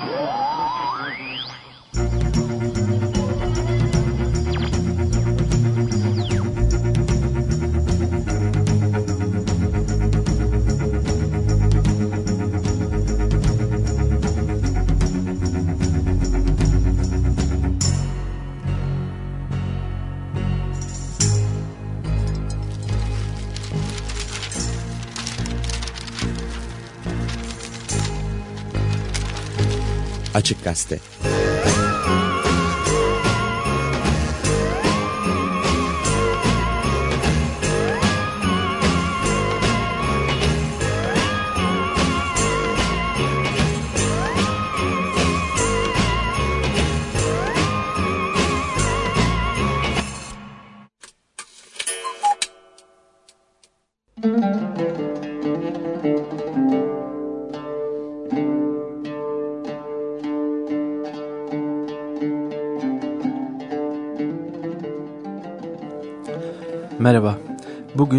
Yeah. Stay.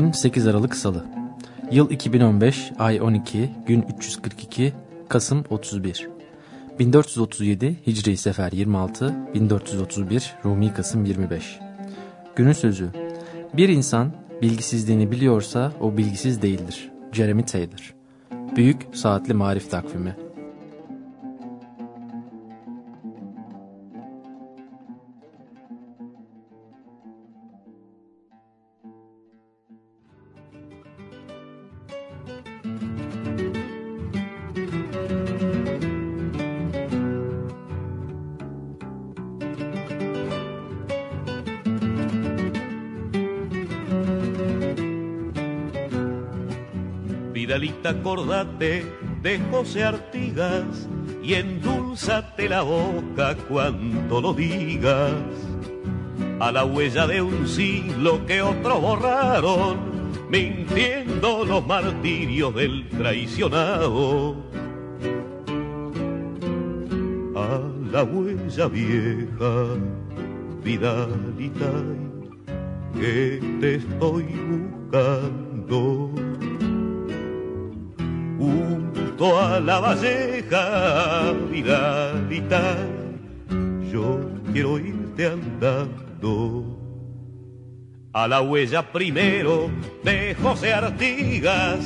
Bugün 8 Aralık Salı. Yıl 2015, ay 12, gün 342, Kasım 31. 1437 Hicri Sefer 26, 1431 Rumi Kasım 25. Günün sözü, bir insan bilgisizliğini biliyorsa o bilgisiz değildir. Jeremy Taylor. Büyük Saatli Marif Takvimi acordate de José Artigas y endulzate la boca cuando lo digas. A la huella de un siglo que otros borraron, mintiendo los martirios del traicionado. A la huella vieja, Vidalita, que te estoy buscando junto a la valleja viradita, yo quiero irte andando. A la huella primero de José Artigas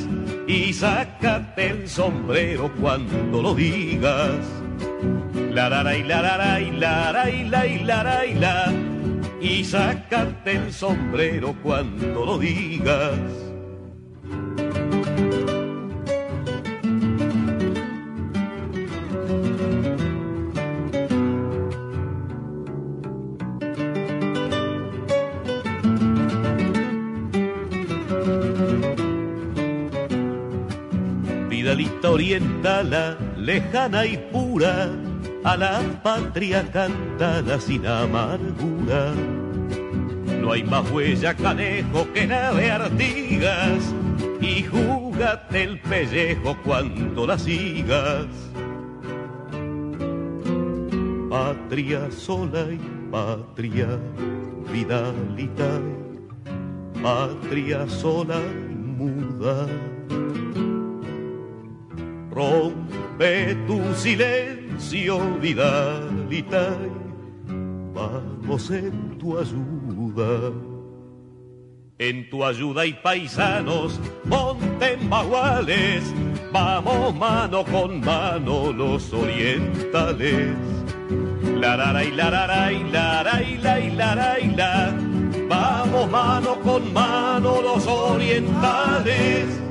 y sácate el sombrero cuando lo digas. La la la y la la y la y la y la y sácate el sombrero cuando lo digas. Orientala, lejana y pura, a la patria cantada sin amargura. No hay más huella canejo que nave artigas, y júgate el pellejo cuando la sigas. Patria sola y patria vidalita, patria sola y muda Rompe tu silencio, Vidalita, vamos en tu ayuda. En tu ayuda y paisanos, monten baguales, vamos mano con mano los orientales. La la y la la y la y la y la y la, vamos mano con mano los orientales.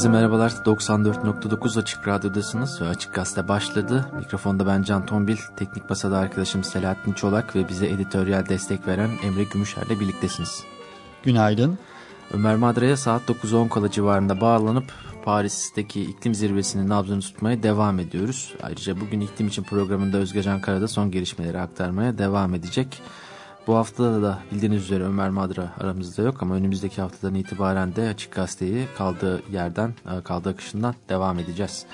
Herkese merhabalar. 94.9 Açık Radyo'dasınız ve Açık Gazete başladı. Mikrofonda ben Can Tombil, teknik masada arkadaşım Selahattin Çolak ve bize editoryal destek veren Emre Gümüşer'le birliktesiniz. Günaydın. Ömer Madra'ya saat 9.10 kala civarında bağlanıp Paris'teki iklim zirvesinin nabzını tutmaya devam ediyoruz. Ayrıca bugün iklim için programında Özgecan Karada son gelişmeleri aktarmaya devam edecek. Bu haftada da bildiğiniz üzere Ömer Madra aramızda yok ama önümüzdeki haftadan itibaren de Açık Gazete'yi kaldığı yerden, e, kaldığı akışından devam edeceğiz.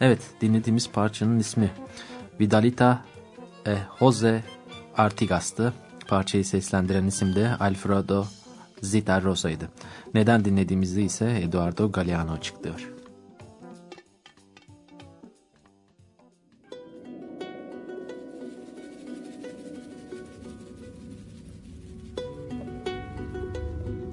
Evet, dinlediğimiz parçanın ismi Vidalita e Jose Artigas'tı. Parçayı seslendiren isim de Alfredo Zitarrosa'ydı. Neden dinlediğimizde ise Eduardo Galeano açıklıyor.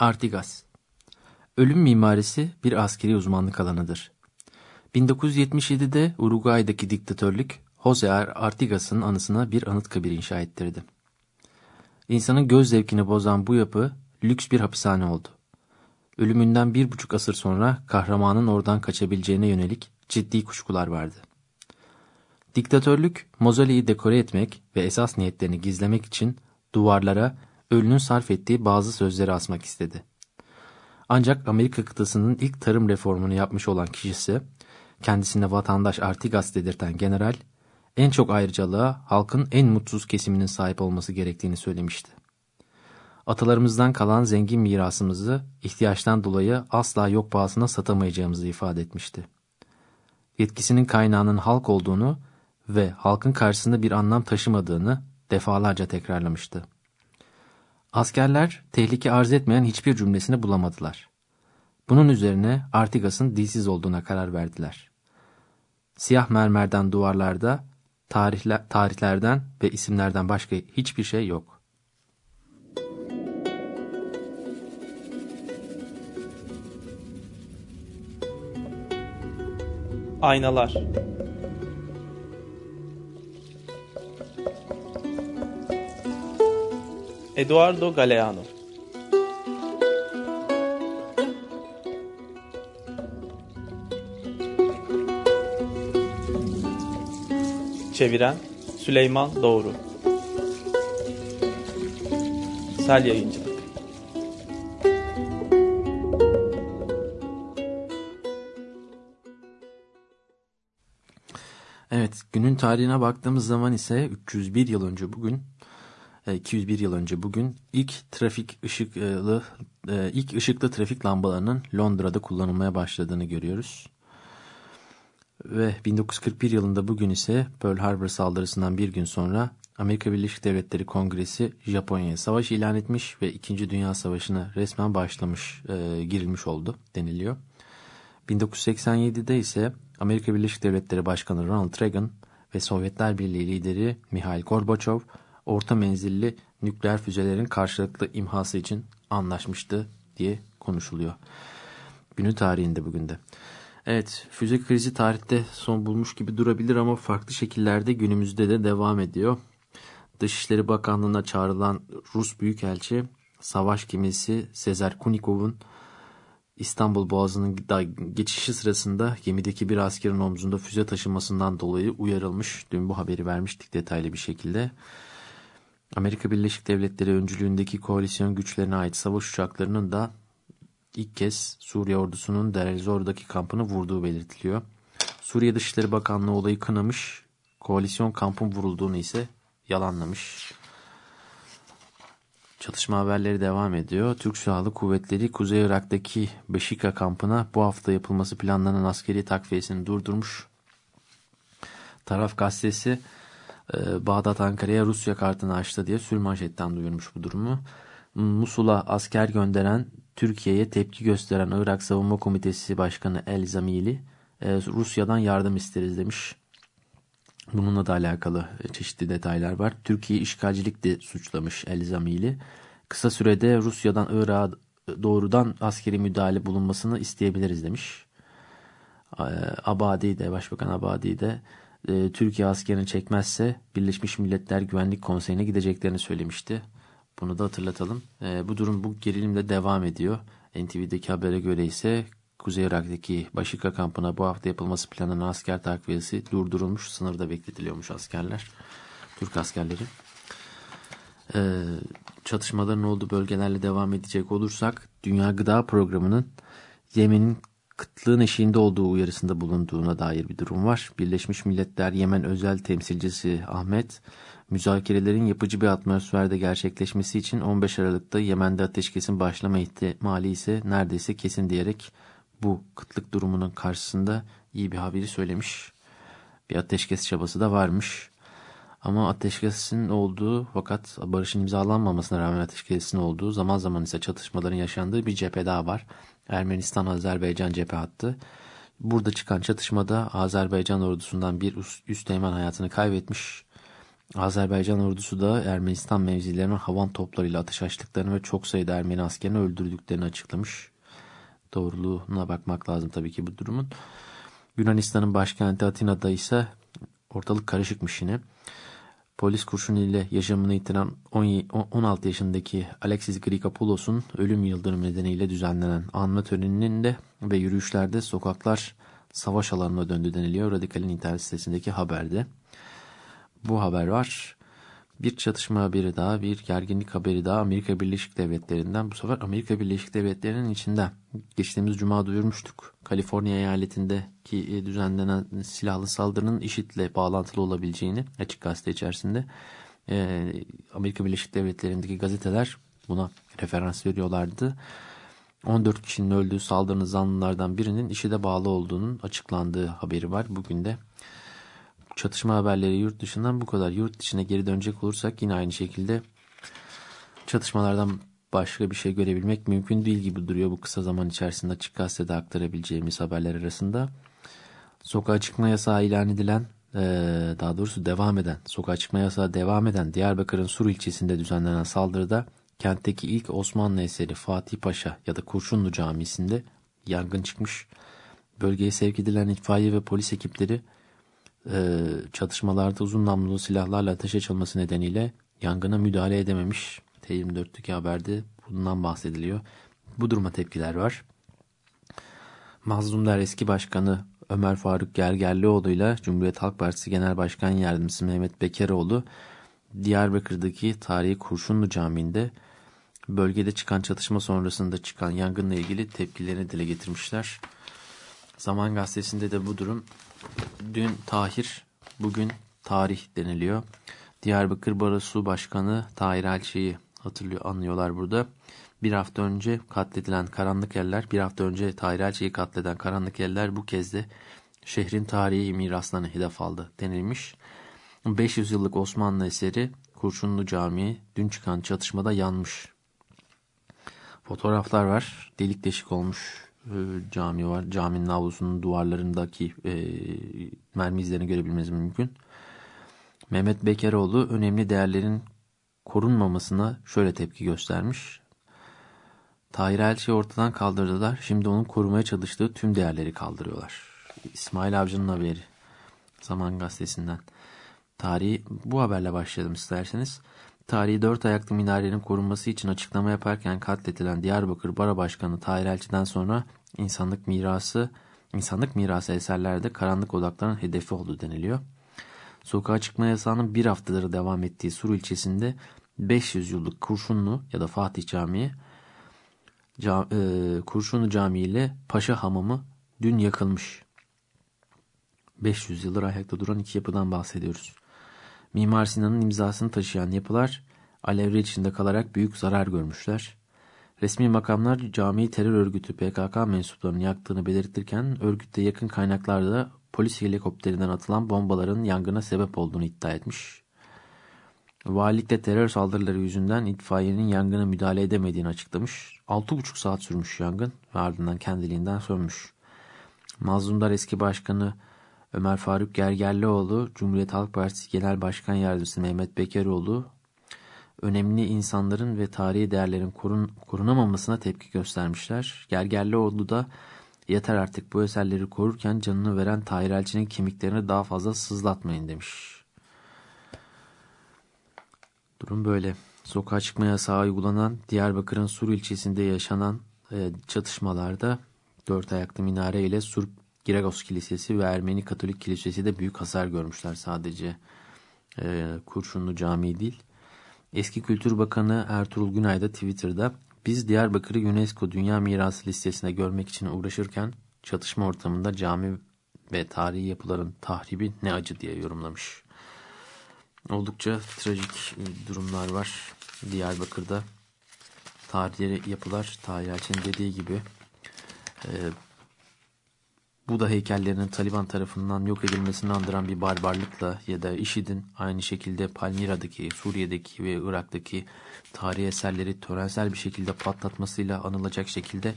Artigas Ölüm mimarisi bir askeri uzmanlık alanıdır. 1977'de Uruguay'daki diktatörlük Jose Artigas'ın anısına bir anıtkabir inşa ettirdi. İnsanın göz zevkini bozan bu yapı lüks bir hapishane oldu. Ölümünden bir buçuk asır sonra kahramanın oradan kaçabileceğine yönelik ciddi kuşkular vardı. Diktatörlük, mozoleyi dekore etmek ve esas niyetlerini gizlemek için duvarlara ölünün sarf ettiği bazı sözleri asmak istedi. Ancak Amerika kıtasının ilk tarım reformunu yapmış olan kişisi, kendisine vatandaş Artigas dedirten general, en çok ayrıcalığa halkın en mutsuz kesiminin sahip olması gerektiğini söylemişti. Atalarımızdan kalan zengin mirasımızı ihtiyaçtan dolayı asla yok pahasına satamayacağımızı ifade etmişti. Yetkisinin kaynağının halk olduğunu ve halkın karşısında bir anlam taşımadığını defalarca tekrarlamıştı. Askerler tehlike arz etmeyen hiçbir cümlesini bulamadılar. Bunun üzerine Artigas'ın dilsiz olduğuna karar verdiler. Siyah mermerden duvarlarda tarihler, tarihlerden ve isimlerden başka hiçbir şey yok. Aynalar Eduardo Galeano. Çeviren Süleyman Doğru. Sel Yayıncı Evet, günün tarihine baktığımız zaman ise 301 yıl önce bugün 201 e, yıl önce bugün ilk trafik ışıklı e, ilk ışıklı trafik lambalarının Londra'da kullanılmaya başladığını görüyoruz. Ve 1941 yılında bugün ise Pearl Harbor saldırısından bir gün sonra Amerika Birleşik Devletleri Kongresi Japonya'ya savaş ilan etmiş ve 2. Dünya Savaşı'na resmen başlamış, e, girilmiş oldu deniliyor. 1987'de ise Amerika Birleşik Devletleri Başkanı Ronald Reagan ve Sovyetler Birliği lideri Mikhail Gorbaçov orta menzilli nükleer füzelerin karşılıklı imhası için anlaşmıştı diye konuşuluyor. Günü tarihinde bugün de. Evet, füze krizi tarihte son bulmuş gibi durabilir ama farklı şekillerde günümüzde de devam ediyor. Dışişleri Bakanlığı'na çağrılan Rus Büyükelçi, savaş gemisi Sezer Kunikov'un İstanbul Boğazı'nın geçişi sırasında gemideki bir askerin omzunda füze taşımasından dolayı uyarılmış. Dün bu haberi vermiştik detaylı bir şekilde. Amerika Birleşik Devletleri öncülüğündeki koalisyon güçlerine ait savaş uçaklarının da ilk kez Suriye ordusunun Deir kampını vurduğu belirtiliyor. Suriye Dışişleri Bakanlığı olayı kınamış, koalisyon kampın vurulduğunu ise yalanlamış. Çatışma haberleri devam ediyor. Türk Silahlı Kuvvetleri Kuzey Irak'taki Beşika kampına bu hafta yapılması planlanan askeri takviyesini durdurmuş. Taraf gazetesi Bağdat Ankara'ya Rusya kartını açtı diye sürmanşetten duyurmuş bu durumu. Musul'a asker gönderen Türkiye'ye tepki gösteren Irak Savunma Komitesi Başkanı El Zamili e, Rusya'dan yardım isteriz demiş. Bununla da alakalı çeşitli detaylar var. Türkiye işgalcilik de suçlamış El Zamili. Kısa sürede Rusya'dan Irak'a doğrudan askeri müdahale bulunmasını isteyebiliriz demiş. E, Abadi de Başbakan Abadi de e, Türkiye askerini çekmezse Birleşmiş Milletler Güvenlik Konseyi'ne gideceklerini söylemişti. Bunu da hatırlatalım. E, bu durum bu gerilimle devam ediyor. NTV'deki habere göre ise Kuzey Irak'taki Başika kampına bu hafta yapılması planlanan asker takviyesi durdurulmuş. Sınırda bekletiliyormuş askerler. Türk askerleri. Ee, çatışmaların olduğu bölgelerle devam edecek olursak Dünya Gıda Programı'nın Yemen'in kıtlığın eşiğinde olduğu uyarısında bulunduğuna dair bir durum var. Birleşmiş Milletler Yemen özel temsilcisi Ahmet, müzakerelerin yapıcı bir atmosferde gerçekleşmesi için 15 Aralık'ta Yemen'de ateşkesin başlama ihtimali ise neredeyse kesin diyerek bu kıtlık durumunun karşısında iyi bir haberi söylemiş. Bir ateşkes çabası da varmış. Ama ateşkesin olduğu fakat barışın imzalanmamasına rağmen ateşkesin olduğu zaman zaman ise çatışmaların yaşandığı bir cephe daha var. Ermenistan-Azerbaycan cephe hattı. Burada çıkan çatışmada Azerbaycan ordusundan bir üsteğmen hayatını kaybetmiş. Azerbaycan ordusu da Ermenistan mevzilerine havan toplarıyla ateş açtıklarını ve çok sayıda Ermeni askerini öldürdüklerini açıklamış. Doğruluğuna bakmak lazım tabii ki bu durumun. Yunanistan'ın başkenti Atina'da ise ortalık karışıkmış yine. Polis kurşunu ile yaşamını yitiren 16 yaşındaki Alexis Grigopoulos'un ölüm yıldırım nedeniyle düzenlenen anma töreninde ve yürüyüşlerde sokaklar savaş alanına döndü deniliyor Radikal'in internet sitesindeki haberde. Bu haber var. Bir çatışma haberi daha, bir gerginlik haberi daha Amerika Birleşik Devletleri'nden. Bu sefer Amerika Birleşik Devletleri'nin içinde geçtiğimiz cuma duyurmuştuk. Kaliforniya eyaletindeki e, düzenlenen silahlı saldırının IŞİD'le bağlantılı olabileceğini açık gazete içerisinde. E, Amerika Birleşik Devletleri'ndeki gazeteler buna referans veriyorlardı. 14 kişinin öldüğü saldırının zanlılardan birinin IŞİD'e bağlı olduğunun açıklandığı haberi var. Bugün de çatışma haberleri yurt dışından bu kadar. Yurt dışına geri dönecek olursak yine aynı şekilde çatışmalardan başka bir şey görebilmek mümkün değil gibi duruyor bu kısa zaman içerisinde açık gazetede aktarabileceğimiz haberler arasında. Sokağa çıkma yasağı ilan edilen daha doğrusu devam eden sokağa çıkma yasağı devam eden Diyarbakır'ın Sur ilçesinde düzenlenen saldırıda kentteki ilk Osmanlı eseri Fatih Paşa ya da Kurşunlu Camisi'nde yangın çıkmış. Bölgeye sevk edilen itfaiye ve polis ekipleri e, çatışmalarda uzun namlulu silahlarla ateş açılması nedeniyle yangına müdahale edememiş. T24'teki haberde bundan bahsediliyor. Bu duruma tepkiler var. Mazlumlar eski başkanı Ömer Faruk Gergerlioğlu ile Cumhuriyet Halk Partisi Genel Başkan Yardımcısı Mehmet Bekeroğlu Diyarbakır'daki tarihi Kurşunlu Camii'nde bölgede çıkan çatışma sonrasında çıkan yangınla ilgili tepkilerini dile getirmişler. Zaman gazetesinde de bu durum dün Tahir, bugün tarih deniliyor. Diyarbakır Barosu Başkanı Tahir Elçi'yi hatırlıyor, anlıyorlar burada. Bir hafta önce katledilen karanlık eller, bir hafta önce Tahir Elçi'yi katleden karanlık eller bu kez de şehrin tarihi miraslarına hedef aldı denilmiş. 500 yıllık Osmanlı eseri Kurşunlu Camii dün çıkan çatışmada yanmış. Fotoğraflar var. Delik deşik olmuş e, cami var. Caminin avlusunun duvarlarındaki e, mermi izlerini görebilmeniz mümkün. Mehmet Bekeroğlu önemli değerlerin korunmamasına şöyle tepki göstermiş. Tahir Elçi'yi ortadan kaldırdılar. Şimdi onun korumaya çalıştığı tüm değerleri kaldırıyorlar. İsmail Avcı'nın haberi. Zaman gazetesinden. Tarihi bu haberle başlayalım isterseniz. Tarihi dört ayaklı minarenin korunması için açıklama yaparken katledilen Diyarbakır Bara Başkanı Tahir Elçi'den sonra insanlık mirası insanlık mirası eserlerde karanlık odakların hedefi oldu deniliyor. Sokağa çıkma yasağının bir haftaları devam ettiği Sur ilçesinde 500 yıllık Kurşunlu ya da Fatih Camii Cam, e, Kurşunlu Camii ile Paşa Hamamı dün yakılmış. 500 yıldır ayakta duran iki yapıdan bahsediyoruz. Mimar Sinan'ın imzasını taşıyan yapılar alevler içinde kalarak büyük zarar görmüşler. Resmi makamlar camiyi terör örgütü PKK mensuplarının yaktığını belirtirken örgütte yakın kaynaklarda polis helikopterinden atılan bombaların yangına sebep olduğunu iddia etmiş. Valilikte terör saldırıları yüzünden itfaiyenin yangına müdahale edemediğini açıklamış. 6,5 saat sürmüş yangın ve ardından kendiliğinden sönmüş. Mazlumlar eski başkanı Ömer Faruk Gergerlioğlu, Cumhuriyet Halk Partisi Genel Başkan Yardımcısı Mehmet Bekeroğlu, önemli insanların ve tarihi değerlerin korun, korunamamasına tepki göstermişler. Gergerlioğlu da Yeter artık bu eserleri korurken canını veren Tahir Elçi'nin kemiklerini daha fazla sızlatmayın demiş. Durum böyle. Sokağa çıkma yasağı uygulanan Diyarbakır'ın Sur ilçesinde yaşanan e, çatışmalarda dört ayaklı minare ile Sur Giregos Kilisesi ve Ermeni Katolik Kilisesi de büyük hasar görmüşler sadece e, Kurşunlu Camii değil. Eski Kültür Bakanı Ertuğrul Günay da Twitter'da biz Diyarbakır'ı UNESCO Dünya Mirası listesine görmek için uğraşırken çatışma ortamında cami ve tarihi yapıların tahribi ne acı diye yorumlamış. Oldukça trajik e, durumlar var Diyarbakır'da. Tarihi yapılar, Tahir dediği gibi e, Buda heykellerinin Taliban tarafından yok edilmesini andıran bir barbarlıkla ya da IŞİD'in aynı şekilde Palmira'daki, Suriye'deki ve Irak'taki tarihi eserleri törensel bir şekilde patlatmasıyla anılacak şekilde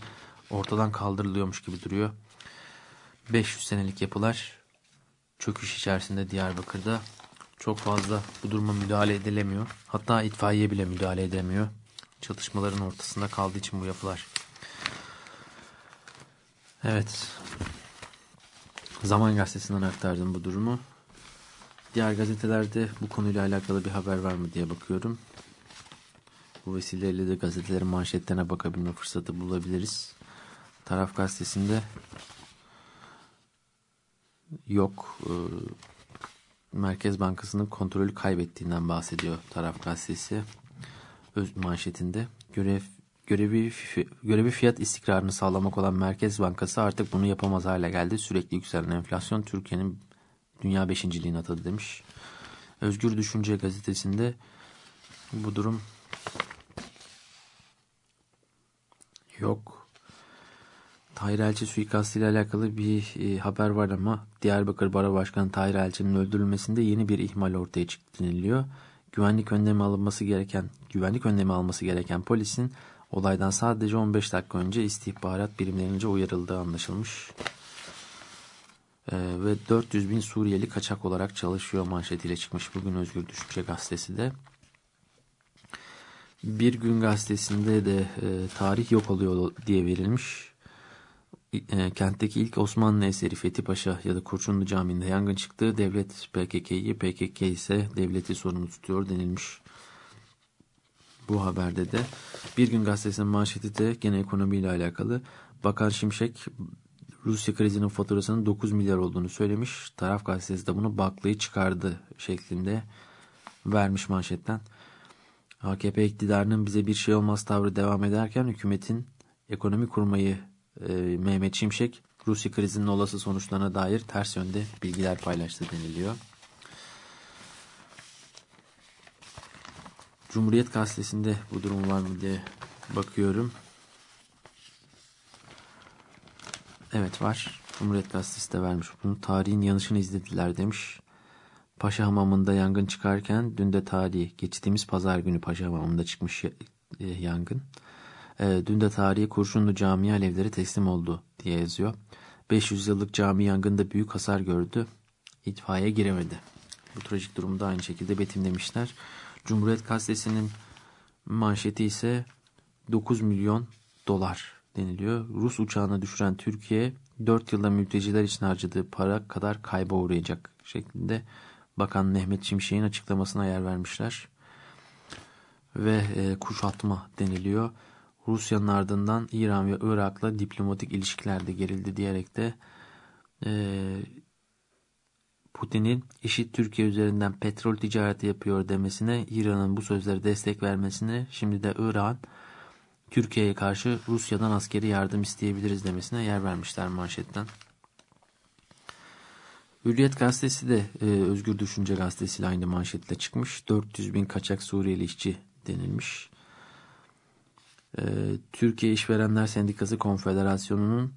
ortadan kaldırılıyormuş gibi duruyor. 500 senelik yapılar çöküş içerisinde Diyarbakır'da çok fazla bu duruma müdahale edilemiyor. Hatta itfaiye bile müdahale edemiyor. Çatışmaların ortasında kaldığı için bu yapılar. Evet. Zaman Gazetesi'nden aktardım bu durumu. Diğer gazetelerde bu konuyla alakalı bir haber var mı diye bakıyorum. Bu vesileyle de gazetelerin manşetlerine bakabilme fırsatı bulabiliriz. Taraf gazetesinde yok. E, Merkez Bankası'nın kontrolü kaybettiğinden bahsediyor Taraf gazetesi. Öz manşetinde görev görevi görevi fiyat istikrarını sağlamak olan Merkez Bankası artık bunu yapamaz hale geldi. Sürekli yükselen enflasyon Türkiye'nin dünya beşinciliğini atadı demiş. Özgür Düşünce gazetesinde bu durum yok. Tahir Elçi suikastı ile alakalı bir e, haber var ama Diyarbakır Baro Başkanı Tahir Elçi'nin öldürülmesinde yeni bir ihmal ortaya çıktı deniliyor. Güvenlik önlemi alınması gereken güvenlik önlemi alması gereken polisin Olaydan sadece 15 dakika önce istihbarat birimlerince uyarıldığı anlaşılmış. Ee, ve 400 bin Suriyeli kaçak olarak çalışıyor manşetiyle çıkmış bugün Özgür Düşünce Gazetesi de. Bir gün gazetesinde de e, tarih yok oluyor diye verilmiş. E, kentteki ilk Osmanlı eseri Fethi Paşa ya da Kurşunlu Camii'nde yangın çıktı. Devlet PKK'yı, PKK ise devleti sorumlu tutuyor denilmiş bu haberde de. Bir gün gazetesinin manşeti de gene ekonomiyle alakalı. Bakan Şimşek Rusya krizinin faturasının 9 milyar olduğunu söylemiş. Taraf gazetesi de bunu baklayı çıkardı şeklinde vermiş manşetten. AKP iktidarının bize bir şey olmaz tavrı devam ederken hükümetin ekonomi kurmayı e, Mehmet Şimşek Rusya krizinin olası sonuçlarına dair ters yönde bilgiler paylaştı deniliyor. Cumhuriyet Gazetesi'nde bu durum var mı diye bakıyorum. Evet var. Cumhuriyet Gazetesi de vermiş bunu. Tarihin yanışını izlediler demiş. Paşa Hamamı'nda yangın çıkarken dün de tarihi geçtiğimiz pazar günü Paşa Hamamı'nda çıkmış e, yangın. E, dün de tarihi Kurşunlu Cami alevleri teslim oldu diye yazıyor. 500 yıllık cami yangında büyük hasar gördü. İtfaiye giremedi. Bu trajik durumda aynı şekilde betimlemişler. Cumhuriyet Gazetesi'nin manşeti ise 9 milyon dolar deniliyor. Rus uçağına düşüren Türkiye 4 yılda mülteciler için harcadığı para kadar kayba uğrayacak şeklinde Bakan Mehmet Şimşek'in açıklamasına yer vermişler. Ve e, kuşatma deniliyor. Rusya'nın ardından İran ve Irak'la diplomatik ilişkilerde gerildi diyerek de e, Putin'in işit Türkiye üzerinden petrol ticareti yapıyor demesine, İran'ın bu sözleri destek vermesine, şimdi de İran Türkiye'ye karşı Rusya'dan askeri yardım isteyebiliriz demesine yer vermişler manşetten. Hürriyet gazetesi de e, Özgür Düşünce gazetesiyle aynı manşetle çıkmış. 400 bin kaçak Suriyeli işçi denilmiş. E, Türkiye İşverenler Sendikası Konfederasyonu'nun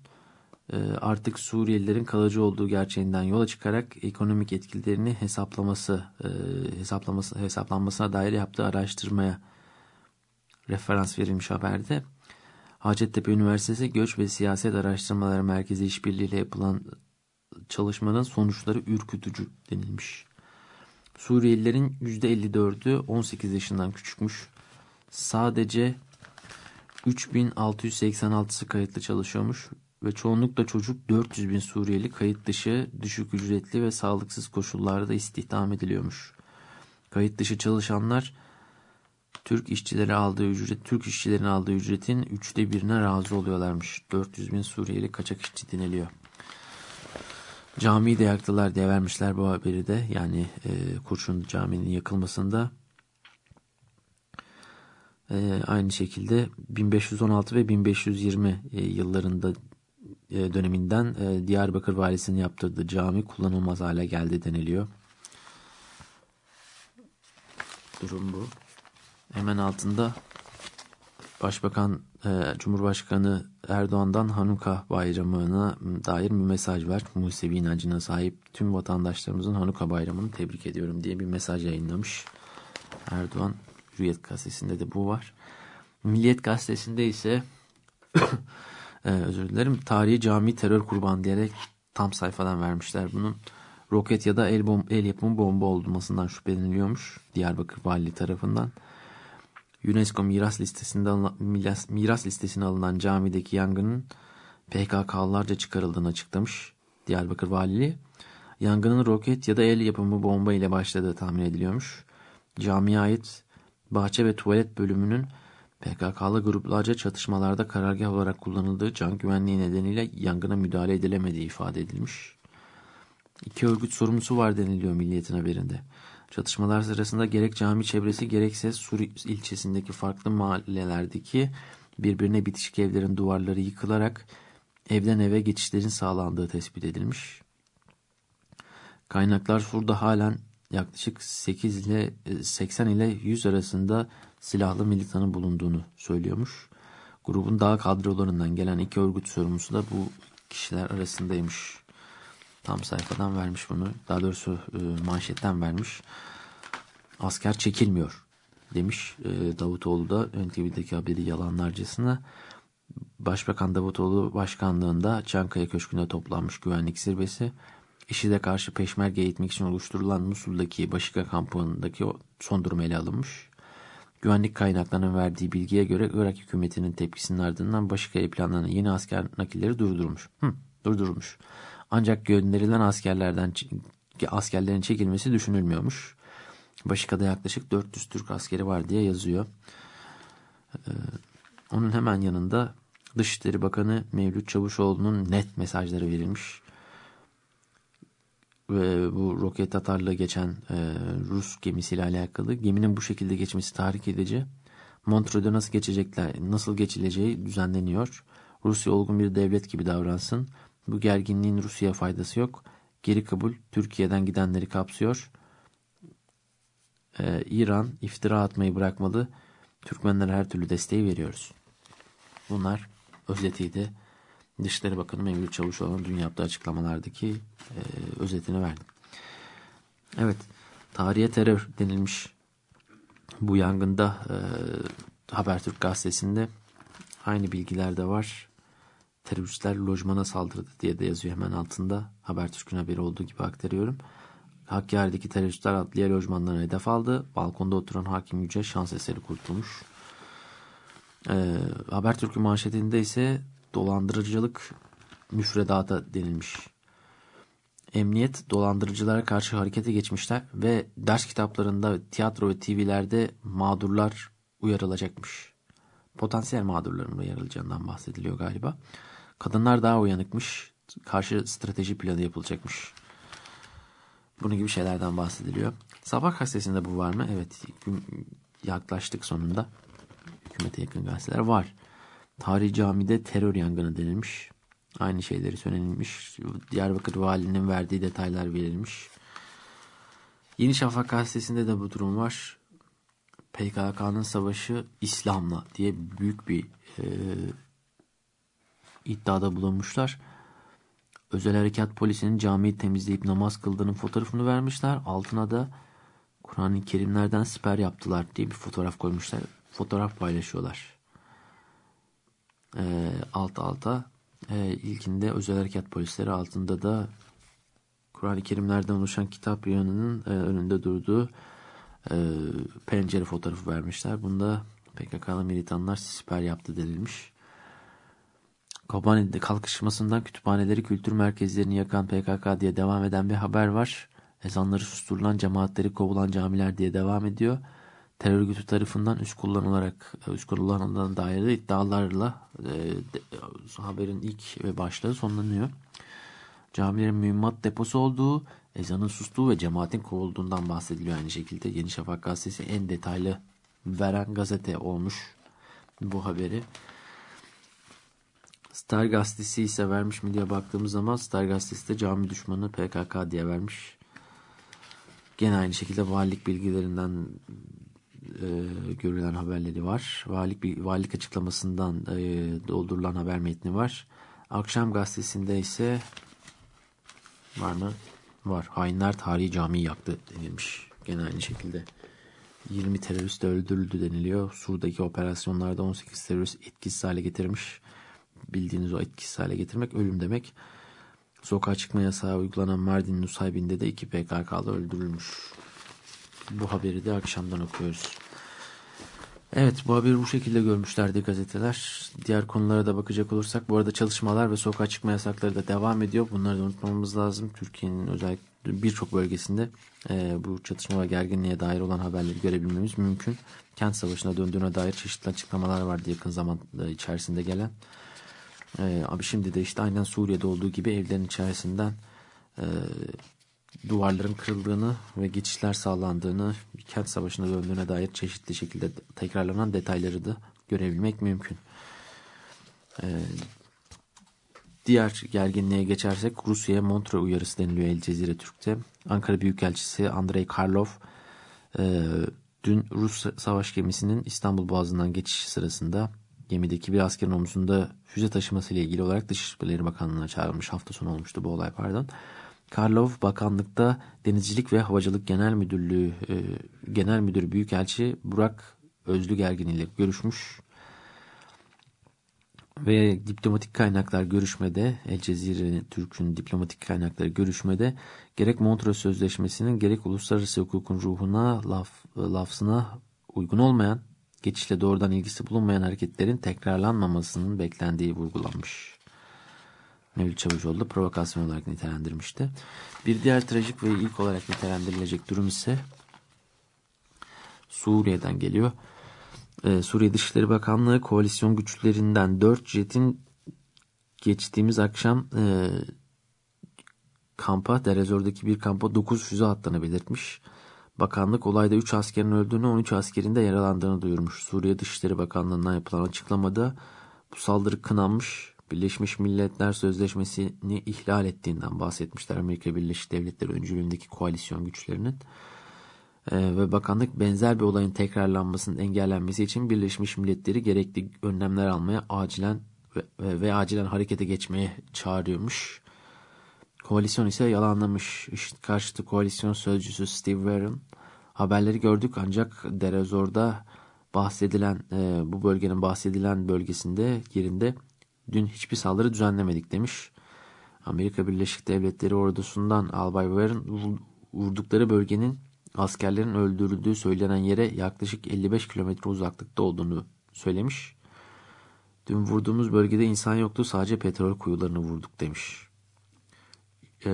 artık Suriyelilerin kalıcı olduğu gerçeğinden yola çıkarak ekonomik etkilerini hesaplaması, e, hesaplaması hesaplanmasına dair yaptığı araştırmaya referans verilmiş haberde. Hacettepe Üniversitesi Göç ve Siyaset Araştırmaları Merkezi işbirliğiyle yapılan çalışmanın sonuçları ürkütücü denilmiş. Suriyelilerin %54'ü 18 yaşından küçükmüş. Sadece 3686'sı kayıtlı çalışıyormuş. Ve çoğunlukla çocuk 400 bin Suriyeli kayıt dışı, düşük ücretli ve sağlıksız koşullarda istihdam ediliyormuş. Kayıt dışı çalışanlar Türk işçileri aldığı ücret, Türk işçilerin aldığı ücretin üçte birine razı oluyorlarmış. 400 bin Suriyeli kaçak işçi deniliyor. Camiyi de yaktılar diye vermişler bu haberi de. Yani e, Kurşun Camii'nin yakılmasında. E, aynı şekilde 1516 ve 1520 e, yıllarında döneminden e, Diyarbakır valisinin yaptırdığı cami kullanılmaz hale geldi deniliyor. Durum bu. Hemen altında Başbakan e, Cumhurbaşkanı Erdoğan'dan Hanuka bayramına dair bir mesaj var. Musevi inancına sahip tüm vatandaşlarımızın Hanuka bayramını tebrik ediyorum diye bir mesaj yayınlamış. Erdoğan Hürriyet gazetesinde de bu var. Milliyet gazetesinde ise e, özür dilerim tarihi cami terör kurbanı diyerek tam sayfadan vermişler bunun. Roket ya da el, bom el yapımı bomba olmasından şüpheleniliyormuş Diyarbakır Valiliği tarafından. UNESCO miras listesinde miras, miras listesine alınan camideki yangının PKK'larca çıkarıldığını açıklamış Diyarbakır Valiliği. Yangının roket ya da el yapımı bomba ile başladığı tahmin ediliyormuş. Camiye ait bahçe ve tuvalet bölümünün PKK'lı gruplarca çatışmalarda karargah olarak kullanıldığı can güvenliği nedeniyle yangına müdahale edilemediği ifade edilmiş. İki örgüt sorumlusu var deniliyor Milliyet'in haberinde. Çatışmalar sırasında gerek cami çevresi gerekse Sur ilçesindeki farklı mahallelerdeki birbirine bitişik evlerin duvarları yıkılarak evden eve geçişlerin sağlandığı tespit edilmiş. Kaynaklar Sur'da halen yaklaşık 8 ile 80 ile 100 arasında silahlı militanın bulunduğunu söylüyormuş. Grubun dağ kadrolarından gelen iki örgüt sorumlusu da bu kişiler arasındaymış. Tam sayfadan vermiş bunu. Daha doğrusu e, manşetten vermiş. Asker çekilmiyor demiş e, Davutoğlu da NTV'deki haberi yalanlarcasına. Başbakan Davutoğlu başkanlığında Çankaya Köşkü'nde toplanmış güvenlik zirvesi. IŞİD'e karşı peşmerge eğitmek için oluşturulan Musul'daki Başika kampındaki son durum ele alınmış. Güvenlik kaynaklarının verdiği bilgiye göre Irak hükümetinin tepkisinin ardından Başika'ya planlanan yeni asker nakilleri durdurulmuş. Hı, durdurulmuş. Ancak gönderilen askerlerden askerlerin çekilmesi düşünülmüyormuş. Başika'da yaklaşık 400 Türk askeri var diye yazıyor. Ee, onun hemen yanında Dışişleri Bakanı Mevlüt Çavuşoğlu'nun net mesajları verilmiş. Ve bu roket atarlığı geçen e, Rus gemisiyle alakalı geminin bu şekilde geçmesi tahrik edici. Montreux'de nasıl geçecekler, nasıl geçileceği düzenleniyor. Rusya olgun bir devlet gibi davransın. Bu gerginliğin Rusya faydası yok. Geri kabul Türkiye'den gidenleri kapsıyor. Ee, İran iftira atmayı bırakmalı. Türkmenlere her türlü desteği veriyoruz. Bunlar özetiydi. Dışişleri Bakanı Mevlüt Çavuşoğlu'nun dün yaptığı açıklamalardaki e, özetini verdim. Evet, tarihe terör denilmiş bu yangında e, Habertürk gazetesinde aynı bilgiler de var teröristler lojmana saldırdı diye de yazıyor hemen altında. Habertürk'ün haberi olduğu gibi aktarıyorum. Hakkari'deki teröristler adliye lojmanlarına hedef aldı. Balkonda oturan hakim Yüce şans eseri kurtulmuş. Ee, Habertürk'ün manşetinde ise dolandırıcılık müfredata denilmiş. Emniyet dolandırıcılara karşı harekete geçmişler ve ders kitaplarında, tiyatro ve TV'lerde mağdurlar uyarılacakmış. Potansiyel mağdurların uyarılacağından bahsediliyor galiba. Kadınlar daha uyanıkmış. Karşı strateji planı yapılacakmış. Bunun gibi şeylerden bahsediliyor. Sabah gazetesinde bu var mı? Evet. Yaklaştık sonunda. Hükümete yakın gazeteler var. Tarihi camide terör yangını denilmiş. Aynı şeyleri söylenilmiş. Diyarbakır valinin verdiği detaylar verilmiş. Yeni Şafak gazetesinde de bu durum var. PKK'nın savaşı İslam'la diye büyük bir e, iddiada bulunmuşlar. Özel Harekat Polisi'nin camiyi temizleyip namaz kıldığının fotoğrafını vermişler. Altına da Kur'an-ı Kerimlerden siper yaptılar diye bir fotoğraf koymuşlar. Fotoğraf paylaşıyorlar. Ee, alt alta e, ilkinde Özel Harekat Polisleri altında da Kur'an-ı Kerimlerden oluşan kitap yanının e, önünde durduğu e, pencere fotoğrafı vermişler. Bunda PKK'lı militanlar siper yaptı denilmiş. Kobani'de kalkışmasından kütüphaneleri, kültür merkezlerini yakan PKK diye devam eden bir haber var. Ezanları susturulan cemaatleri kovulan camiler diye devam ediyor. Terör örgütü tarafından üst kullanılarak üst kullanılan dair iddialarla e, de, haberin ilk ve başlığı sonlanıyor. Camilerin mühimmat deposu olduğu, ezanın sustuğu ve cemaatin kovulduğundan bahsediliyor aynı şekilde. Yeni Şafak gazetesi en detaylı veren gazete olmuş bu haberi. Star gazetesi ise vermiş mi diye baktığımız zaman Star gazetesi de cami düşmanı PKK diye vermiş. Gene aynı şekilde valilik bilgilerinden e, görülen haberleri var. Valilik, valilik açıklamasından e, doldurulan haber metni var. Akşam gazetesinde ise var mı? Var. Hainler tarihi camiyi yaktı denilmiş. Gene aynı şekilde. 20 terörist öldürüldü deniliyor. Sur'daki operasyonlarda 18 terörist etkisiz hale getirmiş. Bildiğiniz o etkisiz hale getirmek ölüm demek. Sokağa çıkma yasağı uygulanan Mardin Nusaybin'de de iki PKK'lı öldürülmüş. Bu haberi de akşamdan okuyoruz. Evet bu haberi bu şekilde görmüşlerdi gazeteler. Diğer konulara da bakacak olursak bu arada çalışmalar ve sokağa çıkma yasakları da devam ediyor. Bunları da unutmamamız lazım. Türkiye'nin özellikle birçok bölgesinde e, bu çatışma ve gerginliğe dair olan haberleri görebilmemiz mümkün. Kent savaşına döndüğüne dair çeşitli açıklamalar vardı yakın zaman içerisinde gelen. E, abi şimdi de işte aynen Suriye'de olduğu gibi evlerin içerisinden e, duvarların kırıldığını ve geçişler sağlandığını, kent savaşına döndüğüne dair çeşitli şekilde tekrarlanan detayları da görebilmek mümkün. Ee, diğer gerginliğe geçersek Rusya'ya Montre uyarısı deniliyor El Cezire Türk'te. Ankara Büyükelçisi Andrei Karlov e, dün Rus savaş gemisinin İstanbul Boğazı'ndan geçiş sırasında gemideki bir askerin omzunda füze taşıması ile ilgili olarak Dışişleri Bakanlığı'na çağrılmış. Hafta sonu olmuştu bu olay pardon. Karlov bakanlıkta Denizcilik ve Havacılık Genel Müdürlüğü e, Genel Müdür Büyükelçi Burak Özlü Gergin ile görüşmüş ve diplomatik kaynaklar görüşmede El Cezire Türk'ün diplomatik kaynakları görüşmede gerek Montreux Sözleşmesi'nin gerek uluslararası hukukun ruhuna laf, lafzına uygun olmayan geçişle doğrudan ilgisi bulunmayan hareketlerin tekrarlanmamasının beklendiği vurgulanmış. Mevlüt Çavuşoğlu provokasyon olarak nitelendirmişti. Bir diğer trajik ve ilk olarak nitelendirilecek durum ise Suriye'den geliyor. Ee, Suriye Dışişleri Bakanlığı koalisyon güçlerinden 4 jetin geçtiğimiz akşam e, kampa, Derezor'daki bir kampa 9 füze attığını belirtmiş. Bakanlık olayda 3 askerin öldüğünü 13 askerin de yaralandığını duyurmuş. Suriye Dışişleri Bakanlığı'ndan yapılan açıklamada bu saldırı kınanmış Birleşmiş Milletler Sözleşmesi'ni ihlal ettiğinden bahsetmişler Amerika Birleşik Devletleri öncülüğündeki koalisyon güçlerinin. Ee, ve bakanlık benzer bir olayın tekrarlanmasının engellenmesi için Birleşmiş Milletleri gerekli önlemler almaya acilen ve, ve, ve acilen harekete geçmeye çağırıyormuş. Koalisyon ise yalanlamış. İşte karşıtı koalisyon sözcüsü Steve Warren haberleri gördük ancak Derezor'da bahsedilen e, bu bölgenin bahsedilen bölgesinde yerinde dün hiçbir saldırı düzenlemedik demiş. Amerika Birleşik Devletleri ordusundan Albay Warren vurdukları bölgenin askerlerin öldürüldüğü söylenen yere yaklaşık 55 kilometre uzaklıkta olduğunu söylemiş. Dün vurduğumuz bölgede insan yoktu sadece petrol kuyularını vurduk demiş. E,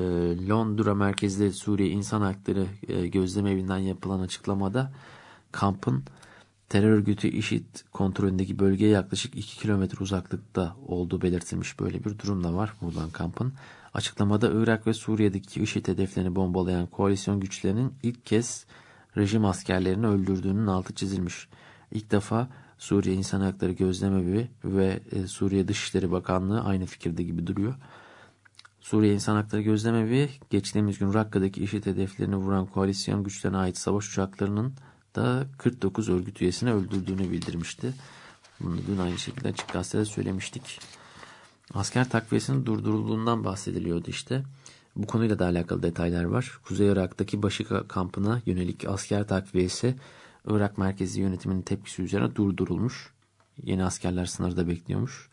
Londra merkezli Suriye İnsan Hakları e, Gözlem Evi'nden yapılan açıklamada kampın terör örgütü IŞİD kontrolündeki bölgeye yaklaşık 2 kilometre uzaklıkta olduğu belirtilmiş böyle bir durum da var buradan kampın. Açıklamada Irak ve Suriye'deki IŞİD hedeflerini bombalayan koalisyon güçlerinin ilk kez rejim askerlerini öldürdüğünün altı çizilmiş. İlk defa Suriye İnsan Hakları Gözlemevi ve e, Suriye Dışişleri Bakanlığı aynı fikirde gibi duruyor. Suriye İnsan Hakları Gözlemevi geçtiğimiz gün Rakka'daki IŞİD hedeflerini vuran koalisyon güçlerine ait savaş uçaklarının da 49 örgüt üyesini öldürdüğünü bildirmişti. Bunu dün aynı şekilde açık gazetede söylemiştik. Asker takviyesinin durdurulduğundan bahsediliyordu işte. Bu konuyla da alakalı detaylar var. Kuzey Irak'taki Başika kampına yönelik asker takviyesi Irak merkezi yönetiminin tepkisi üzerine durdurulmuş. Yeni askerler sınırda bekliyormuş.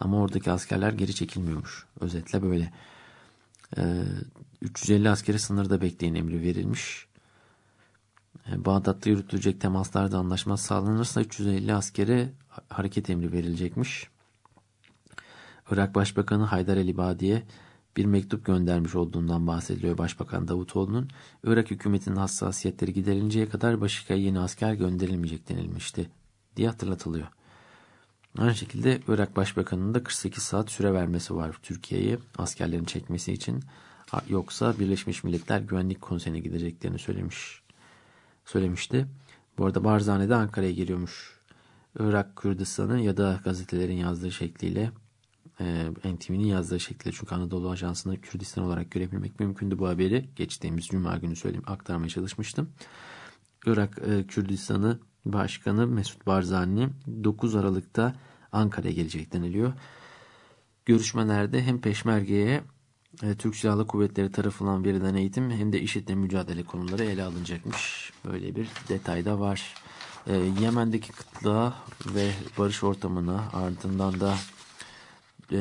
Ama oradaki askerler geri çekilmiyormuş. Özetle böyle. Ee, 350 askeri sınırda bekleyin emri verilmiş. Ee, Bağdat'ta yürütülecek temaslarda anlaşma sağlanırsa 350 askere hareket emri verilecekmiş. Irak Başbakanı Haydar El İbadi'ye bir mektup göndermiş olduğundan bahsediliyor Başbakan Davutoğlu'nun. Irak hükümetinin hassasiyetleri giderinceye kadar Başika'ya yeni asker gönderilmeyecek denilmişti diye hatırlatılıyor. Aynı şekilde Irak Başbakanı'nın da 48 saat süre vermesi var Türkiye'ye askerlerin çekmesi için. Yoksa Birleşmiş Milletler Güvenlik Konseyi'ne gideceklerini söylemiş. Söylemişti. Bu arada Barzani de Ankara'ya geliyormuş. Irak Kürdistan'ı ya da gazetelerin yazdığı şekliyle e, NTV'nin yazdığı şekliyle çünkü Anadolu Ajansı'nı Kürdistan olarak görebilmek mümkündü bu haberi. Geçtiğimiz Cuma günü söyleyeyim aktarmaya çalışmıştım. Irak e, Kürdistan'ı Başkanı Mesut Barzani 9 Aralık'ta Ankara'ya gelecek deniliyor. Görüşmelerde hem Peşmerge'ye Türk Silahlı Kuvvetleri tarafından verilen eğitim hem de IŞİD'le mücadele konuları ele alınacakmış. Böyle bir detay da var. E, Yemen'deki kıtlığa ve barış ortamına ardından da e,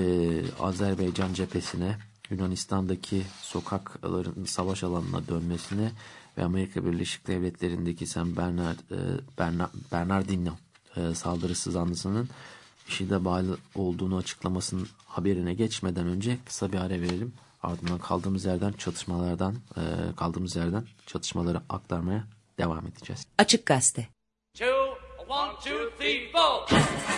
Azerbaycan cephesine Yunanistan'daki sokakların savaş alanına dönmesine ve Amerika Birleşik Devletleri'ndeki San Bernard, e, Bernard, Bernardino e, saldırısı zanlısının IŞİD'e bağlı olduğunu açıklamasının haberine geçmeden önce kısa bir ara verelim. Ardından kaldığımız yerden çatışmalardan e, kaldığımız yerden çatışmaları aktarmaya devam edeceğiz. Açık Gazete two, one, two, three, four.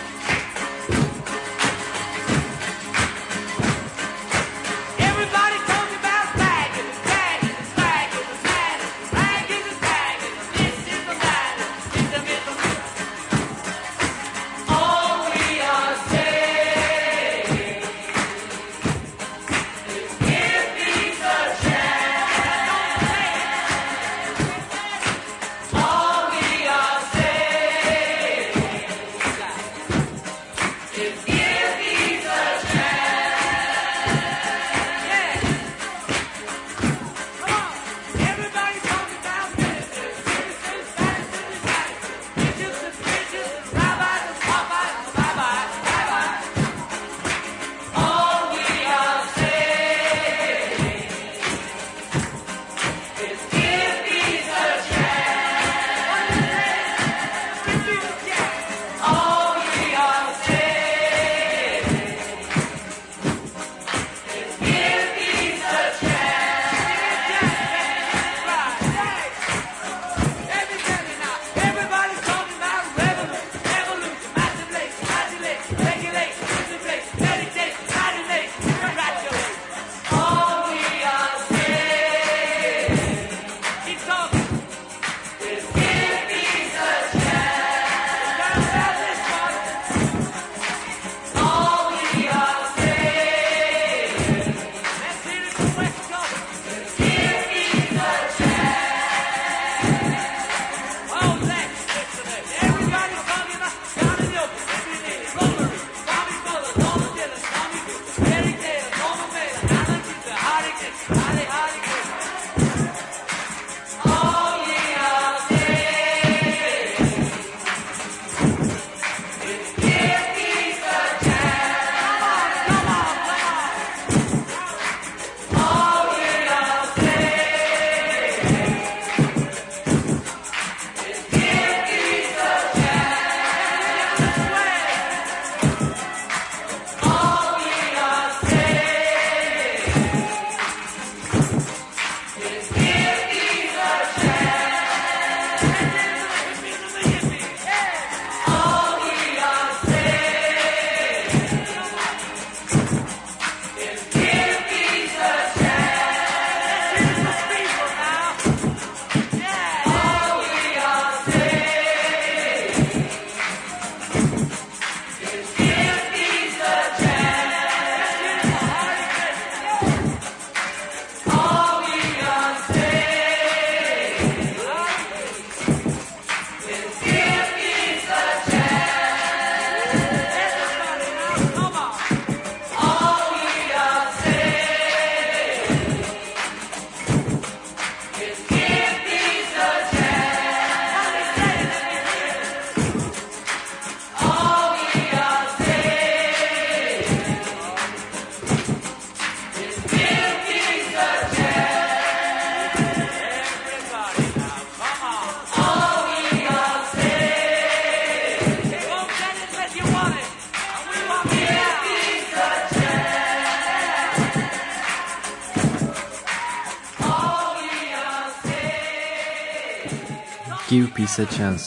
Give Peace a Chance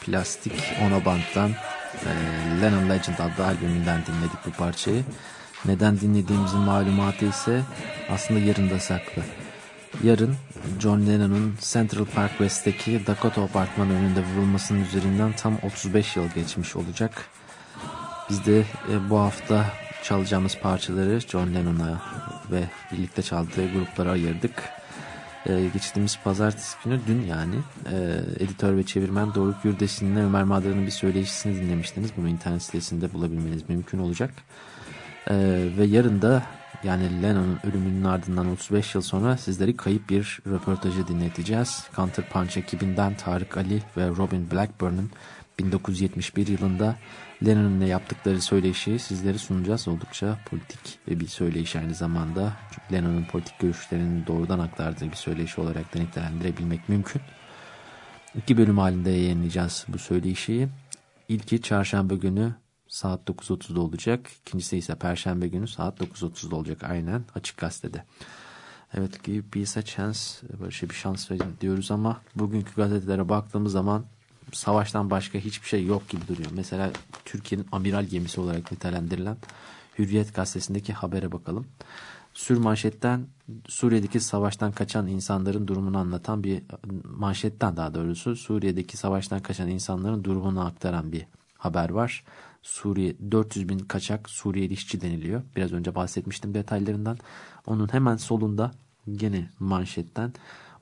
Plastik Onoband'dan e, Lennon Legend adlı albümünden dinledik bu parçayı. Neden dinlediğimizin malumatı ise aslında yarında saklı. Yarın John Lennon'un Central Park West'teki Dakota Apartmanı önünde vurulmasının üzerinden tam 35 yıl geçmiş olacak. Biz de e, bu hafta çalacağımız parçaları John Lennon'a ve birlikte çaldığı gruplara ayırdık. E, geçtiğimiz pazartesi günü dün yani e, editör ve çevirmen Doruk Yurdeş'inle Ömer Madra'nın bir söyleşisini dinlemiştiniz. Bunu internet sitesinde bulabilmeniz mümkün olacak. E, ve yarın da yani Lennon'un ölümünün ardından 35 yıl sonra sizleri kayıp bir röportajı dinleteceğiz. Counterpunch ekibinden Tarık Ali ve Robin Blackburn'un 1971 yılında Lennon'la yaptıkları söyleşiyi sizlere sunacağız. Oldukça politik bir söyleşi aynı zamanda. Çünkü Lennon'un politik görüşlerini doğrudan aktardığı bir söyleşi olarak da nitelendirebilmek mümkün. İki bölüm halinde yayınlayacağız bu söyleşiyi. İlki çarşamba günü saat 9.30'da olacak. İkincisi ise perşembe günü saat 9.30'da olacak aynen Açık Gazete'de. Evet give peace a chance böyle şey bir şans verin diyoruz ama bugünkü gazetelere baktığımız zaman savaştan başka hiçbir şey yok gibi duruyor. Mesela Türkiye'nin amiral gemisi olarak nitelendirilen Hürriyet gazetesindeki habere bakalım. Sür manşetten Suriye'deki savaştan kaçan insanların durumunu anlatan bir manşetten daha doğrusu Suriye'deki savaştan kaçan insanların durumunu aktaran bir haber var. Suriye 400 bin kaçak Suriyeli işçi deniliyor. Biraz önce bahsetmiştim detaylarından. Onun hemen solunda gene manşetten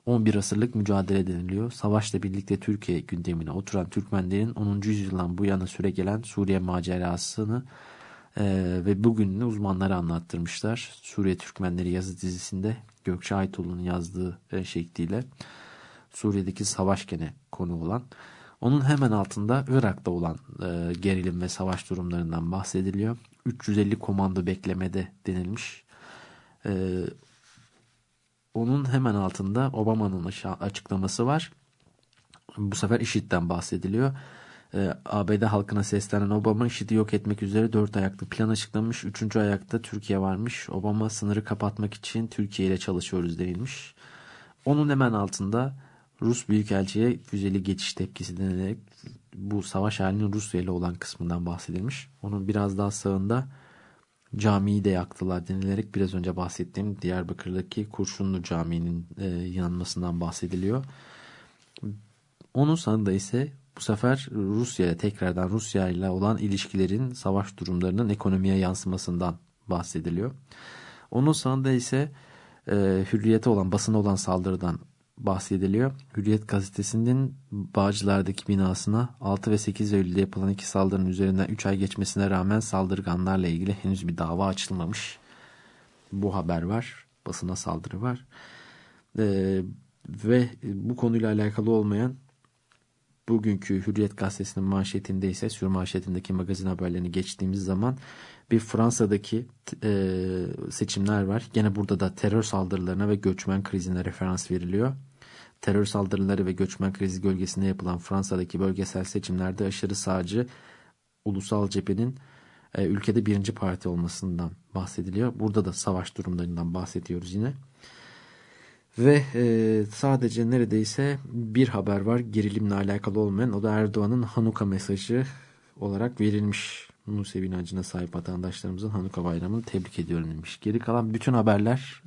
11 asırlık mücadele deniliyor. Savaşla birlikte Türkiye gündemine oturan Türkmenlerin 10. yüzyıldan bu yana süre gelen Suriye macerasını e, ve bugününü uzmanlara anlattırmışlar. Suriye Türkmenleri yazı dizisinde Gökçe Aytoğlu'nun yazdığı e, şekliyle Suriye'deki savaş gene konu olan. Onun hemen altında Irak'ta olan e, gerilim ve savaş durumlarından bahsediliyor. 350 komando beklemede denilmiş. E, onun hemen altında Obama'nın açıklaması var. Bu sefer IŞİD'den bahsediliyor. Ee, ABD halkına seslenen Obama IŞİD'i yok etmek üzere dört ayaklı plan açıklamış. Üçüncü ayakta Türkiye varmış. Obama sınırı kapatmak için Türkiye ile çalışıyoruz denilmiş. Onun hemen altında Rus Büyükelçi'ye füzeli geçiş tepkisi denilerek bu savaş halinin Rusya ile olan kısmından bahsedilmiş. Onun biraz daha sağında camiyi de yaktılar denilerek biraz önce bahsettiğim Diyarbakır'daki Kurşunlu Camii'nin e, yanmasından bahsediliyor. Onun sağında ise bu sefer Rusya ile tekrardan Rusya ile olan ilişkilerin savaş durumlarının ekonomiye yansımasından bahsediliyor. Onun sağında ise e, hürriyete olan basına olan saldırıdan bahsediliyor. Hürriyet gazetesinin Bağcılar'daki binasına 6 ve 8 Eylül'de yapılan iki saldırının üzerinden 3 ay geçmesine rağmen saldırganlarla ilgili henüz bir dava açılmamış. Bu haber var. Basına saldırı var. Ee, ve bu konuyla alakalı olmayan bugünkü Hürriyet gazetesinin manşetinde ise sür magazin haberlerini geçtiğimiz zaman bir Fransa'daki e, seçimler var. Gene burada da terör saldırılarına ve göçmen krizine referans veriliyor. Terör saldırıları ve göçmen krizi gölgesinde yapılan Fransa'daki bölgesel seçimlerde aşırı sağcı ulusal cephenin e, ülkede birinci parti olmasından bahsediliyor. Burada da savaş durumlarından bahsediyoruz yine. Ve e, sadece neredeyse bir haber var gerilimle alakalı olmayan o da Erdoğan'ın Hanuka mesajı olarak verilmiş. Musevi inancına sahip vatandaşlarımızın Hanuka bayramını tebrik ediyorum demiş. Geri kalan bütün haberler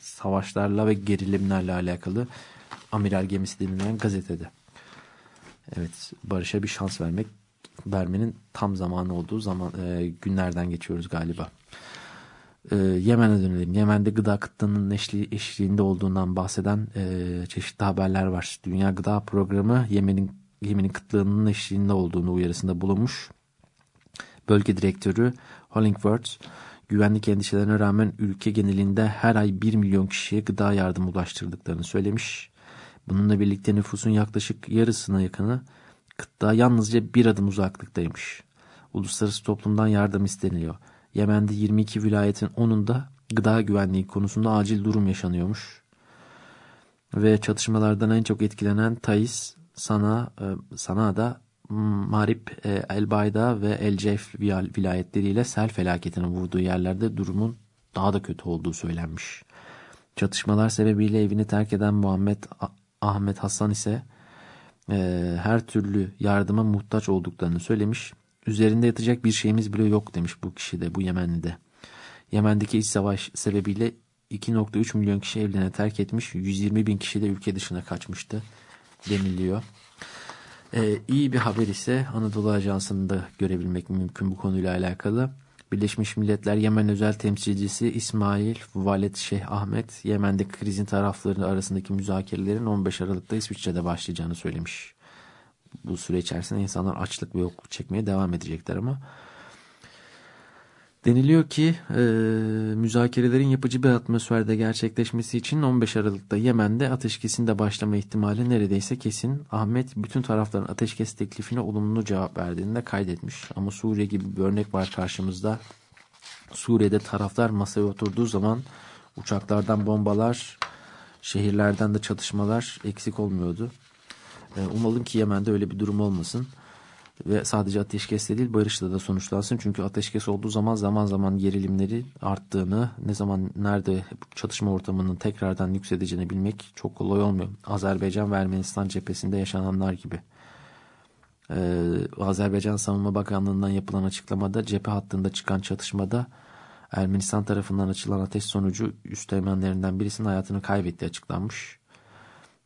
savaşlarla ve gerilimlerle alakalı amiral gemisi denilen gazetede. Evet barışa bir şans vermek vermenin tam zamanı olduğu zaman e, günlerden geçiyoruz galiba. E, Yemen'e dönelim. Yemen'de gıda kıtlığının eşli, eşliğinde olduğundan bahseden e, çeşitli haberler var. Dünya Gıda Programı Yemen'in Yemen'in kıtlığının eşliğinde olduğunu uyarısında bulunmuş. Bölge direktörü Hollingworth güvenlik endişelerine rağmen ülke genelinde her ay 1 milyon kişiye gıda yardımı ulaştırdıklarını söylemiş. Bununla birlikte nüfusun yaklaşık yarısına yakını kıtlığa yalnızca bir adım uzaklıktaymış. Uluslararası toplumdan yardım isteniyor. Yemen'de 22 vilayetin 10'unda gıda güvenliği konusunda acil durum yaşanıyormuş. Ve çatışmalardan en çok etkilenen Taiz, Sana, e, Sana'da Marip, e, El Bayda ve El Ceyf vilayetleriyle sel felaketinin vurduğu yerlerde durumun daha da kötü olduğu söylenmiş. Çatışmalar sebebiyle evini terk eden Muhammed Ahmet Hasan ise e, her türlü yardıma muhtaç olduklarını söylemiş. Üzerinde yatacak bir şeyimiz bile yok demiş bu kişi de bu Yemenli de. Yemen'deki iç savaş sebebiyle 2.3 milyon kişi evlerini terk etmiş. 120 bin kişi de ülke dışına kaçmıştı deniliyor. Ee, iyi bir haber ise Anadolu Ajansı'nda görebilmek mümkün bu konuyla alakalı. Birleşmiş Milletler Yemen özel temsilcisi İsmail Valet Şeyh Ahmet Yemen'de krizin tarafları arasındaki müzakerelerin 15 Aralık'ta İsviçre'de başlayacağını söylemiş. Bu süre içerisinde insanlar açlık ve yokluk çekmeye devam edecekler ama Deniliyor ki e, müzakerelerin yapıcı bir atmosferde gerçekleşmesi için 15 Aralık'ta Yemen'de ateşkesin de başlama ihtimali neredeyse kesin. Ahmet bütün tarafların ateşkes teklifine olumlu cevap verdiğini de kaydetmiş. Ama Suriye gibi bir örnek var karşımızda. Suriye'de taraflar masaya oturduğu zaman uçaklardan bombalar, şehirlerden de çatışmalar eksik olmuyordu. E, umalım ki Yemen'de öyle bir durum olmasın ve sadece ateşkesle değil barışla da sonuçlansın. Çünkü ateşkes olduğu zaman zaman zaman gerilimleri arttığını, ne zaman nerede çatışma ortamının tekrardan yükseleceğini bilmek çok kolay olmuyor. Azerbaycan ve Ermenistan cephesinde yaşananlar gibi. Ee, Azerbaycan Savunma Bakanlığı'ndan yapılan açıklamada cephe hattında çıkan çatışmada Ermenistan tarafından açılan ateş sonucu üsteğmenlerinden birisinin hayatını kaybettiği açıklanmış.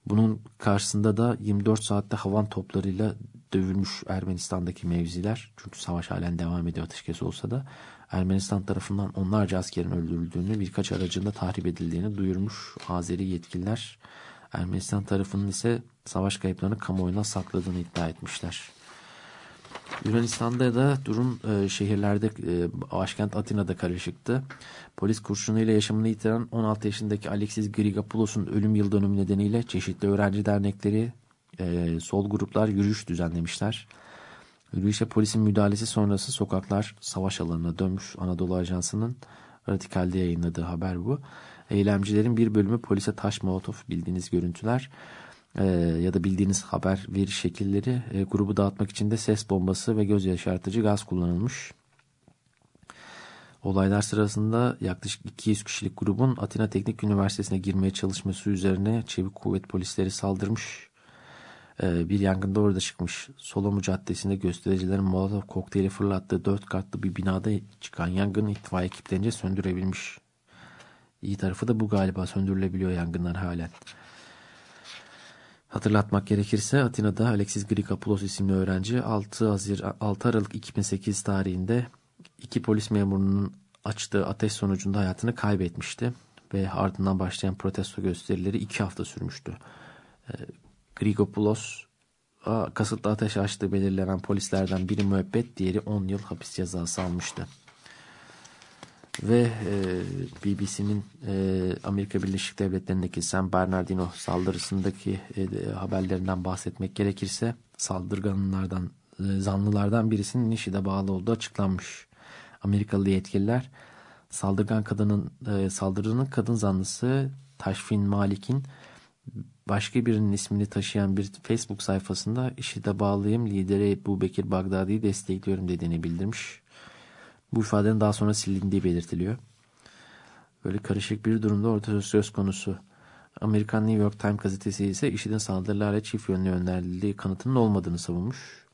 Bunun karşısında da 24 saatte havan toplarıyla dövülmüş Ermenistan'daki mevziler. Çünkü savaş halen devam ediyor ateşkes olsa da. Ermenistan tarafından onlarca askerin öldürüldüğünü, birkaç aracında tahrip edildiğini duyurmuş Azeri yetkililer. Ermenistan tarafının ise savaş kayıplarını kamuoyuna sakladığını iddia etmişler. Yunanistan'da da durum e, şehirlerde e, başkent Atina'da karışıktı. Polis kurşunuyla yaşamını yitiren 16 yaşındaki Alexis Grigopoulos'un ölüm yıl dönümü nedeniyle çeşitli öğrenci dernekleri, e, sol gruplar yürüyüş düzenlemişler. Yürüyüşe polisin müdahalesi sonrası sokaklar savaş alanına dönmüş Anadolu Ajansı'nın Radikal'de yayınladığı haber bu. Eylemcilerin bir bölümü polise taş molotof bildiğiniz görüntüler e, ya da bildiğiniz haber veri şekilleri e, grubu dağıtmak için de ses bombası ve göz yaşartıcı gaz kullanılmış. Olaylar sırasında yaklaşık 200 kişilik grubun Atina Teknik Üniversitesi'ne girmeye çalışması üzerine çevik kuvvet polisleri saldırmış. Ee, bir yangında orada çıkmış. Solomu Caddesi'nde göstericilerin Molotov kokteyli fırlattığı dört katlı bir binada çıkan yangın itfaiye ekiplerince söndürebilmiş. İyi tarafı da bu galiba söndürülebiliyor yangınlar halen. Hatırlatmak gerekirse Atina'da Alexis Grigopoulos isimli öğrenci 6, Hazir, 6 Aralık 2008 tarihinde iki polis memurunun açtığı ateş sonucunda hayatını kaybetmişti ve ardından başlayan protesto gösterileri iki hafta sürmüştü. Ee, Grigopoulos kasıtlı ateş açtığı belirlenen polislerden biri müebbet, diğeri 10 yıl hapis cezası almıştı. Ve e, BBC'nin e, Amerika Birleşik Devletleri'ndeki San Bernardino saldırısındaki e, haberlerinden bahsetmek gerekirse saldırganlardan, e, zanlılardan birisinin Nişi'de bağlı olduğu açıklanmış. Amerikalı yetkililer saldırgan kadının e, saldırının kadın zanlısı Taşfin Malik'in başka birinin ismini taşıyan bir Facebook sayfasında işi de bağlayayım lideri Ebu Bekir Bagdadi'yi destekliyorum dediğini bildirmiş. Bu ifadenin daha sonra silindiği belirtiliyor. Böyle karışık bir durumda ortada söz konusu. Amerikan New York Times gazetesi ise IŞİD'in saldırılarla çift yönlü yönlendirildiği kanıtının olmadığını savunmuş.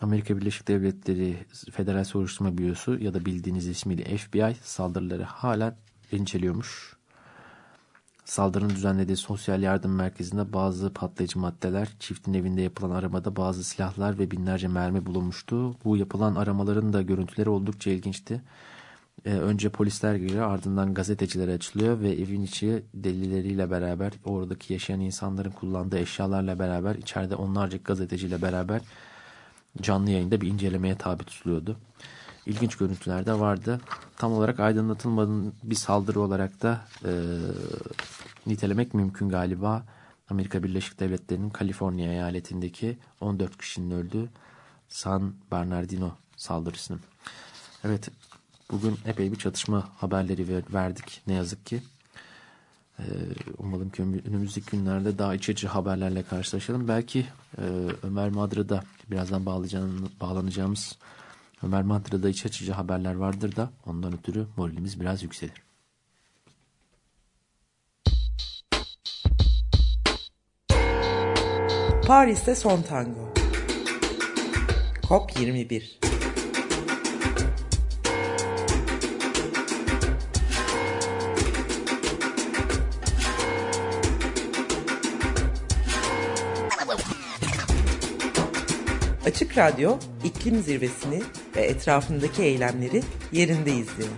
Amerika Birleşik Devletleri Federal Soruşturma Bürosu ya da bildiğiniz ismiyle FBI saldırıları hala inceliyormuş. Saldırının düzenlediği sosyal yardım merkezinde bazı patlayıcı maddeler, çiftin evinde yapılan aramada bazı silahlar ve binlerce mermi bulunmuştu. Bu yapılan aramaların da görüntüleri oldukça ilginçti. Ee, önce polisler giriyor ardından gazetecilere açılıyor ve evin içi delilleriyle beraber oradaki yaşayan insanların kullandığı eşyalarla beraber içeride onlarca gazeteciyle beraber canlı yayında bir incelemeye tabi tutuluyordu. İlginç görüntüler de vardı. Tam olarak aydınlatılmadan bir saldırı olarak da e, nitelemek mümkün galiba. Amerika Birleşik Devletleri'nin Kaliforniya eyaletindeki 14 kişinin öldüğü San Bernardino saldırısının. Evet bugün epey bir çatışma haberleri verdik ne yazık ki. Ee, umalım ki önümüzdeki günlerde daha iç açıcı haberlerle karşılaşalım. Belki e, Ömer Madra'da birazdan bağlanacağımız Ömer Madra'da iç açıcı haberler vardır da ondan ötürü moralimiz biraz yükselir. Paris'te son tango. COP 21. Açık Radyo iklim zirvesini ve etrafındaki eylemleri yerinde izliyor.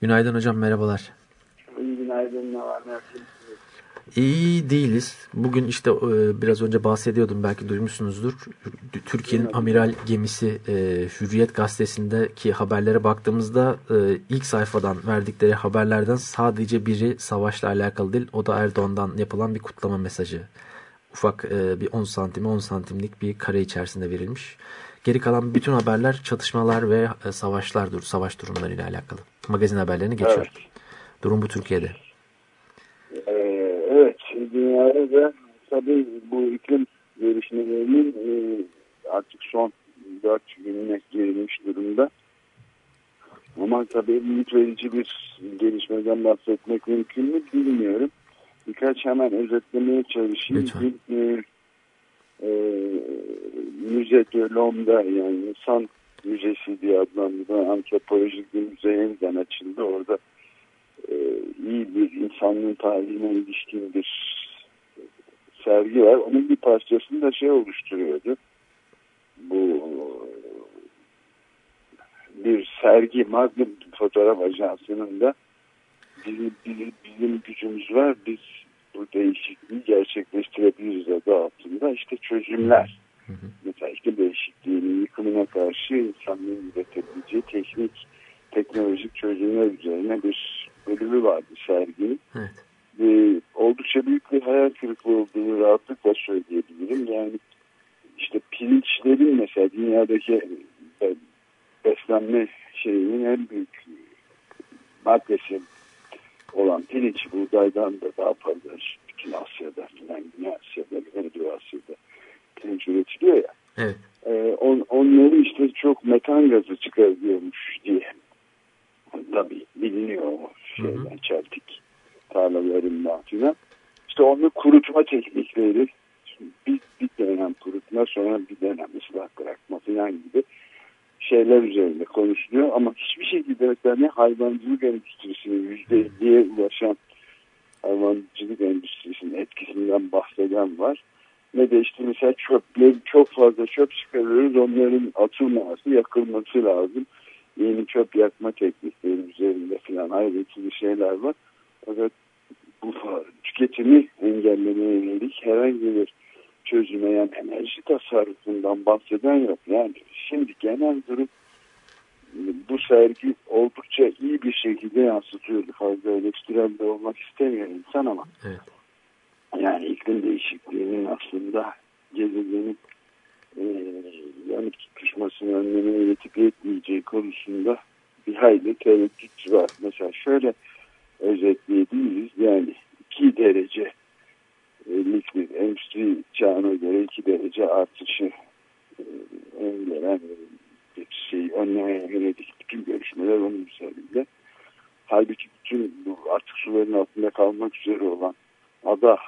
Günaydın hocam merhabalar. İyi günaydın ne var ne yapıyorsunuz? İyi değiliz. Bugün işte e, biraz önce bahsediyordum belki duymuşsunuzdur. Türkiye'nin amiral gemisi e, Hürriyet gazetesindeki haberlere baktığımızda e, ilk sayfadan verdikleri haberlerden sadece biri savaşla alakalı değil. O da Erdoğan'dan yapılan bir kutlama mesajı. Ufak bir 10 santim 10 santimlik bir kare içerisinde verilmiş. Geri kalan bütün haberler çatışmalar ve savaşlar, savaş durumlarıyla alakalı. Magazin haberlerini geçiyor. Evet. Durum bu Türkiye'de. Evet, dünyada da tabii bu iklim gelişmelerinin e, artık son dört gününe girilmiş durumda. Ama tabii ümit verici bir gelişmeden bahsetmek mümkün mü bilmiyorum. Birkaç hemen özetlemeye çalışayım. Lütfen. Bir, e, e, Müze de L'Homme'da yani insan müzesi diye adlandırılan antropolojik bir müze yeniden açıldı. Orada e, iyi bir insanlığın tarihine ilişkin bir sergi var. Onun bir parçasını da şey oluşturuyordu. Bu bir sergi Magnum Fotoğraf Ajansı'nın da bizim, bizim, bizim gücümüz var. Biz bu değişikliği gerçekleştirebiliriz adı altında. İşte çözümler. Mesela işte değişikliğinin yıkımına karşı insanlığın üretebileceği teknik, teknolojik çözümler üzerine bir bölümü vardı serginin. Evet. Ve oldukça büyük bir hayal kırıklığı olduğunu rahatlıkla söyleyebilirim. Yani işte pirinçlerin mesela dünyadaki beslenme şeyinin en büyük maddesi olan pirinç buğdaydan da daha fazla bütün Asya'da, yani Güney Asya'da, Güneydoğu Asya'da pirinç üretiliyor ya. Evet. E, on, onları işte çok metan gazı çıkarıyormuş diye tabii biliniyor o şeyden çeltik tarlalarından filan. İşte onu kurutma teknikleri bir, bir dönem kurutma sonra bir dönem ıslah bırakma filan gibi şeyler üzerinde konuşuluyor ama hiçbir şekilde mesela ne hayvancılık endüstrisinin yüzde elliye ulaşan hayvancılık endüstrisinin etkisinden bahseden var. Ne de işte mesela çöpleri çok fazla çöp çıkarıyoruz onların atılmaması yakılması lazım. Yeni çöp yakma teknikleri üzerinde filan ayrıntılı şeyler var. Fakat tüketimi engellemeye yönelik herhangi bir çözüme yani enerji tasarrufundan bahseden yok. Yani şimdi genel durum bu sergi oldukça iyi bir şekilde yansıtıyordu. Fazla eleştirel de olmak istemiyor insan ama Evet. yani iklim değişikliğinin aslında gezegenin e, yanıp tutuşmasını önlemeye yetip yetmeyeceği konusunda bir hayli tereddüt var. Mesela şöyle özetleyebiliriz. Yani 2 derece lik bir endüstri çağına göre 2 derece artışı e, öngören bir şey önlemeye yönelik bütün görüşmeler onun üzerinde. Halbuki bütün bu artık suların altında kalmak üzere olan ada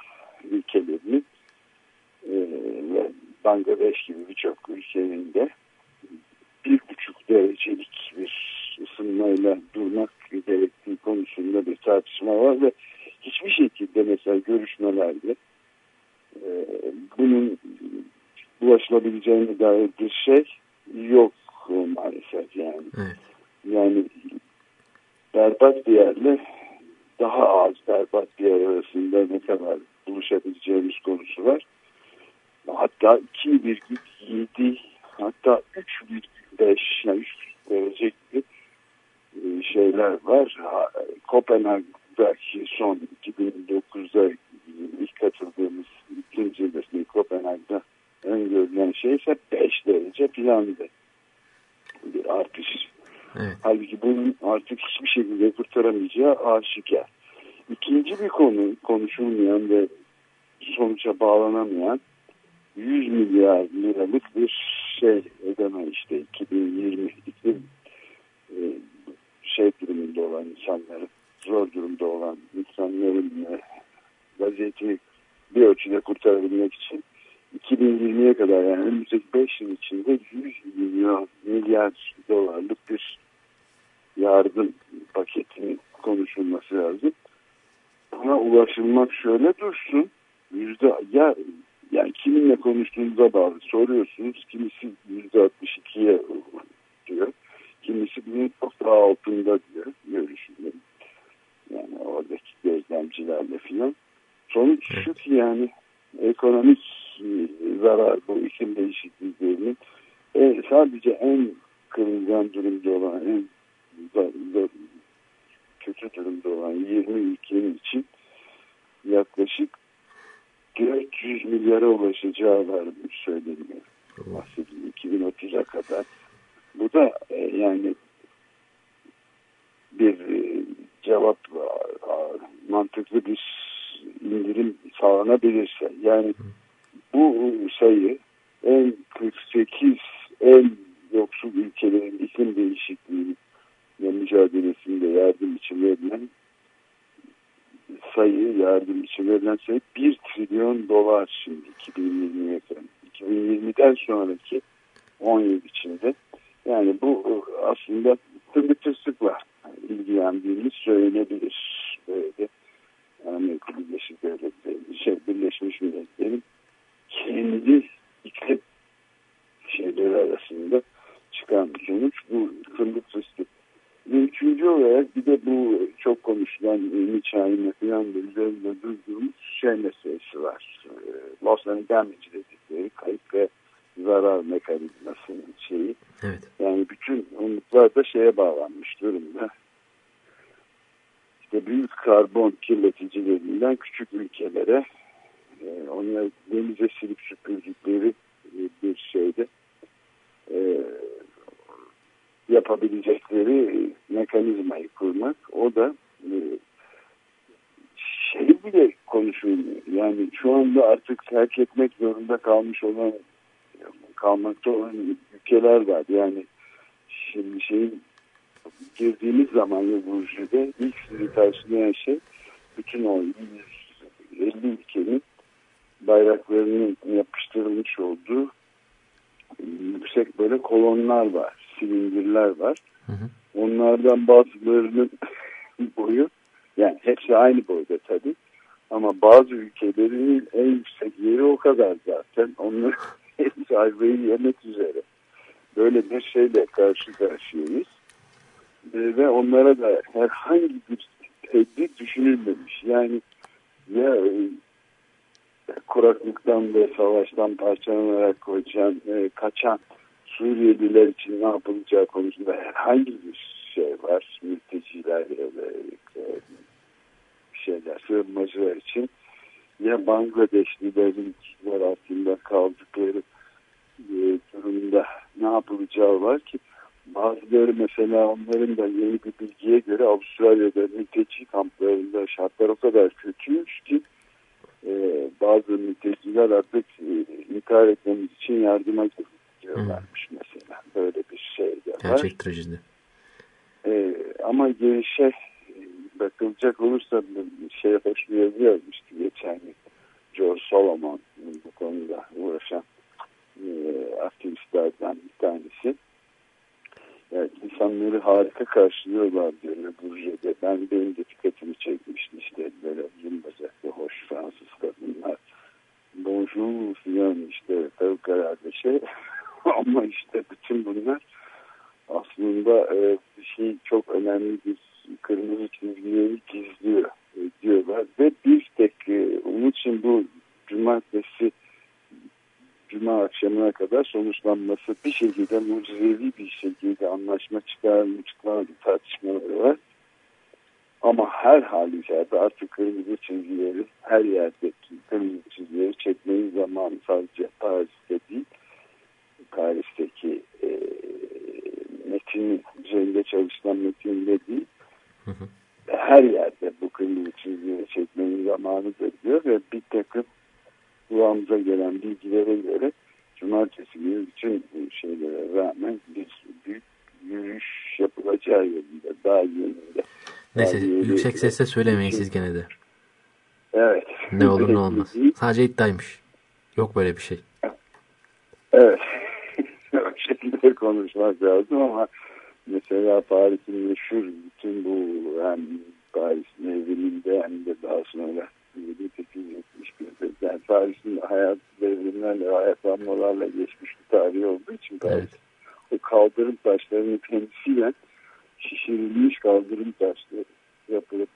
yapabilecekleri mekanizmayı kurmak. O da e, şey bile konuşulmuyor. Yani şu anda artık terk etmek zorunda kalmış olan kalmakta olan ülkeler var. Yani şimdi şeyin girdiğimiz zaman Yılburcu'da ilk sizi karşılayan şey bütün o 150 ülkenin bayraklarının yapıştırılmış olduğu yüksek böyle kolonlar var, silindirler var. Hı hı. Onlardan bazılarının boyu yani hepsi aynı boyda tabii ama bazı ülkelerin en yüksek yeri o kadar zaten. Onlar hepsi ayvayı yemek üzere. Böyle bir şeyle karşı karşıyayız. Ee, ve onlara da herhangi bir tedbir düşünülmemiş. Yani ya e, kuraklıktan ve savaştan parçalanarak koçan, e, kaçan Suriyeliler için ne yapılacağı konusunda herhangi bir şey var. Mülteciler ya da e, şeyler, sığınmacılar için. Ya Bangladeşlilerin zor altında kaldıkları e, durumda ne yapılacağı var ki? Bazıları mesela onların da yeni bir bilgiye göre Avustralya'da mülteci kamplarında şartlar o kadar kötüymüş ki e, bazı mülteciler artık e, intihar etmemiz için yardıma gidiyorlarmış mesela. Böyle bir şey de var. Gerçek trajedi. E, ama şey bakılacak olursa şey hoş bir yazı yazmıştı geçen yıl. George Solomon bu konuda uğraşan e, aktivistlerden bir tanesi. Yani insanları harika karşılıyorlar diyor Burju'da. Ben benim de dikkatimi çekmişti işte böyle uzun bacaklı hoş Fransız kadınlar. Bonjour filan işte fevkalade şey. Ama işte bütün bunlar aslında e, bir şey çok önemli bir kırmızı çizgileri gizliyor e, diyorlar. Ve bir tek e, onun için bu cumartesi cuma akşamına kadar sonuçlanması bir şekilde mucizevi bir şekilde anlaşma çıkar mı tartışmaları var. Ama her halükarda artık kırmızı çizgileri her yerdeki kırmızı çizgileri çekmenin zamanı sadece Paris'te değil Paris'teki e, metinin üzerinde çalışılan metinde değil Hı hı. her yerde bu kırmızı çizgileri çekmenin zamanıdır diyor ve bir takım kulağımıza gelen bilgilere göre cumartesi günü bütün şeylere rağmen bir büyük yürüyüş yapılacağı yolunda daha yönünde. Neyse Daha yönünde. yüksek sesle söylemeyin siz gene de. Evet. Ne olur ne olmaz. Sadece iddiaymış. Yok böyle bir şey. Evet. o şekilde konuşmak lazım ama mesela Paris'in meşhur bütün bu hem Paris'in evriminde hem de daha sonra 1871'de yani Paris'in hayat devrimlerle hayatlanmalarla geçmiş bir tarihi olduğu için Paris Evet. o kaldırım taşlarını temsilen şişirilmiş kaldırım taşları yapılıp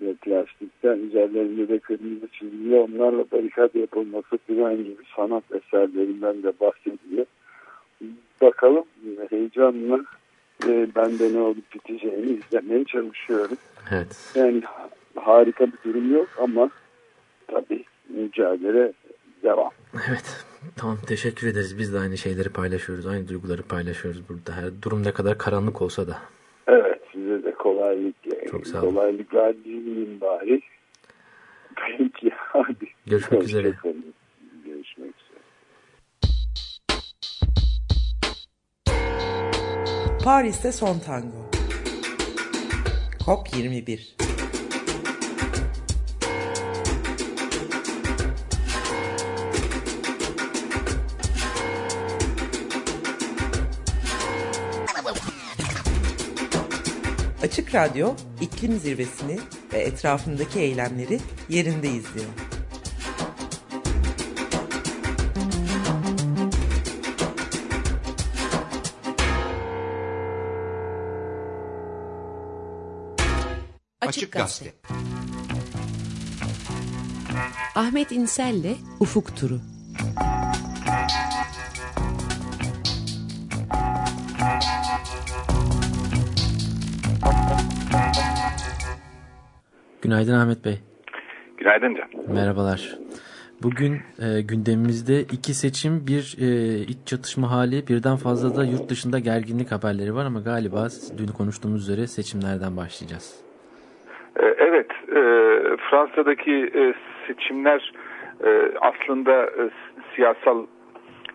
ve plastikten üzerlerinde de kırmızı çizgili onlarla barikat yapılması falan gibi sanat eserlerinden de bahsediyor. Bakalım heyecanla e, ben de ne olup biteceğini izlemeye çalışıyorum. Evet. Yani harika bir durum yok ama tabii mücadele devam. Evet. Tamam teşekkür ederiz. Biz de aynı şeyleri paylaşıyoruz. Aynı duyguları paylaşıyoruz burada. Her durum ne kadar karanlık olsa da. Evet size de kolaylık. Çok sağ olun. Kolaylıklar dileyim bari. Peki hadi. Görüşmek üzere. Hoşçakalın. Paris'te son tango. COP 21. Açık Radyo iklim zirvesini ve etrafındaki eylemleri yerinde izliyor. Açık Gazete. Ahmet İnsel'le Ufuk Turu. Günaydın Ahmet Bey. Günaydın Can. Merhabalar. Bugün e, gündemimizde iki seçim, bir e, iç çatışma hali, birden fazla da yurt dışında gerginlik haberleri var ama galiba dün konuştuğumuz üzere seçimlerden başlayacağız. Ee, Evet, e, Fransa'daki e, seçimler e, aslında e, siyasal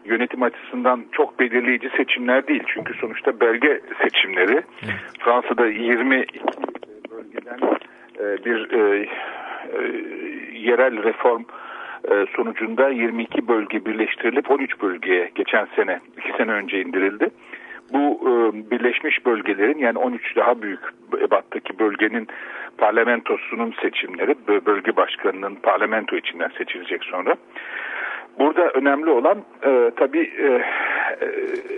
yönetim açısından çok belirleyici seçimler değil. Çünkü sonuçta bölge seçimleri. Fransa'da 20 bölgeden e, bir e, e, yerel reform e, sonucunda 22 bölge birleştirilip 13 bölgeye geçen sene, 2 sene önce indirildi. Bu e, birleşmiş bölgelerin yani 13 daha büyük ebattaki bölgenin parlamentosunun seçimleri, bö- bölge başkanının parlamento içinden seçilecek sonra. Burada önemli olan e, tabii e, e,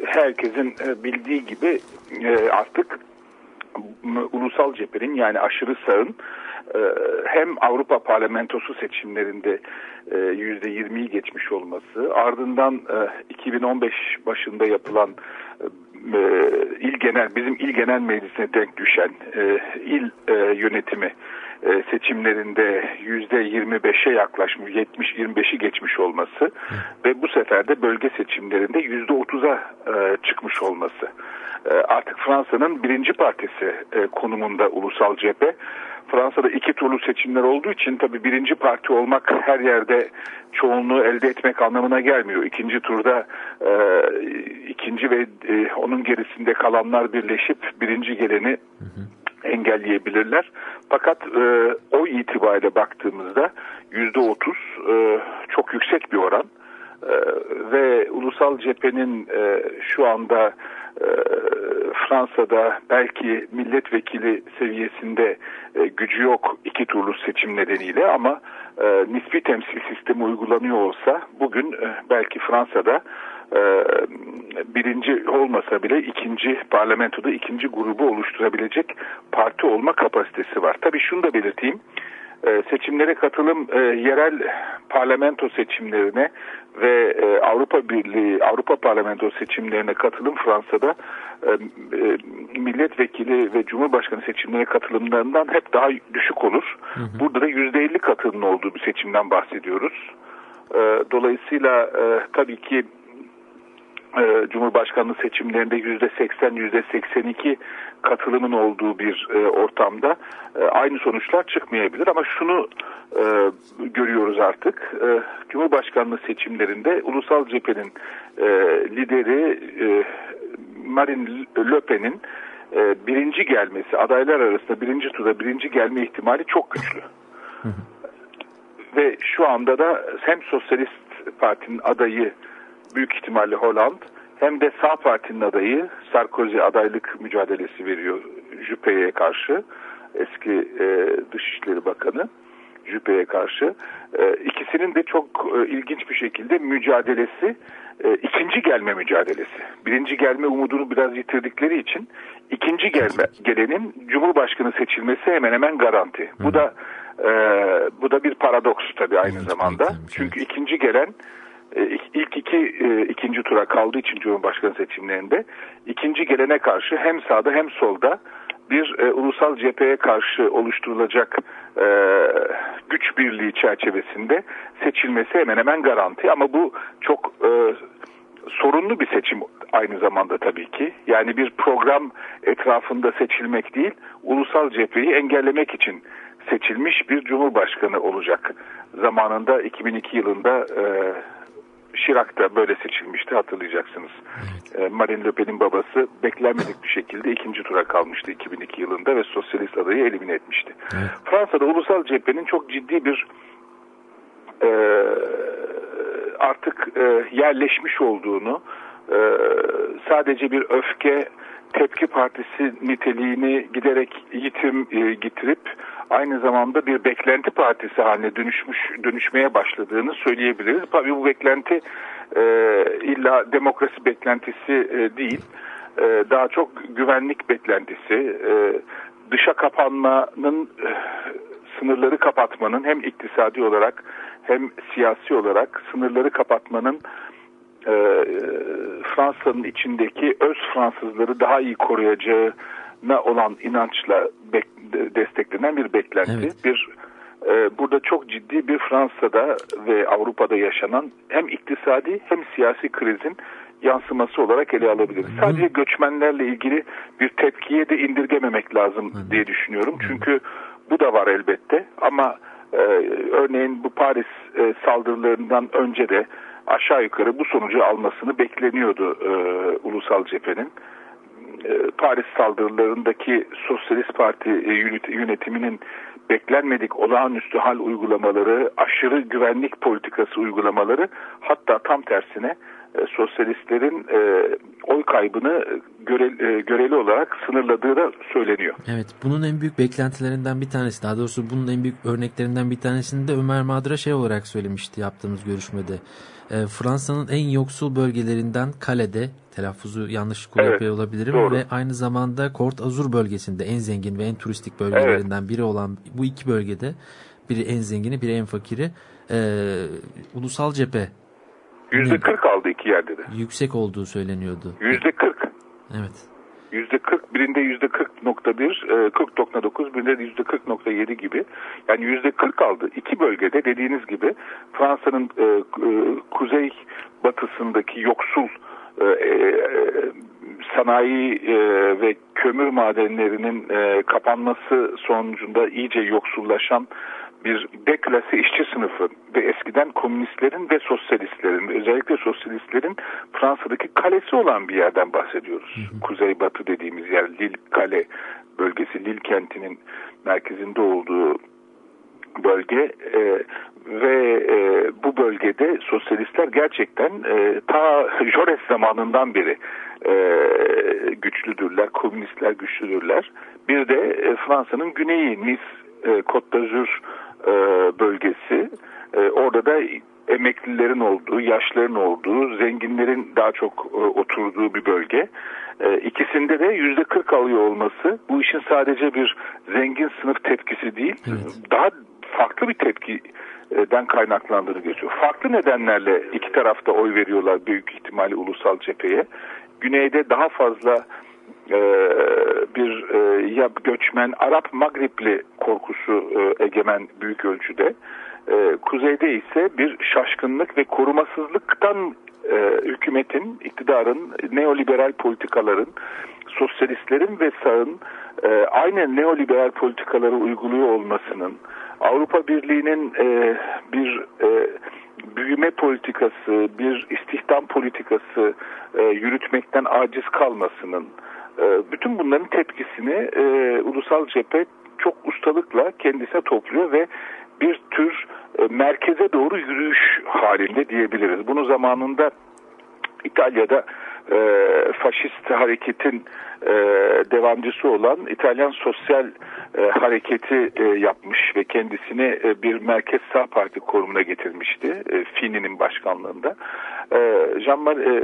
herkesin e, bildiği gibi e, artık ulusal cephenin yani aşırı sağın hem Avrupa Parlamentosu seçimlerinde e, yüzde 20'yi geçmiş olması ardından e, 2015 başında yapılan e, il genel bizim il genel meclisine denk düşen e, il e, yönetimi e, seçimlerinde yüzde 25'e yaklaşmış 70-25'i geçmiş olması ve bu sefer de bölge seçimlerinde yüzde 30'a e, çıkmış olması e, artık Fransa'nın birinci partisi e, konumunda ulusal cephe. Fransa'da iki turlu seçimler olduğu için tabii birinci parti olmak her yerde çoğunluğu elde etmek anlamına gelmiyor. İkinci turda e, ikinci ve e, onun gerisinde kalanlar birleşip birinci geleni engelleyebilirler. Fakat e, o itibariyle baktığımızda yüzde otuz e, çok yüksek bir oran. E, ve ulusal cephenin e, şu anda Fransa'da belki milletvekili seviyesinde e, gücü yok iki turlu seçim nedeniyle ama e, nispi temsil sistemi uygulanıyor olsa bugün e, belki Fransa'da birinci olmasa bile ikinci parlamentoda ikinci grubu oluşturabilecek parti olma kapasitesi var. Tabii şunu da belirteyim. Seçimlere katılım yerel parlamento seçimlerine ve e, Avrupa Birliği Avrupa Parlamento seçimlerine katılım Fransa'da e, e, milletvekili ve cumhurbaşkanı seçimlerine katılımlarından hep daha düşük olur. Burada da %50 katılımın olduğu bir seçimden bahsediyoruz. E, dolayısıyla e, tabii ki e, Cumhurbaşkanlığı seçimlerinde yüzde 80 yüzde 82 katılımın olduğu bir e, ortamda e, aynı sonuçlar çıkmayabilir ama şunu e, görüyoruz artık. E, Cumhurbaşkanlığı seçimlerinde Ulusal Cephe'nin e, lideri e, Marine Le Pen'in e, birinci gelmesi, adaylar arasında birinci turda birinci gelme ihtimali çok güçlü. Ve şu anda da hem Sosyalist Parti'nin adayı büyük ihtimalle Hollande hem de sağ partinin adayı Sarkozy adaylık mücadelesi veriyor Juppé'ye karşı. Eski e, Dışişleri Bakanı Juppé'ye karşı. E, ikisinin de çok e, ilginç bir şekilde mücadelesi e, ikinci gelme mücadelesi. Birinci gelme umudunu biraz yitirdikleri için ikinci gelme gelenin Cumhurbaşkanı seçilmesi hemen hemen garanti. Bu da e, bu da bir paradoks tabii aynı Evet, zamanda. beklenmiş, Çünkü ikinci gelen ilk iki e, ikinci tura kaldığı için Cumhurbaşkanı seçimlerinde ikinci gelene karşı hem sağda hem solda bir e, ulusal cepheye karşı oluşturulacak e, güç birliği çerçevesinde seçilmesi hemen hemen garanti ama bu çok e, sorunlu bir seçim aynı zamanda tabii ki. Yani bir program etrafında seçilmek değil, ulusal cepheyi engellemek için seçilmiş bir cumhurbaşkanı olacak. Zamanında 2002 yılında e, Chirac da böyle seçilmişti hatırlayacaksınız. E, Marine Le Pen'in babası beklenmedik bir şekilde ikinci tura kalmıştı 2002 yılında ve sosyalist adayı elimine etmişti. Fransa'da ulusal cephenin çok ciddi bir e, artık e, yerleşmiş olduğunu e, sadece bir öfke tepki partisi niteliğini giderek yitim e, getirip aynı zamanda bir beklenti partisi haline dönüşmüş dönüşmeye başladığını söyleyebiliriz. Tabii bu beklenti e, illa demokrasi beklentisi e, değil. E, daha çok güvenlik beklentisi, e, dışa kapanmanın e, sınırları kapatmanın hem iktisadi olarak hem siyasi olarak sınırları kapatmanın e, Fransa'nın içindeki öz Fransızları daha iyi koruyacağına olan inançla bek- desteklenen bir beklenti. Evet. Bir e, burada çok ciddi bir Fransa'da ve Avrupa'da yaşanan hem iktisadi hem siyasi krizin yansıması olarak ele alabiliriz. Sadece göçmenlerle ilgili bir tepkiye de indirgememek lazım diye düşünüyorum. Çünkü bu da var elbette ama e, örneğin bu Paris e, saldırılarından önce de aşağı yukarı bu sonucu almasını bekleniyordu e, Ulusal Cephe'nin. E, Paris saldırılarındaki Sosyalist Parti e, yönet- yönetiminin beklenmedik olağanüstü hal uygulamaları, aşırı güvenlik politikası uygulamaları hatta tam tersine e, sosyalistlerin e, oy kaybını göre, e, göreli olarak sınırladığı da söyleniyor. Evet bunun en büyük beklentilerinden bir tanesi daha doğrusu bunun en büyük örneklerinden bir tanesini de Ömer Madra şey olarak söylemişti yaptığımız görüşmede. E, Fransa'nın en yoksul bölgelerinden Kale'de telaffuzu yanlışlıkla Evet, yapıyor olabilirim doğru. ve aynı zamanda Kort Azur bölgesinde en zengin ve en turistik bölgelerinden biri olan bu iki bölgede biri en zengini biri en fakiri e, ulusal cephe Yüzde 40 aldı iki yerde de. yüksek olduğu söyleniyordu. Yüzde 40. Evet. Yüzde 40 birinde yüzde 40.1 e, 40.9 birinde de yüzde 40.7 gibi yani yüzde 40 aldı iki bölgede dediğiniz gibi Fransa'nın e, e, kuzey batısındaki yoksul e, e, sanayi e, ve kömür madenlerinin e, kapanması sonucunda iyice yoksullaşan bir deklase işçi sınıfı ve eskiden komünistlerin ve sosyalistlerin özellikle sosyalistlerin Fransa'daki kalesi olan bir yerden bahsediyoruz. Kuzeybatı dediğimiz yer Lille Kale bölgesi Lille kentinin merkezinde olduğu bölge e, ve e, bu bölgede sosyalistler gerçekten e, ta Jaurès zamanından beri e, güçlüdürler, komünistler güçlüdürler. Bir de e, Fransa'nın güneyi Nice, e, Côte d'Azur e, bölgesi. E, orada da emeklilerin olduğu, yaşların olduğu, zenginlerin daha çok e, oturduğu bir bölge. E, ikisinde de yüzde 40 alıyor olması bu işin sadece bir zengin sınıf tepkisi değil, daha farklı bir tepkiden kaynaklandığını gösteriyor. Farklı nedenlerle iki tarafta oy veriyorlar büyük ihtimalle ulusal cepheye. Güneyde daha fazla e, bir e, ya göçmen Arap Magripli korkusu e, egemen büyük ölçüde. Kuzeyde ise bir şaşkınlık ve korumasızlıktan hükümetin, iktidarın, neoliberal politikaların, sosyalistlerin ve sağın e, aynı neoliberal politikaları uyguluyor olmasının, Avrupa Birliği'nin bir e, büyüme politikası, bir istihdam politikası yürütmekten aciz kalmasının, bütün bunların tepkisini e, ulusal cephe çok ustalıkla kendisine topluyor ve bir tür e, merkeze doğru yürüyüş halinde diyebiliriz. Bunu zamanında İtalya'da e, faşist hareketin e, devamcısı olan İtalyan Sosyal e, Hareketi e, yapmış ve kendisini e, bir merkez sağ parti konumuna getirmişti e, Fini'nin başkanlığında. E, Jean-Marie e,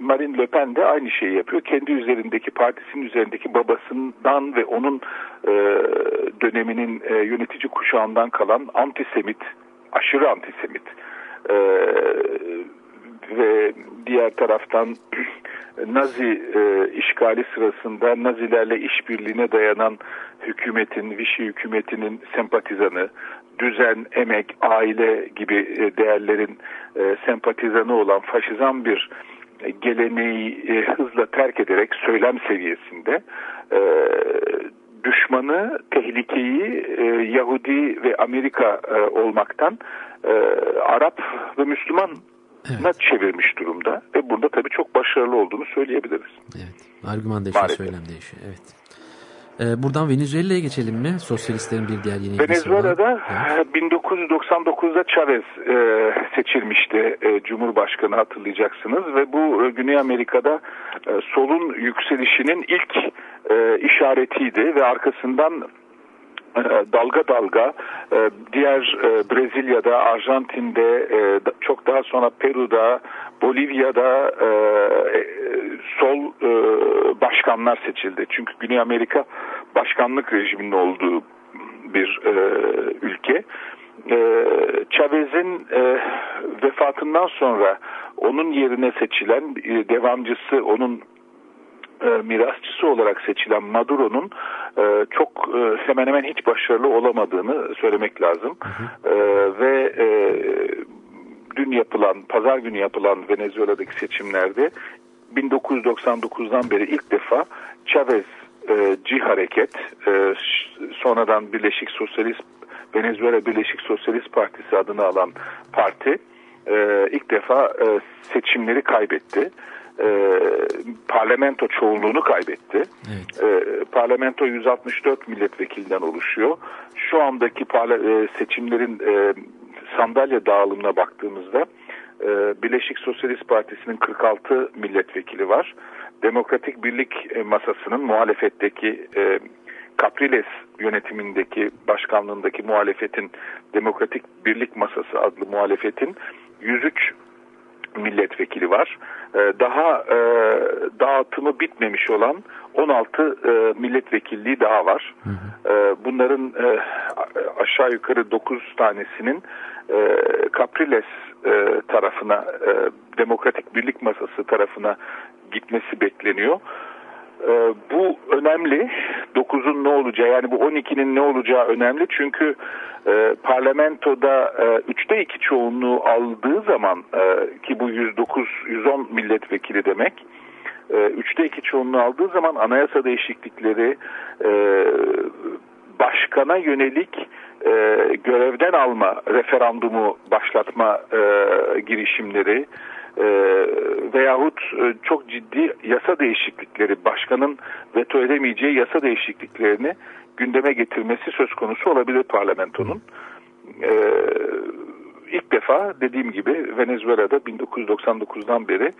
Marine Le Pen de aynı şeyi yapıyor. Kendi üzerindeki partisinin üzerindeki babasından ve onun e, döneminin e, yönetici kuşağından kalan antisemit, aşırı antisemit e, ve diğer taraftan Nazi e, işgali sırasında Nazilerle işbirliğine dayanan hükümetin, Vichy hükümetinin sempatizanı, düzen, emek, aile gibi e, değerlerin e, sempatizanı olan faşizan bir e, geleneği e, hızla terk ederek söylem seviyesinde e, düşmanı, tehlikeyi e, Yahudi ve Amerika e, olmaktan e, Arap ve Müslüman Evet. çevirmiş durumda ve burada tabii çok başarılı olduğunu söyleyebiliriz. Evet. Argüman değişiyor, Maalesef. söylem değişiyor. Evet. Ee, buradan Venezuela'ya geçelim mi? Sosyalistlerin bir diğer yeni Venezuela'da. Evet. 1999'da Chavez e, seçilmişti e, Cumhurbaşkanı hatırlayacaksınız ve bu e, Güney Amerika'da e, solun yükselişinin ilk e, işaretiydi ve arkasından dalga dalga e, diğer e, Brezilya'da, Arjantin'de, e, çok daha sonra Peru'da, Bolivya'da e, e, sol e, başkanlar seçildi. Çünkü Güney Amerika başkanlık rejiminin olduğu bir e, ülke. E, Chavez'in e, vefatından sonra onun yerine seçilen e, devamcısı, onun e, mirasçısı olarak seçilen Maduro'nun e, çok e, hemen hemen hiç başarılı olamadığını söylemek lazım. E, ve e, dün yapılan, pazar günü yapılan Venezuela'daki seçimlerde 1999'dan beri ilk defa Chavez e, Ci hareket, e, sonradan Birleşik Sosyalist Venezuela Birleşik Sosyalist Partisi adını alan parti e, ilk defa e, seçimleri kaybetti. E, parlamento çoğunluğunu kaybetti. Evet. E, parlamento 164 milletvekilinden oluşuyor. Şu andaki parla- e, seçimlerin e, sandalye dağılımına baktığımızda e, Birleşik Sosyalist Partisi'nin 46 milletvekili var. Demokratik Birlik e, Masası'nın muhalefetteki e, Capriles yönetimindeki başkanlığındaki muhalefetin Demokratik Birlik Masası adlı muhalefetin 103 milletvekili var. Ee, Daha e, dağıtımı bitmemiş olan 16 e, milletvekilliği daha var. Ee, Bunların e, aşağı yukarı 9 tanesinin Capriles tarafına, Demokratik Birlik Masası tarafına gitmesi bekleniyor. Ee, bu önemli. 9'un ne olacağı yani bu 12'nin ne olacağı önemli. Çünkü e, parlamentoda e, 3'te 2 çoğunluğu aldığı zaman e, ki bu 109 110 milletvekili demek. E, 3'te 2 çoğunluğu aldığı zaman anayasa değişiklikleri e, başkana yönelik e, görevden alma referandumu başlatma e, girişimleri e, veyahut e, çok ciddi yasa değişiklikleri başkanın veto edemeyeceği yasa değişikliklerini gündeme getirmesi söz konusu olabilir parlamentonun. E, ilk defa dediğim gibi Venezuela'da 1999'dan beri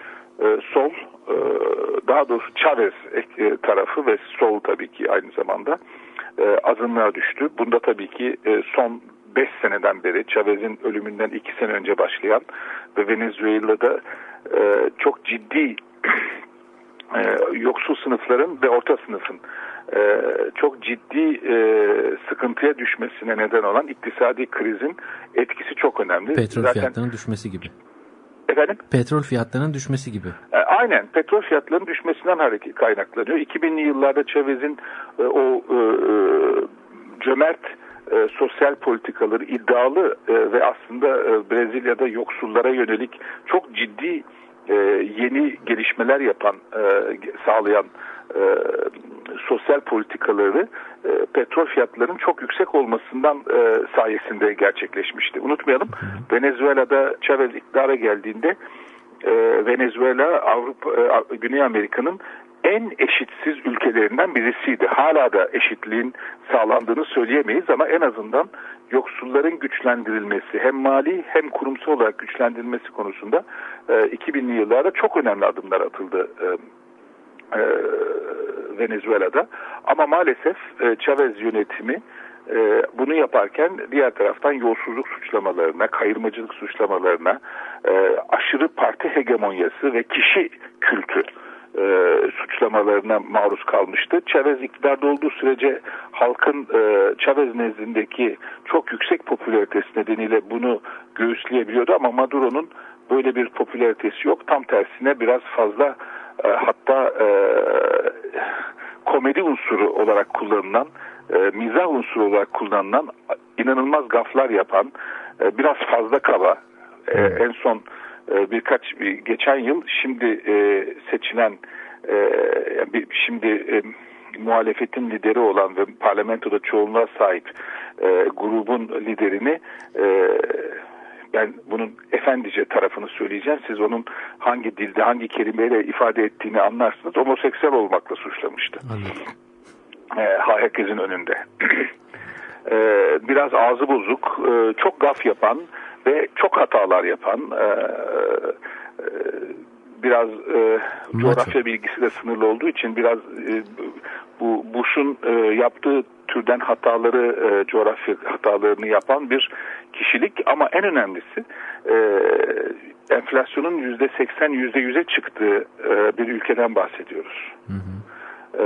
e, sol e, daha doğrusu Chavez e, tarafı ve sol tabii ki aynı zamanda e, azınlığa düştü. Bunda tabii ki e, son 5 seneden beri Chavez'in ölümünden 2 sene önce başlayan ve Venezuela'da e, çok ciddi e, yoksul sınıfların ve orta sınıfın e, çok ciddi e, sıkıntıya düşmesine neden olan iktisadi krizin etkisi çok önemli. Petrol Zaten fiyatlarının düşmesi gibi. efendim Petrol fiyatlarının düşmesi gibi. e, Aynen petrol fiyatlarının düşmesinden hareket kaynaklanıyor. 2000'li yıllarda Chavez'in e, o e, e, cömert e, sosyal politikaları iddialı e, ve aslında e, Brezilya'da yoksullara yönelik çok ciddi e, yeni gelişmeler yapan e, sağlayan e, sosyal politikaları e, petrol fiyatlarının çok yüksek olmasından e, sayesinde gerçekleşmişti. Unutmayalım Venezuela'da Chavez iktidara geldiğinde e, Venezuela Avrupa e, Güney Amerika'nın en eşitsiz ülkelerinden birisiydi. Hala da eşitliğin sağlandığını söyleyemeyiz ama en azından yoksulların güçlendirilmesi hem mali hem kurumsal olarak güçlendirilmesi konusunda e, 2000'li yıllarda çok önemli adımlar atıldı e, e, Venezuela'da. Ama maalesef e, Chavez yönetimi e, bunu yaparken diğer taraftan yolsuzluk suçlamalarına, kayırmacılık suçlamalarına, e, aşırı parti hegemonyası ve kişi kültü e, suçlamalarına maruz kalmıştı. Chavez iktidarda olduğu sürece halkın e, Chavez nezdindeki çok yüksek popülaritesi nedeniyle bunu göğüsleyebiliyordu ama Maduro'nun böyle bir popülaritesi yok. Tam tersine biraz fazla e, hatta e, komedi unsuru olarak kullanılan, e, mizah unsuru olarak kullanılan inanılmaz gaflar yapan, e, biraz fazla kaba, e, en son e, birkaç bir- geçen yıl şimdi e, seçilen e, bir- şimdi e, muhalefetin lideri olan ve parlamentoda çoğunluğa sahip e, grubun liderini e, ben bunun efendice tarafını söyleyeceğim. Siz onun hangi dilde hangi kelimeyle ifade ettiğini anlarsınız. Homoseksüel olmakla suçlamıştı. Anladım. E, herkesin önünde. E, biraz ağzı bozuk, e, çok gaf yapan ve çok hatalar yapan, e, e, biraz e, coğrafya bilgisi de sınırlı olduğu için biraz e, bu Bush'un e, yaptığı türden hataları, e, coğrafya hatalarını yapan bir kişilik. Ama en önemlisi e, enflasyonun yüzde seksen, yüzde yüze çıktığı e, bir ülkeden bahsediyoruz. E,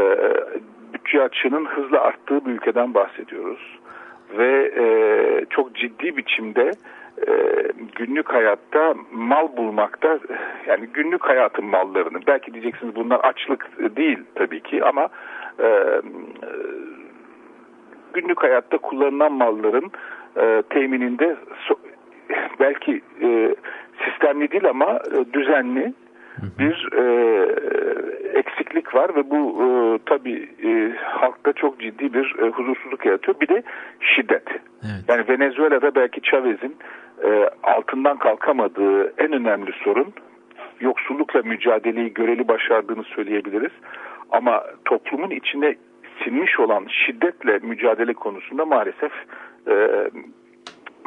bütçe açığının hızla arttığı bir ülkeden bahsediyoruz. Ve e, çok ciddi biçimde e, günlük hayatta mal bulmakta yani günlük hayatın mallarını belki diyeceksiniz bunlar açlık değil tabii ki ama e, e, günlük hayatta kullanılan malların e, temininde so- belki e, sistemli değil ama e, düzenli bir e, eksiklik var ve bu e, tabii e, halkta çok ciddi bir e, huzursuzluk yaratıyor. Bir de şiddet. Evet. Yani Venezuela'da belki Chavez'in e, altından kalkamadığı en önemli sorun yoksullukla mücadeleyi göreli başardığını söyleyebiliriz. Ama toplumun içine sinmiş olan şiddetle mücadele konusunda maalesef e,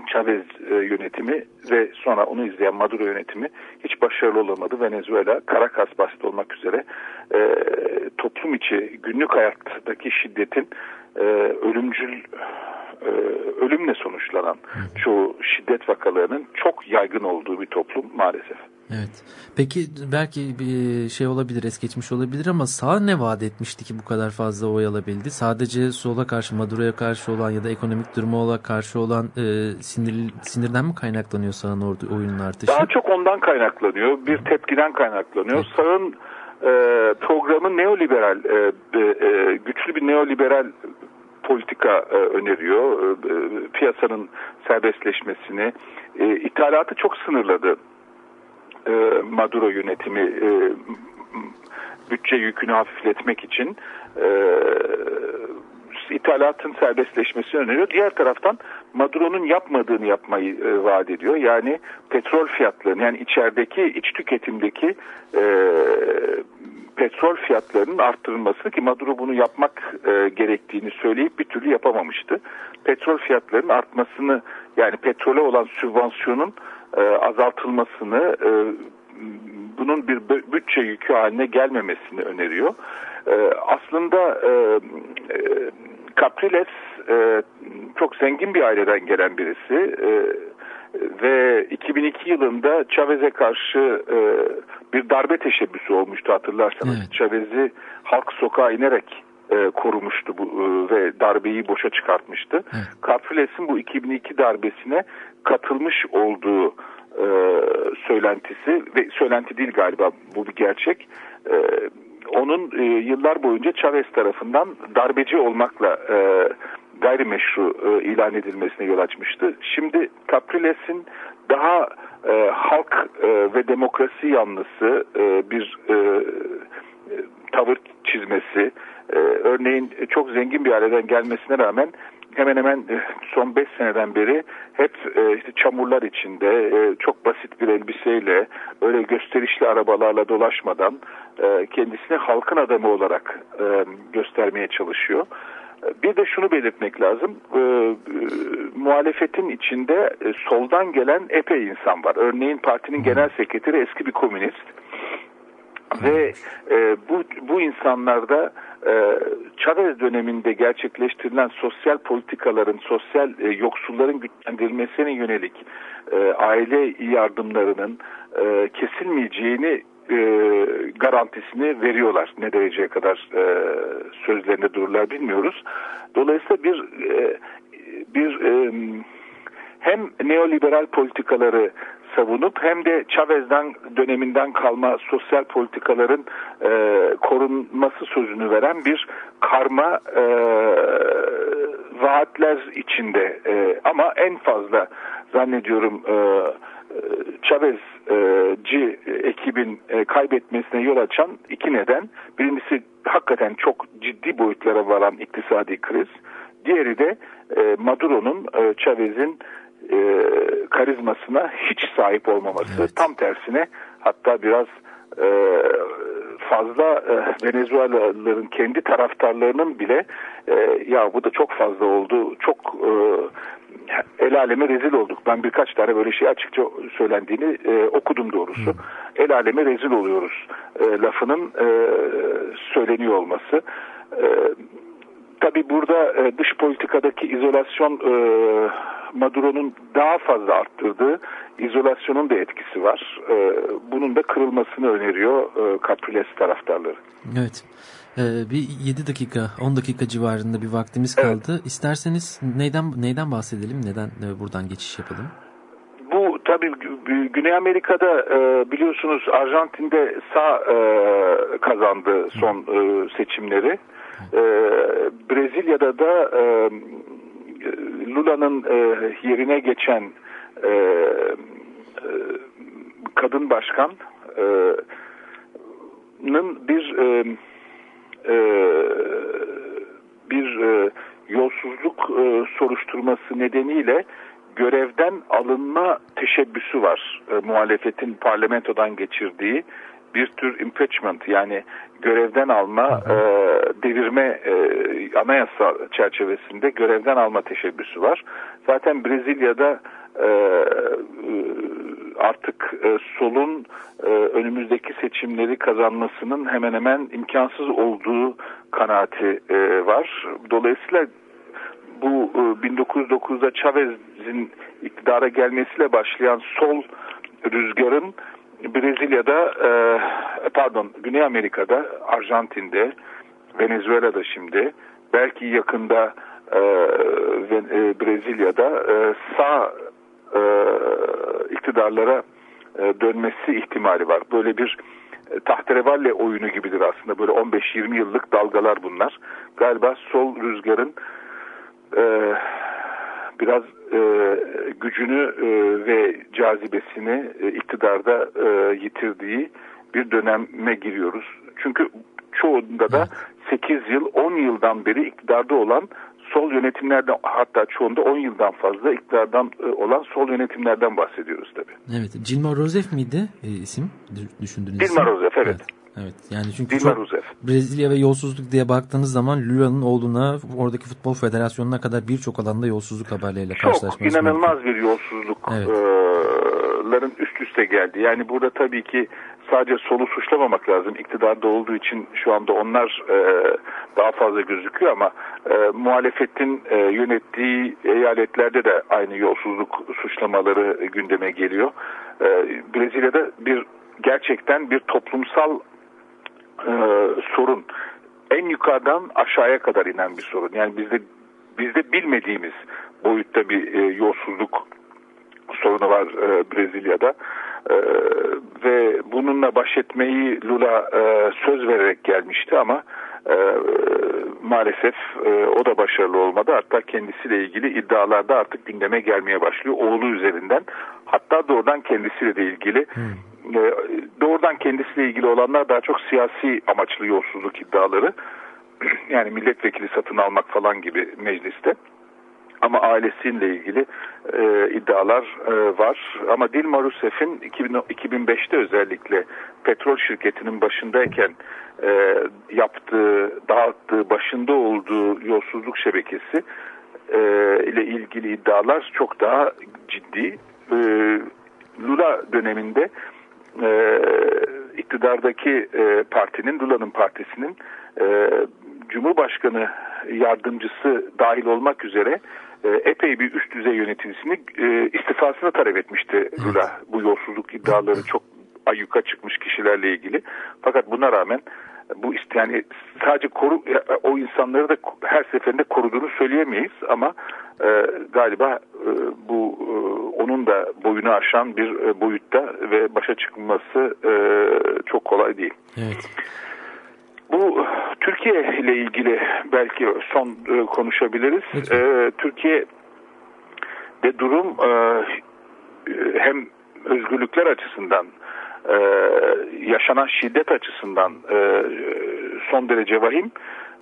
Chavez e, yönetimi ve sonra onu izleyen Maduro yönetimi hiç başarılı olamadı. Venezuela, Caracas basit olmak üzere e, toplum içi günlük hayattaki şiddetin e, ölümcül e, ölümle sonuçlanan çoğu şiddet vakalarının çok yaygın olduğu bir toplum maalesef. Evet. Peki belki bir şey olabilir, es geçmiş olabilir ama sağ ne vaat etmişti ki bu kadar fazla oy alabildi? Sadece sola karşı, Maduro'ya karşı olan ya da ekonomik duruma karşı olan e, sinir, sinirden mi kaynaklanıyor sağın ordu oyunun artışı? Daha çok ondan kaynaklanıyor. Bir tepkiden kaynaklanıyor. Sağın e, programı neoliberal, e, e, güçlü bir neoliberal politika e, öneriyor. E, e, piyasanın serbestleşmesini, e, ithalatı çok sınırladı. E, Maduro yönetimi e, bütçe yükünü hafifletmek için e, ithalatın serbestleşmesini öneriyor. Diğer taraftan Maduro'nun yapmadığını yapmayı e, vaat ediyor. Yani petrol fiyatlarını yani içerideki iç tüketimdeki e, petrol fiyatlarının arttırılması ki Maduro bunu yapmak e, gerektiğini söyleyip bir türlü yapamamıştı. Petrol fiyatlarının artmasını yani petrole olan sübvansiyonun e, azaltılmasını e, bunun bir bütçe yükü haline gelmemesini öneriyor. E, aslında e, e, Capriles e, çok zengin bir aileden gelen birisi e, ve 2002 yılında Chavez'e karşı e, bir darbe teşebbüsü olmuştu hatırlarsanız. Evet. Chavez'i halk sokağa inerek e, korumuştu bu, e, ve darbeyi boşa çıkartmıştı. Evet. Capriles'in bu 2002 darbesine katılmış olduğu e, söylentisi ve söylenti değil galiba bu bir gerçek. E, onun e, yıllar boyunca Chavez tarafından darbeci olmakla e, gayrimeşru e, ilan edilmesine yol açmıştı. Şimdi Capriles'in daha e, halk e, ve demokrasi yanlısı e, bir e, e, tavır çizmesi, e, örneğin çok zengin bir aileden gelmesine rağmen hemen hemen e, son 5 seneden beri hep e, işte çamurlar içinde e, çok basit bir elbiseyle öyle gösterişli arabalarla dolaşmadan e, kendisini halkın adamı olarak e, göstermeye çalışıyor. Bir de şunu belirtmek lazım. E, e, muhalefetin içinde e, soldan gelen epey insan var. Örneğin partinin genel sekreteri eski bir komünist. Ve e, bu bu insanlarda e, Chavez döneminde gerçekleştirilen sosyal politikaların, sosyal e, yoksulların güçlendirilmesine yönelik e, aile yardımlarının e, kesilmeyeceğini e, garantisini veriyorlar. Ne dereceye kadar e, sözlerinde dururlar bilmiyoruz. Dolayısıyla bir e, bir e, hem neoliberal politikaları savunup hem de Chavez'den döneminden kalma sosyal politikaların e, korunması sözünü veren bir karma e, vaatler içinde e, ama en fazla zannediyorum e, Chavez'ci ekibin e, kaybetmesine yol açan iki neden. Birincisi hakikaten çok ciddi boyutlara varan iktisadi kriz. Diğeri de e, Maduro'nun e, Chavez'in karizmasına hiç sahip olmaması. Evet. Tam tersine hatta biraz fazla Venezuelalıların kendi taraftarlarının bile ya bu da çok fazla oldu, çok el aleme rezil olduk. Ben birkaç tane böyle şey açıkça söylendiğini e, okudum doğrusu. El aleme rezil oluyoruz e, lafının e, söyleniyor olması. E, Tabi burada e, dış politikadaki izolasyon e, Maduro'nun daha fazla arttırdığı izolasyonun da etkisi var. E, bunun da kırılmasını öneriyor e, Capriles taraftarları. Evet. Ee, bir 7 dakika 10 dakika civarında bir vaktimiz Evet. kaldı. İsterseniz neyden neyden bahsedelim? Neden e, buradan geçiş yapalım? Bu tabii Gü- Güney Amerika'da e, biliyorsunuz Arjantin'de sağ e, kazandı son e, seçimleri. E, Brezilya'da da e, Lula'nın e, yerine geçen e, kadın başkan e, nın bir e, e, bir e, yolsuzluk e, soruşturması nedeniyle görevden alınma teşebbüsü var. E, muhalefetin parlamentodan geçirdiği bir tür impeachment yani görevden alma, e, devirme e, anayasa çerçevesinde görevden alma teşebbüsü var. Zaten Brezilya'da e, artık e, solun e, önümüzdeki seçimleri kazanmasının hemen hemen imkansız olduğu kanaati e, var. Dolayısıyla bu e, 1909'da Chavez'in iktidara gelmesiyle başlayan sol rüzgarın Brezilya'da e, pardon Güney Amerika'da, Arjantin'de, Venezuela'da şimdi belki yakında e, e, Brezilya'da e, sağ e, iktidarlara e, dönmesi ihtimali var. Böyle bir e, tahterevalle oyunu gibidir aslında. Böyle 15-20 yıllık dalgalar bunlar. Galiba sol rüzgarın e, biraz e, gücünü e, ve cazibesini e, iktidarda e, yitirdiği bir döneme giriyoruz. Çünkü çoğunda da 8 yıl 10 yıldan beri iktidarda olan sol yönetimlerden hatta çoğunda 10 yıldan fazla iktidardan e, olan sol yönetimlerden bahsediyoruz tabii. Evet. Dilma Rousseff miydi e, isim? Dü- Düşündüğünüz Dilma isim? Rousseff, evet. Evet. Yani çünkü Dilma çok Rousseff. Brezilya ve yolsuzluk diye baktığınız zaman Lula'nın oğluna oradaki futbol federasyonuna kadar birçok alanda yolsuzluk haberleriyle Çok karşılaşmanız inanılmaz bir yolsuzlukların üst üste geldi. Yani burada tabii ki sadece solu suçlamamak lazım. İktidarda olduğu için şu anda onlar e, daha fazla gözüküyor ama e, muhalefetin e, yönettiği eyaletlerde de aynı yolsuzluk suçlamaları gündeme geliyor. E, Brezilya'da bir gerçekten bir toplumsal e, sorun. En yukarıdan aşağıya kadar inen bir sorun. Yani bizde bizde bilmediğimiz boyutta bir e, yolsuzluk sorunu var e, Brezilya'da. E, ve bununla baş etmeyi Lula e, söz vererek gelmişti ama e, maalesef e, o da başarılı olmadı. Hatta kendisiyle ilgili iddialarda artık gündeme gelmeye başlıyor. Oğlu üzerinden hatta doğrudan kendisiyle de ilgili e, doğrudan kendisiyle ilgili olanlar daha çok siyasi amaçlı yolsuzluk iddiaları. Yani milletvekili satın almak falan gibi mecliste. Ama ailesiyle ilgili e, iddialar e, var. Ama Dilma Rousseff'in 2000 2005'te özellikle petrol şirketinin başındayken e, yaptığı, dağıttığı, başında olduğu yolsuzluk şebekesi e, ile ilgili iddialar çok daha ciddi. E, Lula döneminde e, iktidardaki e, partinin, Lula'nın partisinin e, Cumhurbaşkanı yardımcısı dahil olmak üzere e, epey bir üst düzey yöneticisini e, istifasını talep etmişti Lula. Bu yolsuzluk iddiaları çok ayyuka çıkmış kişilerle ilgili. Fakat buna rağmen bu ist- yani sadece koru o insanları da her seferinde koruduğunu söyleyemeyiz ama e, galiba e, bu e, onun da boyunu aşan bir e, boyutta ve başa çıkması e, çok kolay değil. Evet. Bu Türkiye ile ilgili belki son e, konuşabiliriz. E, Türkiye'de durum e, hem özgürlükler açısından e, yaşanan şiddet açısından e, son derece vahim.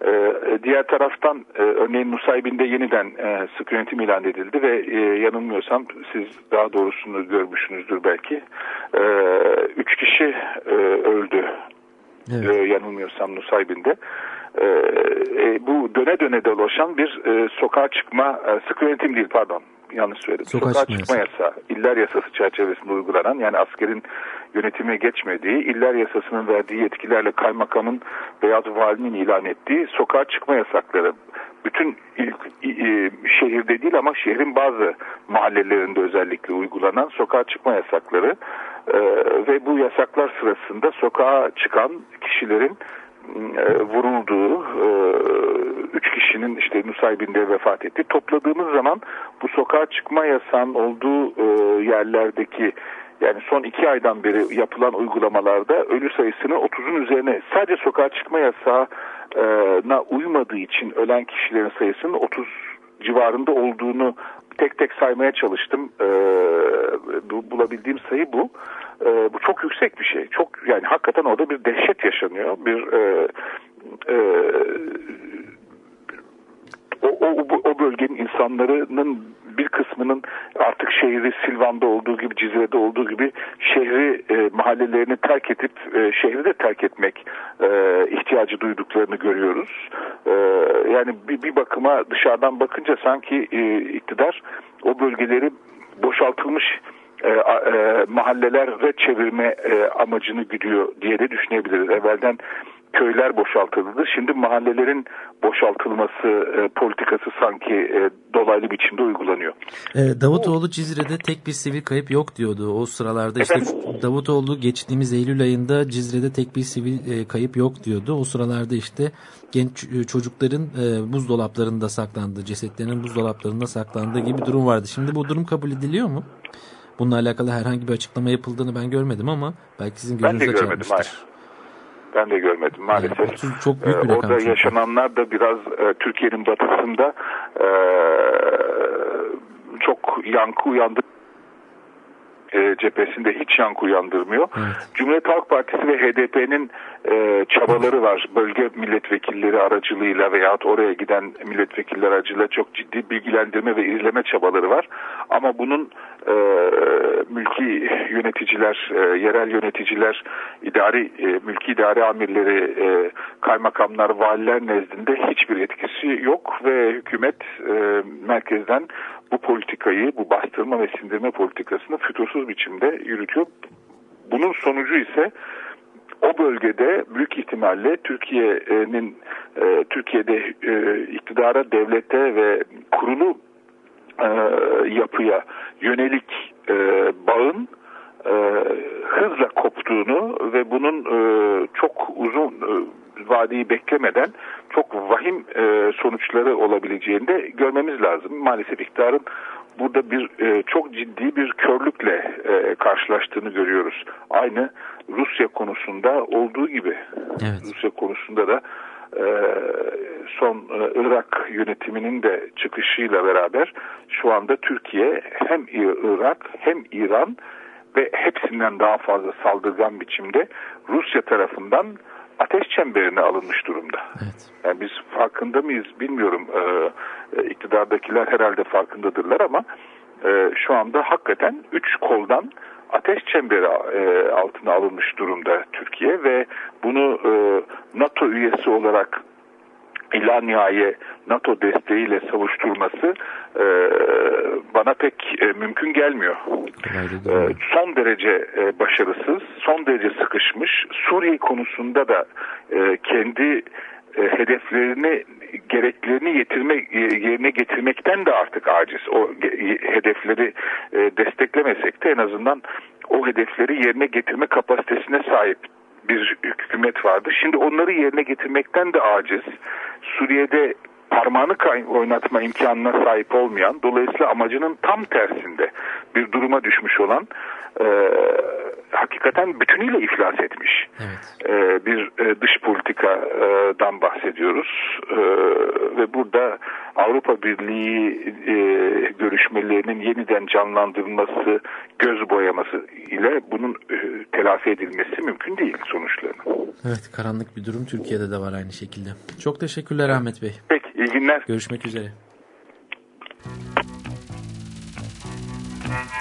E, diğer taraftan e, örneğin Nusaybin'de yeniden e, sıkı yönetim ilan edildi ve e, yanılmıyorsam siz daha doğrusunu görmüşsünüzdür belki. E, üç kişi e, öldü Evet. e, yanılmıyorsam Nusaybin'de. E, e, bu döne döne dolaşan bir e, sokağa çıkma, e, sıkı yönetim değil pardon yanlış söyledim. Sokağa Sokağa, çıkma çıkma yasağı. İller yasası çerçevesinde uygulanan yani askerin yönetime geçmediği, iller yasasının verdiği yetkilerle kaymakamın veya valinin ilan ettiği sokağa çıkma yasakları. Bütün il, i- i- şehirde değil ama şehrin bazı mahallelerinde özellikle uygulanan sokağa çıkma yasakları e, ve bu yasaklar sırasında sokağa çıkan kişilerin e, vurulduğu e, üç kişinin işte Nusaybin'de vefat etti. Topladığımız zaman bu sokağa çıkma yasağının olduğu e, yerlerdeki yani son iki aydan beri yapılan uygulamalarda ölü sayısının 30'un üzerine sadece sokağa çıkma yasağına uymadığı için ölen kişilerin sayısının 30 civarında olduğunu tek tek saymaya çalıştım. Bu, bulabildiğim sayı bu. Ee, bu çok yüksek bir şey. Çok yani hakikaten orada bir dehşet yaşanıyor. Bir e, e, o, o, o bölgenin insanların bir kısmının artık şehri Silvan'da olduğu gibi Cizre'de olduğu gibi şehri e, mahallelerini terk edip e, şehri de terk etmek e, ihtiyacı duyduklarını görüyoruz. E, yani bir, bir bakıma dışarıdan bakınca sanki e, iktidar o bölgeleri boşaltılmış e, e, mahallelere çevirme e, amacını güdüyor diye de düşünebiliriz. Evvelden köyler boşaltıldı. Şimdi mahallelerin boşaltılması e, politikası sanki e, dolaylı biçimde uygulanıyor. Ee, Davutoğlu Cizre'de tek bir sivil kayıp yok diyordu. O sıralarda işte Davutoğlu geçtiğimiz Eylül ayında Cizre'de tek bir sivil e, kayıp yok diyordu. O sıralarda işte genç e, çocukların e, buzdolaplarında saklandığı, cesetlerinin buzdolaplarında saklandığı gibi bir durum vardı. Şimdi bu durum kabul ediliyor mu? Bununla alakalı herhangi bir açıklama yapıldığını ben görmedim ama belki sizin Ben de gözünüze görmedim çarpmıştır. hayır. Ben de görmedim maalesef. Otuz çok büyük bir Ee, rakam Orada yaşananlar da biraz e, Türkiye'nin batısında e, çok yankı uyandı e, cephesinde hiç yankı uyandırmıyor. Evet. Cumhuriyet Halk Partisi ve HDP'nin e, çabaları var. Bölge milletvekilleri aracılığıyla veyahut oraya giden milletvekiller aracılığıyla çok ciddi bilgilendirme ve izleme çabaları var. Ama bunun e, mülki yöneticiler, e, yerel yöneticiler, idari e, mülki idare amirleri, e, kaymakamlar, valiler nezdinde hiçbir etkisi yok ve hükümet e, merkezden bu politikayı, bu bastırma ve sindirme politikasını fütursuz biçimde yürütüyor. Bunun sonucu ise o bölgede büyük ihtimalle Türkiye'nin e, Türkiye'de e, iktidara, devlete ve kurulu e, yapıya yönelik e, bağın e, hızla koptuğunu ve bunun e, çok uzun e, vadeyi beklemeden çok vahim e, sonuçları olabileceğini de görmemiz lazım. Maalesef iktidarın burada bir e, çok ciddi bir körlükle e, karşılaştığını görüyoruz. Aynı Rusya konusunda olduğu gibi. Evet. Rusya konusunda da e, son e, Irak yönetiminin de çıkışıyla beraber şu anda Türkiye hem Irak hem İran ve hepsinden daha fazla saldırgan biçimde Rusya tarafından ateş çemberine alınmış durumda. Evet. Yani biz farkında mıyız bilmiyorum. Ee, e, iktidardakiler herhalde farkındadırlar ama e, şu anda hakikaten üç koldan ateş çemberi e, altına alınmış durumda Türkiye ve bunu e, NATO üyesi olarak ila nihai NATO desteğiyle savuşturması e, bana pek e, mümkün gelmiyor. E, son derece e, başarısız, son derece sıkışmış. Suriye konusunda da e, kendi e, hedeflerini gereklerini yetirme e, yerine getirmekten de artık aciz. O ge- hedefleri e, desteklemesek de en azından o hedefleri yerine getirme kapasitesine sahip bir hükümet vardı. Şimdi onları yerine getirmekten de aciz. Suriye'de parmağını oynatma imkanına sahip olmayan, dolayısıyla amacının tam tersinde bir duruma düşmüş olan e, hakikaten bütünüyle iflas etmiş Evet. e, bir e, dış politikadan bahsediyoruz E, ve burada Avrupa Birliği e, görüşmelerinin yeniden canlandırılması, göz boyaması ile bunun e, telafi edilmesi mümkün değil sonuçlarını. Evet karanlık bir durum Türkiye'de de var aynı şekilde. Çok teşekkürler Ahmet Bey. Peki iyi günler. Görüşmek üzere.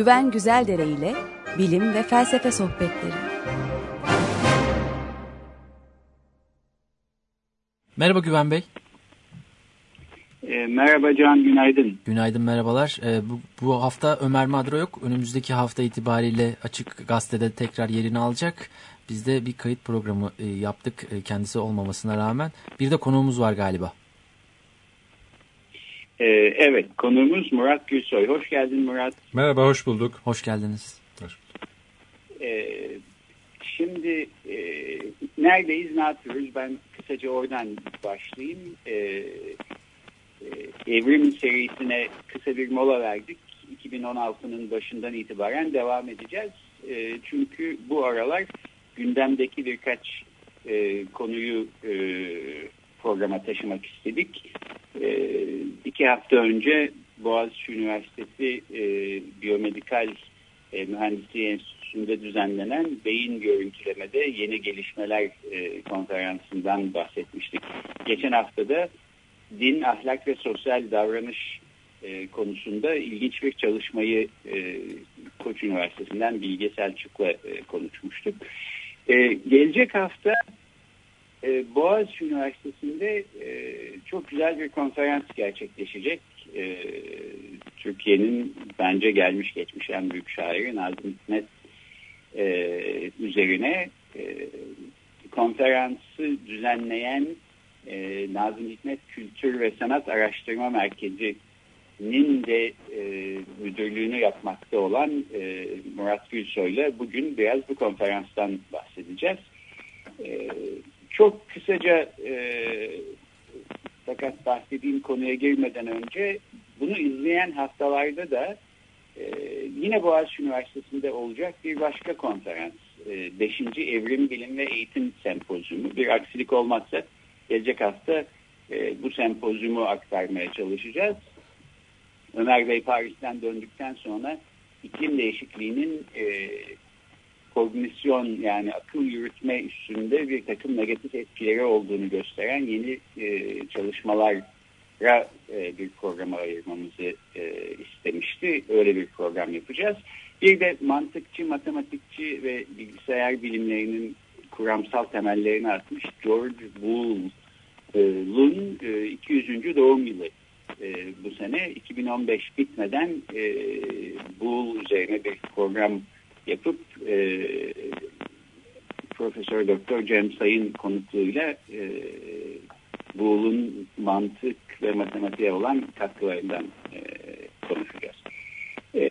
Güven Güzeldere ile bilim ve felsefe sohbetleri. Merhaba Güven Bey. E, merhaba Can, günaydın. Günaydın merhabalar. Ee, bu, bu hafta Ömer Madra yok. Önümüzdeki hafta itibariyle Açık Gazete'de tekrar yerini alacak. Biz de bir kayıt programı e, yaptık e, kendisi olmamasına rağmen. Bir de konuğumuz var galiba. E, evet, konuğumuz Murat Gülsoy. Hoş geldin Murat. Merhaba, hoş bulduk. Hoş geldiniz. E, şimdi e, neredeyiz, ne yapıyoruz? Ben kısaca oradan başlayayım. E, e, Evrim serisine kısa bir mola verdik. 2016'nın başından itibaren devam edeceğiz. E, çünkü bu aralar gündemdeki birkaç e, konuyu e, programa taşımak istedik. E, iki hafta önce Boğaziçi Üniversitesi e, Biyomedikal e, Mühendisliği Enstitüsü'nde düzenlenen beyin görüntülemede yeni gelişmeler e, konferansından bahsetmiştik. Geçen haftada din, ahlak ve sosyal davranış e, konusunda ilginç bir çalışmayı e, Koç Üniversitesi'nden Bilge Selçuk'la e, konuşmuştuk. E, gelecek hafta e, Boğaziçi Üniversitesi'nde e, çok güzel bir konferans gerçekleşecek. E, Türkiye'nin bence gelmiş geçmiş en büyük şairi Nazım Hikmet e, üzerine e, konferansı düzenleyen e, Nazım Hikmet Kültür ve Sanat Araştırma Merkezi'nin de e, müdürlüğünü yapmakta olan e, Murat Gülsoy'la bugün biraz bu konferanstan bahsedeceğiz. E, çok kısaca e, fakat bahsettiğim konuya girmeden önce bunu izleyen haftalarda da e, yine Boğaziçi Üniversitesi'nde olacak bir başka konferans. 5. Evrim Bilim ve Eğitim Sempozyumu. Bir aksilik olmazsa gelecek hafta e, bu sempozyumu aktarmaya çalışacağız. Ömer Bey Paris'ten döndükten sonra iklim değişikliğinin e, kognisyon yani akıl yürütme üstünde bir takım negatif etkileri olduğunu gösteren yeni e, çalışmalara e, bir programa ayırmamızı e, istemişti. Öyle bir program yapacağız. Bir de mantıkçı, matematikçi ve bilgisayar bilimlerinin kuramsal temellerini atmış George Boole'un e, 200. doğum yılı e, bu sene. 2015 bitmeden e, Boole üzerine bir program yapıp e, Profesör Doktor Cem Sayın konukluğuyla e, Boole'un mantık ve matematiğe olan katkılarından e, konuşacağız. E,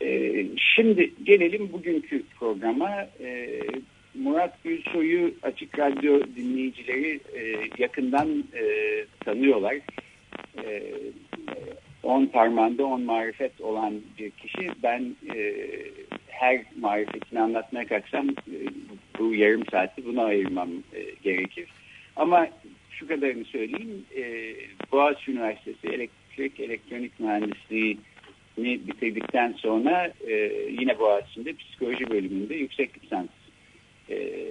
şimdi gelelim bugünkü programa. E, Murat Gülsoy'u Açık Radyo dinleyicileri e, yakından e, tanıyorlar. E, on parmağında on marifet olan bir kişi. Ben e, her marifetini anlatmaya kalksam e, bu yarım saati buna ayırmam e, gerekir. Ama şu kadarını söyleyeyim. E, Boğaziçi Üniversitesi Elektrik Elektronik Mühendisliğini bitirdikten sonra yine Boğaziçi'nde psikoloji bölümünde yüksek lisans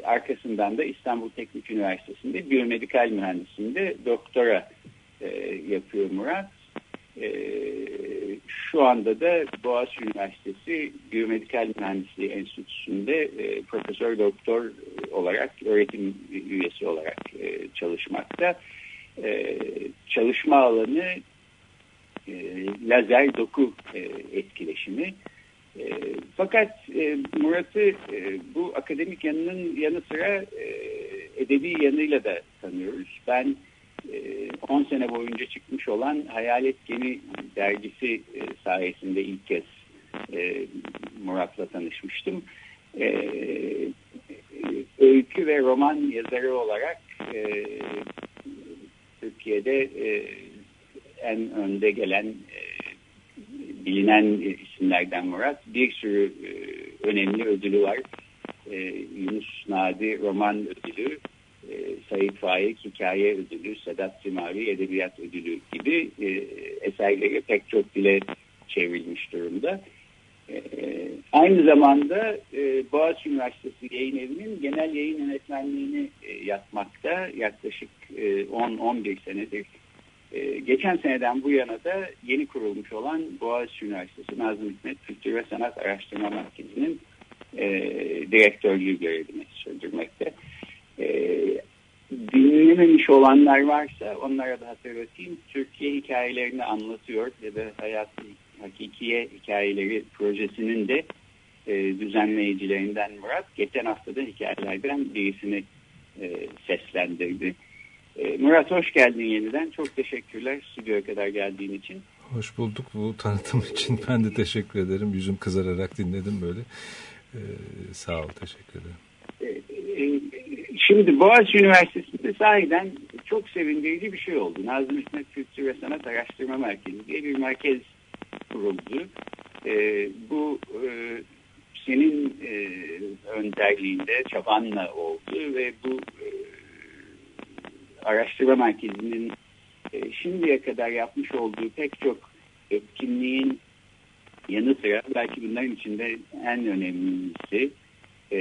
arkasından da İstanbul Teknik Üniversitesi'nde biyomedikal mühendisliğinde doktora e, yapıyor Murat. E, şu anda da Boğaziçi Üniversitesi Biyomedikal Mühendisliği Enstitüsü'nde e, profesör doktor olarak, öğretim üyesi olarak e, çalışmakta. E, çalışma alanı lazer doku etkileşimi. Fakat Murat'ı bu akademik yanının yanı sıra edebi yanıyla da tanıyoruz. Ben 10 sene boyunca çıkmış olan Hayalet Gemi dergisi e, sayesinde ilk kez e, Murat'la tanışmıştım. E, öykü ve roman yazarı olarak e, Türkiye'de e, en önde gelen e, bilinen isimlerden Murat. Bir sürü e, önemli ödülü var. E, Yunus Nadi roman ödülü, e, Faik hikaye ödülü, Sedat Simavi edebiyat ödülü gibi e, eserleri pek çok dile çevrilmiş durumda. E, aynı zamanda e, Boğaziçi Üniversitesi Yayın Evi'nin genel yayın yönetmenliğini e, yapmakta yaklaşık e, 10-11 senedir. E, geçen seneden bu yana da yeni kurulmuş olan Boğaziçi Üniversitesi Nazım Hikmet Kültür ve Sanat Araştırma Merkezi'nin e, direktörlüğü görevini sürdürmekte. E, dinlememiş olanlar varsa onlara da hatırlatayım. Türkiye hikayelerini anlatıyor ya da hayatı hakikiye hikayeleri projesinin de e, düzenleyicilerinden Murat. Geçen hafta da hikayelerden birisini e, seslendirdi. E, Murat hoş geldin yeniden. Çok teşekkürler stüdyoya kadar geldiğin için. Hoş bulduk bu tanıtım için. Ben de teşekkür ederim. Yüzüm kızararak dinledim böyle. Ee, sağ ol, teşekkür ederim. Ee, şimdi Boğaziçi Üniversitesi'nde sahiden çok sevindirici bir şey oldu. Nazım Hikmet Kültür ve Sanat Araştırma Merkezi diye bir merkez kuruldu. Ee, bu e, senin e, önderliğinde çabanla oldu ve bu e, araştırma merkezinin e, şimdiye kadar yapmış olduğu pek çok etkinliğin yanı sıra belki bunların içinde en önemlisi e,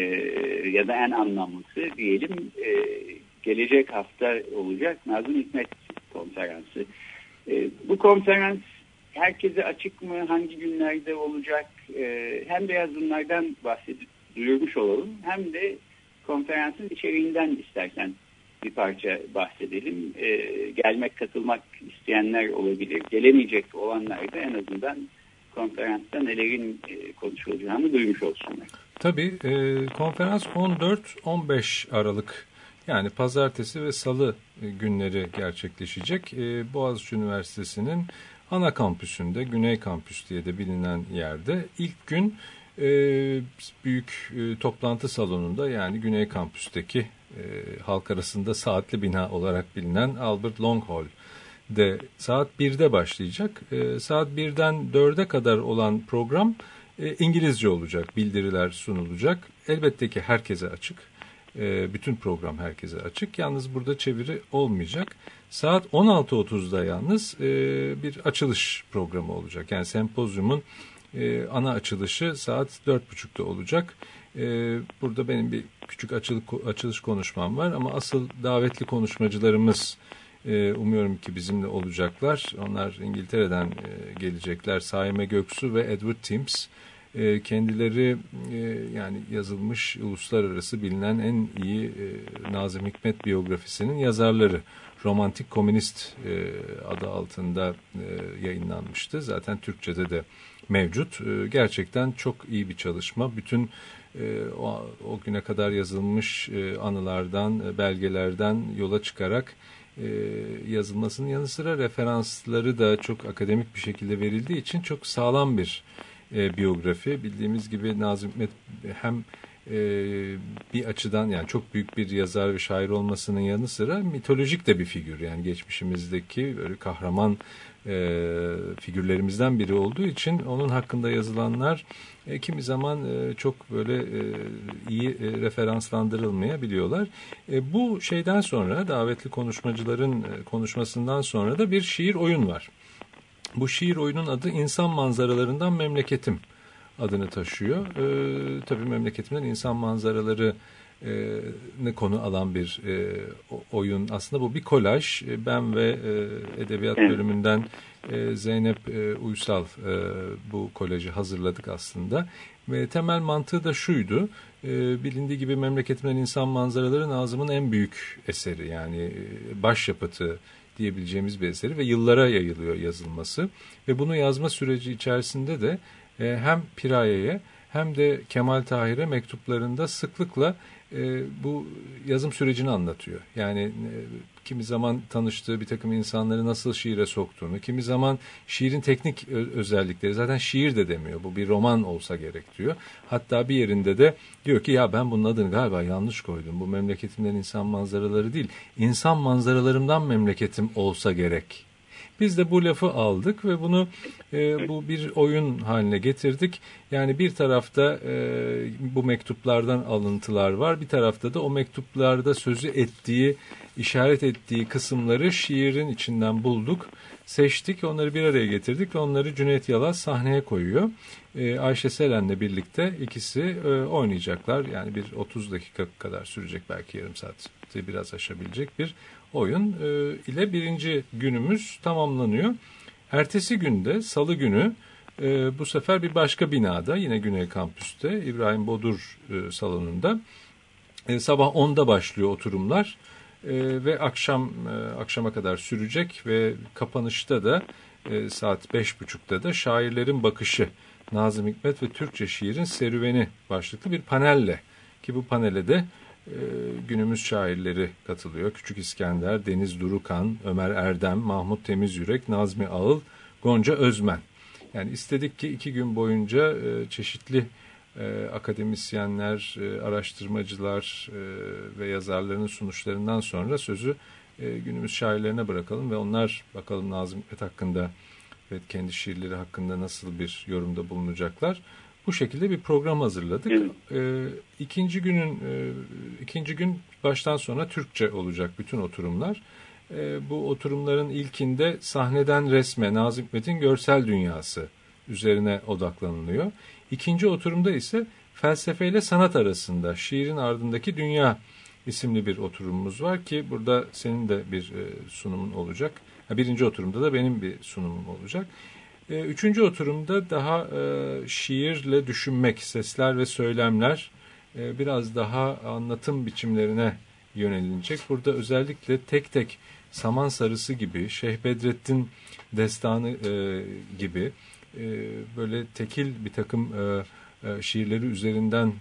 ya da en anlamlısı diyelim e, gelecek hafta olacak Nazım Hikmet konferansı. E, bu konferans herkese açık mı? Hangi günlerde olacak? E, hem biraz bunlardan bahsedip duyurmuş olalım hem de konferansın içeriğinden istersen bir parça bahsedelim. E, gelmek, katılmak isteyenler olabilir. Gelemeyecek olanlar da en azından konferansta nelerin e, konuşulacağını duymuş olsunlar. Tabii e, konferans 14-15 Aralık yani pazartesi ve salı e, günleri gerçekleşecek. E, Boğaziçi Üniversitesi'nin ana kampüsünde, Güney Kampüs diye de bilinen yerde ilk gün e, büyük e, toplantı salonunda yani Güney Kampüs'teki e, halk arasında saatli bina olarak bilinen Albert Long Hall de saat 1'de başlayacak. E, saat 1'den 4'e kadar olan program e, İngilizce olacak, bildiriler sunulacak. Elbette ki herkese açık. E, bütün program herkese açık. Yalnız burada çeviri olmayacak. Saat 16.30'da yalnız e, bir açılış programı olacak. Yani sempozyumun ana açılışı saat 4.30'da olacak. Burada benim bir küçük açılış konuşmam var ama asıl davetli konuşmacılarımız umuyorum ki bizimle olacaklar. Onlar İngiltere'den gelecekler. Saime Göksu ve Edward Timms. E, kendileri e, yani yazılmış uluslararası bilinen en iyi e, Nazım Hikmet biyografisinin yazarları. Romantik Komünist e, adı altında yayınlanmıştı. Zaten Türkçe'de de mevcut. Gerçekten çok iyi bir çalışma. Bütün o, güne kadar yazılmış anılardan, belgelerden yola çıkarak yazılmasının yanı sıra referansları da çok akademik bir şekilde verildiği için çok sağlam bir e, biyografi. Bildiğimiz gibi Nazım Hikmet hem e, bir açıdan yani çok büyük bir yazar ve şair olmasının yanı sıra mitolojik de bir figür. Yani geçmişimizdeki böyle kahraman e, figürlerimizden biri olduğu için onun hakkında yazılanlar e, kimi zaman e, çok böyle e, iyi e, referanslandırılmayabiliyorlar. E, bu şeyden sonra davetli konuşmacıların e, konuşmasından sonra da bir şiir oyun var. Bu şiir oyunun adı İnsan Manzaralarından Memleketim adını taşıyor. E, tabii memleketimden insan manzaraları ne konu alan bir e, oyun. Aslında bu bir kolaj. E, ben ve e, edebiyat bölümünden e, Zeynep e, Uysal e, bu kolajı hazırladık aslında. Ve temel mantığı da şuydu. E, bilindiği gibi memleketimden insan manzaraları Nazım'ın en büyük eseri. Yani e, başyapıtı diyebileceğimiz bir eseri ve yıllara yayılıyor yazılması. Ve bunu yazma süreci içerisinde de e, hem Piraye'ye hem de Kemal Tahir'e mektuplarında sıklıkla e, bu yazım sürecini anlatıyor. Yani e, kimi zaman tanıştığı bir takım insanları nasıl şiire soktuğunu, kimi zaman şiirin teknik özellikleri, zaten şiir de demiyor, bu bir roman olsa gerek diyor. Hatta bir yerinde de diyor ki ya ben bunun adını galiba yanlış koydum, bu memleketimden insan manzaraları değil, insan manzaralarımdan memleketim olsa gerek biz de bu lafı aldık ve bunu e, bu bir oyun haline getirdik. Yani bir tarafta e, bu mektuplardan alıntılar var. Bir tarafta da o mektuplarda sözü ettiği, işaret ettiği kısımları şiirin içinden bulduk. Seçtik, onları bir araya getirdik ve onları Cüneyt Yalaz sahneye koyuyor. E, Ayşe Selen'le birlikte ikisi e, oynayacaklar. Yani bir 30 dakika kadar sürecek belki yarım saat biraz aşabilecek bir oyun e, ile birinci günümüz tamamlanıyor. Ertesi günde salı günü e, bu sefer bir başka binada yine Güney Kampüs'te İbrahim Bodur e, salonunda e, sabah 10'da başlıyor oturumlar e, ve akşam e, akşama kadar sürecek ve kapanışta da e, saat 5.30'da da şairlerin bakışı Nazım Hikmet ve Türkçe şiirin serüveni başlıklı bir panelle ki bu panele de ee, günümüz şairleri katılıyor. Küçük İskender, Deniz Durukan, Ömer Erdem, Mahmut Temizyürek, Nazmi Ağıl, Gonca Özmen. Yani istedik ki iki gün boyunca e, çeşitli e, akademisyenler, e, araştırmacılar ve yazarların sunuşlarından sonra sözü günümüz şairlerine bırakalım ve onlar bakalım Nazım Hikmet hakkında ve kendi şiirleri hakkında nasıl bir yorumda bulunacaklar. Bu şekilde bir program hazırladık. E, ikinci günün e, ikinci gün baştan sona Türkçe olacak bütün oturumlar. E, bu oturumların ilkinde sahneden resme Nazım Hikmet'in görsel dünyası üzerine odaklanılıyor. İkinci oturumda ise felsefeyle sanat arasında şiirin ardındaki dünya isimli bir oturumumuz var ki burada senin de bir e, sunumun olacak. Birinci oturumda da benim bir sunumum olacak. E, üçüncü oturumda daha e, şiirle düşünmek, sesler ve söylemler biraz daha anlatım biçimlerine yönelilecek. Burada özellikle tek tek Saman Sarısı gibi, Şeyh Bedrettin Destanı gibi böyle tekil bir takım şiirleri üzerinden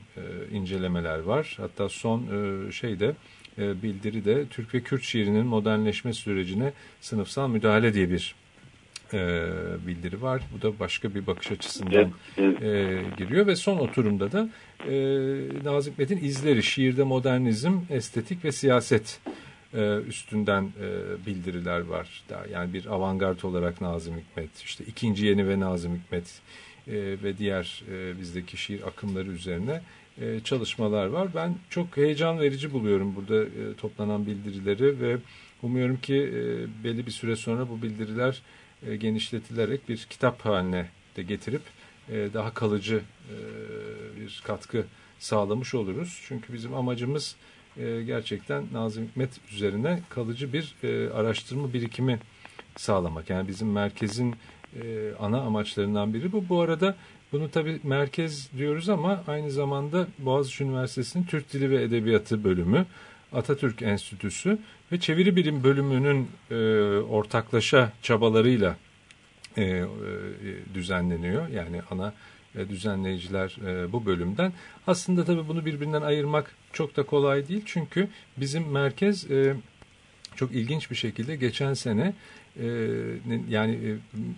incelemeler var. Hatta son şeyde bildiri de Türk ve Kürt şiirinin modernleşme sürecine sınıfsal müdahale diye bir e, bildiri var. Bu da başka bir bakış açısından e, giriyor ve son oturumda da e, Nazım Hikmet'in izleri şiirde modernizm, estetik ve siyaset e, üstünden e, bildiriler var. Yani bir avantgard olarak Nazım Hikmet, işte ikinci yeni ve Nazım Hikmet e, ve diğer bizdeki şiir akımları üzerine çalışmalar var. Ben çok heyecan verici buluyorum burada toplanan bildirileri ve umuyorum ki belli bir süre sonra bu bildiriler genişletilerek bir kitap haline de getirip daha kalıcı bir katkı sağlamış oluruz. Çünkü bizim amacımız gerçekten Nazım Hikmet üzerine kalıcı bir araştırma birikimi sağlamak. Yani bizim merkezin e, ana amaçlarından biri bu. Bu arada bunu tabii merkez diyoruz ama aynı zamanda Boğaziçi Üniversitesi'nin Türk Dili ve Edebiyatı bölümü, Atatürk Enstitüsü ve Çeviri Bilim bölümünün e, ortaklaşa çabalarıyla e, e, düzenleniyor. Yani ana e, düzenleyiciler e, bu bölümden. Aslında tabii bunu birbirinden ayırmak çok da kolay değil. Çünkü bizim merkez e, çok ilginç bir şekilde geçen sene e, yani e,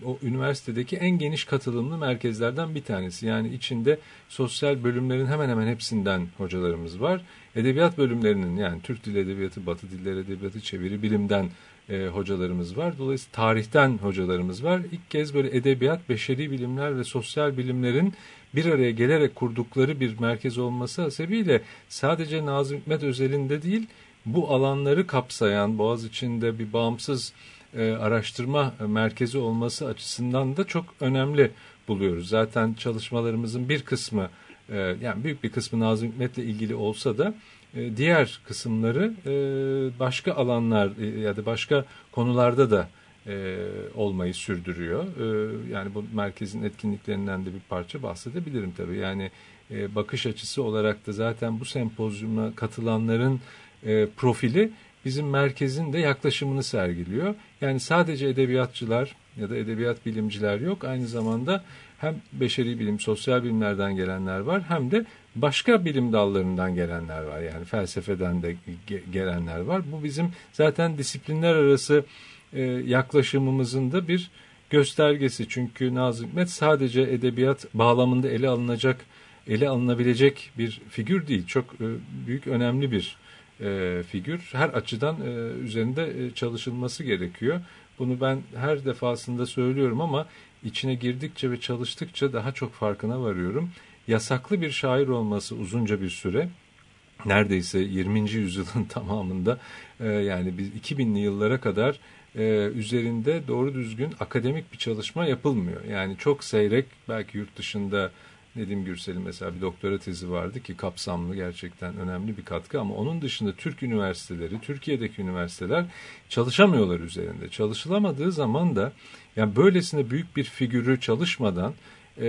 o üniversitedeki en geniş katılımlı merkezlerden bir tanesi. Yani içinde sosyal bölümlerin hemen hemen hepsinden hocalarımız var. Edebiyat bölümlerinin yani Türk Dili Edebiyatı, Batı Dilleri Edebiyatı, Çeviri Bilim'den e, hocalarımız var. Dolayısıyla tarihten hocalarımız var. İlk kez böyle edebiyat, beşeri bilimler ve sosyal bilimlerin bir araya gelerek kurdukları bir merkez olması hasebiyle sadece Nazım Hikmet özelinde değil bu alanları kapsayan Boğaziçi'nde bir bağımsız e, araştırma merkezi olması açısından da çok önemli buluyoruz. Zaten çalışmalarımızın bir kısmı e, yani büyük bir kısmı Nazım Hikmet'le ilgili olsa da diğer kısımları e, başka alanlar e, ya da başka konularda da e, olmayı sürdürüyor. E, yani bu merkezin etkinliklerinden de bir parça bahsedebilirim tabii. Yani e, bakış açısı olarak da zaten bu sempozyuma katılanların e, profili bizim merkezin de yaklaşımını sergiliyor. Yani sadece edebiyatçılar ya da edebiyat bilimciler yok. Aynı zamanda hem beşeri bilim, sosyal bilimlerden gelenler var hem de başka bilim dallarından gelenler var. Yani felsefeden de gelenler var. Bu bizim zaten disiplinler arası e, yaklaşımımızın da bir göstergesi. Çünkü Nazım Hikmet sadece edebiyat bağlamında ele alınacak, ele alınabilecek bir figür değil. Çok e, büyük, önemli bir e, figür. Her açıdan üzerinde çalışılması gerekiyor. Bunu ben her defasında söylüyorum ama içine girdikçe ve çalıştıkça daha çok farkına varıyorum. Yasaklı bir şair olması uzunca bir süre neredeyse 20. yüzyılın tamamında e, yani biz 2000'li yıllara kadar e, üzerinde doğru düzgün akademik bir çalışma yapılmıyor. Yani çok seyrek belki yurt dışında Nedim Gürsel'in mesela bir doktora tezi vardı ki kapsamlı gerçekten önemli bir katkı ama onun dışında Türk üniversiteleri, Türkiye'deki üniversiteler çalışamıyorlar üzerinde. Çalışılamadığı zaman da yani böylesine büyük bir figürü çalışmadan e,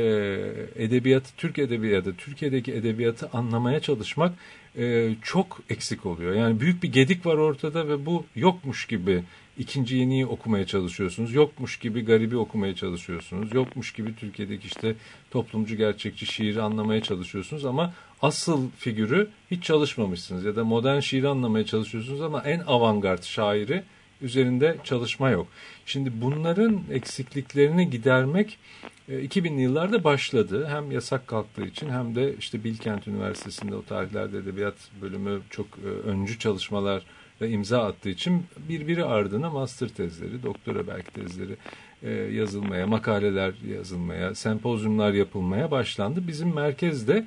edebiyatı, Türk edebiyatı, Türkiye'deki edebiyatı anlamaya çalışmak e, çok eksik oluyor. Yani büyük bir gedik var ortada ve bu yokmuş gibi ikinci yeniyi okumaya çalışıyorsunuz. Yokmuş gibi garibi okumaya çalışıyorsunuz. Yokmuş gibi Türkiye'deki işte toplumcu gerçekçi şiiri anlamaya çalışıyorsunuz ama asıl figürü hiç çalışmamışsınız ya da modern şiiri anlamaya çalışıyorsunuz ama en avantgard şairi üzerinde çalışma yok. Şimdi bunların eksikliklerini gidermek 2000'li yıllarda başladı. Hem yasak kalktığı için hem de işte Bilkent Üniversitesi'nde o tarihlerde edebiyat bölümü çok öncü çalışmalar ve imza attığı için birbiri ardına master tezleri, doktora belki tezleri yazılmaya, makaleler yazılmaya, sempozyumlar yapılmaya başlandı. Bizim merkezde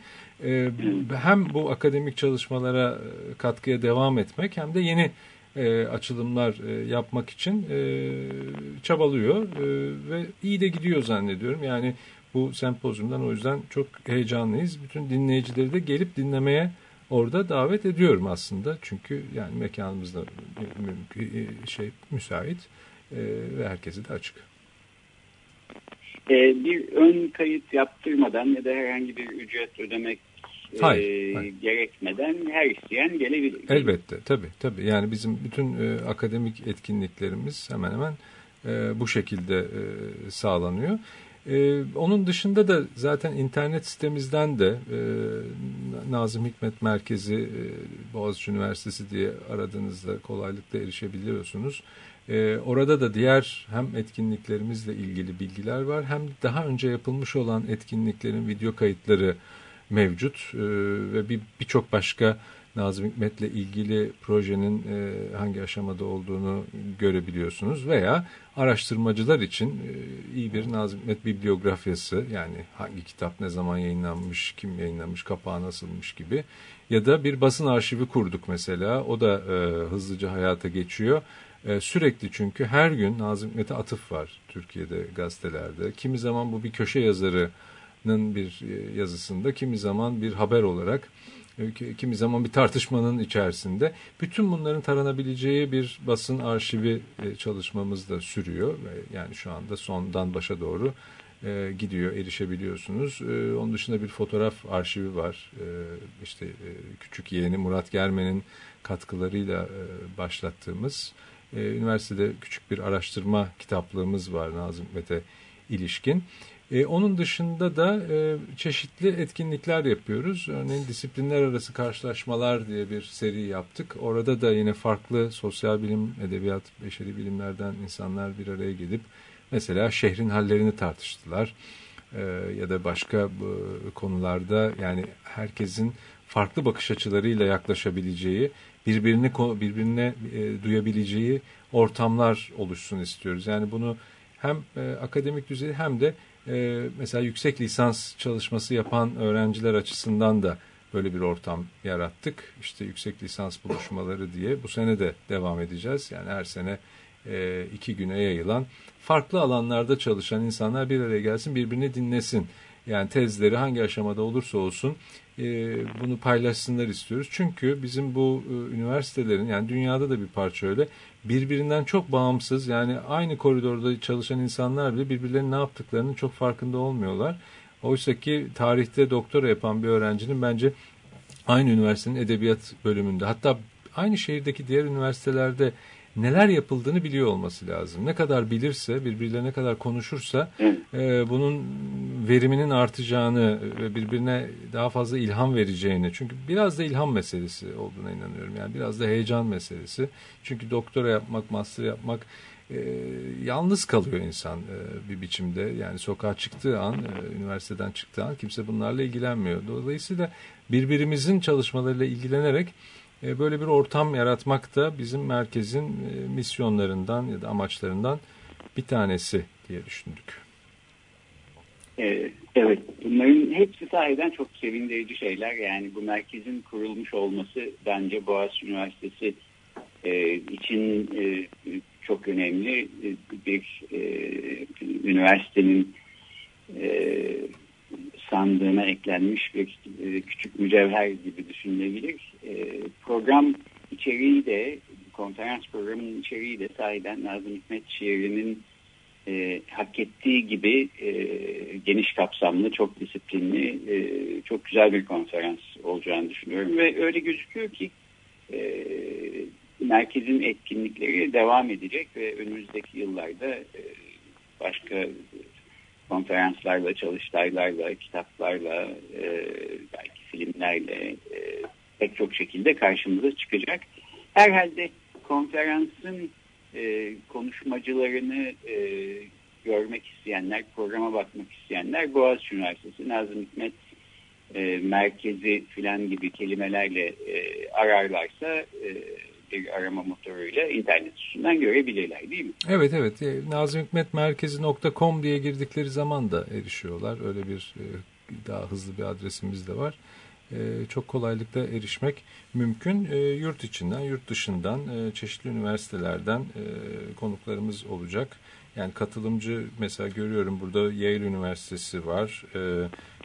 hem bu akademik çalışmalara katkıya devam etmek hem de yeni açılımlar yapmak için çabalıyor ve iyi de gidiyor zannediyorum. Yani bu sempozyumdan o yüzden çok heyecanlıyız. Bütün dinleyicileri de gelip dinlemeye orada davet ediyorum aslında. Çünkü yani mekanımız da şey müsait ve herkese de açık. bir ön kayıt yaptırmadan ya da herhangi bir ücret ödemek hayır, e, hayır. gerekmeden her isteyen gelebilir. Elbette tabii tabii yani bizim bütün e, akademik etkinliklerimiz hemen hemen e, bu şekilde e, sağlanıyor. Ee, onun dışında da zaten internet sitemizden de e, Nazım Hikmet Merkezi e, Boğaziçi Üniversitesi diye aradığınızda kolaylıkla erişebiliyorsunuz. E, orada da diğer hem etkinliklerimizle ilgili bilgiler var hem daha önce yapılmış olan etkinliklerin video kayıtları mevcut e, ve birçok bir başka Nazım Hikmet'le ilgili projenin e, hangi aşamada olduğunu görebiliyorsunuz veya araştırmacılar için e, iyi bir Nazım Hikmet bibliografyası yani hangi kitap ne zaman yayınlanmış, kim yayınlamış, kapağı nasılmış gibi ya da bir basın arşivi kurduk mesela o da e, hızlıca hayata geçiyor. Sürekli çünkü her gün Nazım Hikmet'e atıf var Türkiye'de gazetelerde. Kimi zaman bu bir köşe yazarının bir e, yazısında, kimi zaman bir haber olarak e, kimi zaman bir tartışmanın içerisinde. Bütün bunların taranabileceği bir basın arşivi e, çalışmamız da sürüyor. Yani şu anda sondan başa doğru gidiyor, erişebiliyorsunuz. Onun dışında bir fotoğraf arşivi var. İşte küçük yeğeni Murat Germen'in katkılarıyla başlattığımız. Üniversitede küçük bir araştırma kitaplığımız var Nazım Hikmet'e ilişkin. E, onun dışında da e, çeşitli etkinlikler yapıyoruz. Örneğin disiplinler arası karşılaşmalar diye bir seri yaptık. Orada da yine farklı sosyal bilim, edebiyat, beşeri bilimlerden insanlar bir araya gelip mesela şehrin hallerini tartıştılar. E, ya da başka e, konularda yani herkesin farklı bakış açılarıyla yaklaşabileceği, birbirini birbirine e, duyabileceği ortamlar oluşsun istiyoruz. Yani bunu hem e, akademik düzey hem de e, mesela yüksek lisans çalışması yapan öğrenciler açısından da böyle bir ortam yarattık. İşte yüksek lisans buluşmaları diye bu sene de devam edeceğiz. Yani her sene e, iki güne yayılan farklı alanlarda çalışan insanlar bir araya gelsin birbirini dinlesin. Yani tezleri hangi aşamada olursa olsun e, bunu paylaşsınlar istiyoruz. Çünkü bizim bu e, üniversitelerin yani dünyada da bir parça öyle birbirinden çok bağımsız yani aynı koridorda çalışan insanlar bile birbirlerinin ne yaptıklarının çok farkında olmuyorlar. Oysa ki tarihte doktora yapan bir öğrencinin bence aynı üniversitenin edebiyat bölümünde hatta aynı şehirdeki diğer üniversitelerde neler yapıldığını biliyor olması lazım. Ne kadar bilirse, birbirlerine ne kadar konuşursa e, bunun veriminin artacağını ve birbirine daha fazla ilham vereceğini. Çünkü biraz da ilham meselesi olduğuna inanıyorum. Yani biraz da heyecan meselesi. Çünkü doktora yapmak, master yapmak e, yalnız kalıyor insan e, bir biçimde. Yani sokağa çıktığı an, e, üniversiteden çıktığı an kimse bunlarla ilgilenmiyor. Dolayısıyla birbirimizin çalışmalarıyla ilgilenerek böyle bir ortam yaratmak da bizim merkezin e, misyonlarından ya da amaçlarından bir tanesi diye düşündük. Ee, evet, bunların hepsi sahiden çok sevindirici şeyler. Yani bu merkezin kurulmuş olması bence Boğaziçi Üniversitesi e, için e, çok önemli. E, bir e, üniversitenin e, sandığına eklenmiş bir e, küçük mücevher gibi düşünülebilir. E, program içeriği de, konferans programının içeriği de sahiden Nazım Hikmet şiirinin e, hak ettiği gibi e, geniş kapsamlı, çok disiplinli, e, çok güzel bir konferans olacağını düşünüyorum. Ve öyle gözüküyor ki e, merkezin etkinlikleri devam edecek ve önümüzdeki yıllarda e, başka konferanslarla, çalıştaylarla, kitaplarla, e, belki filmlerle e, pek çok şekilde karşımıza çıkacak. Herhalde konferansın e, konuşmacılarını e, görmek isteyenler, programa bakmak isteyenler Boğaziçi Üniversitesi, Nazım Hikmet e, merkezi filan gibi kelimelerle e, ararlarsa e, bir arama motoruyla internet üstünden görebilirler değil mi? Evet evet. E, Nazım Hikmet Merkezi.com diye girdikleri zaman da erişiyorlar. Öyle bir e, daha hızlı bir adresimiz de var. E, çok kolaylıkla erişmek mümkün. Yurt içinden, yurt dışından, çeşitli üniversitelerden konuklarımız olacak. Yani katılımcı mesela görüyorum burada Yale Üniversitesi var.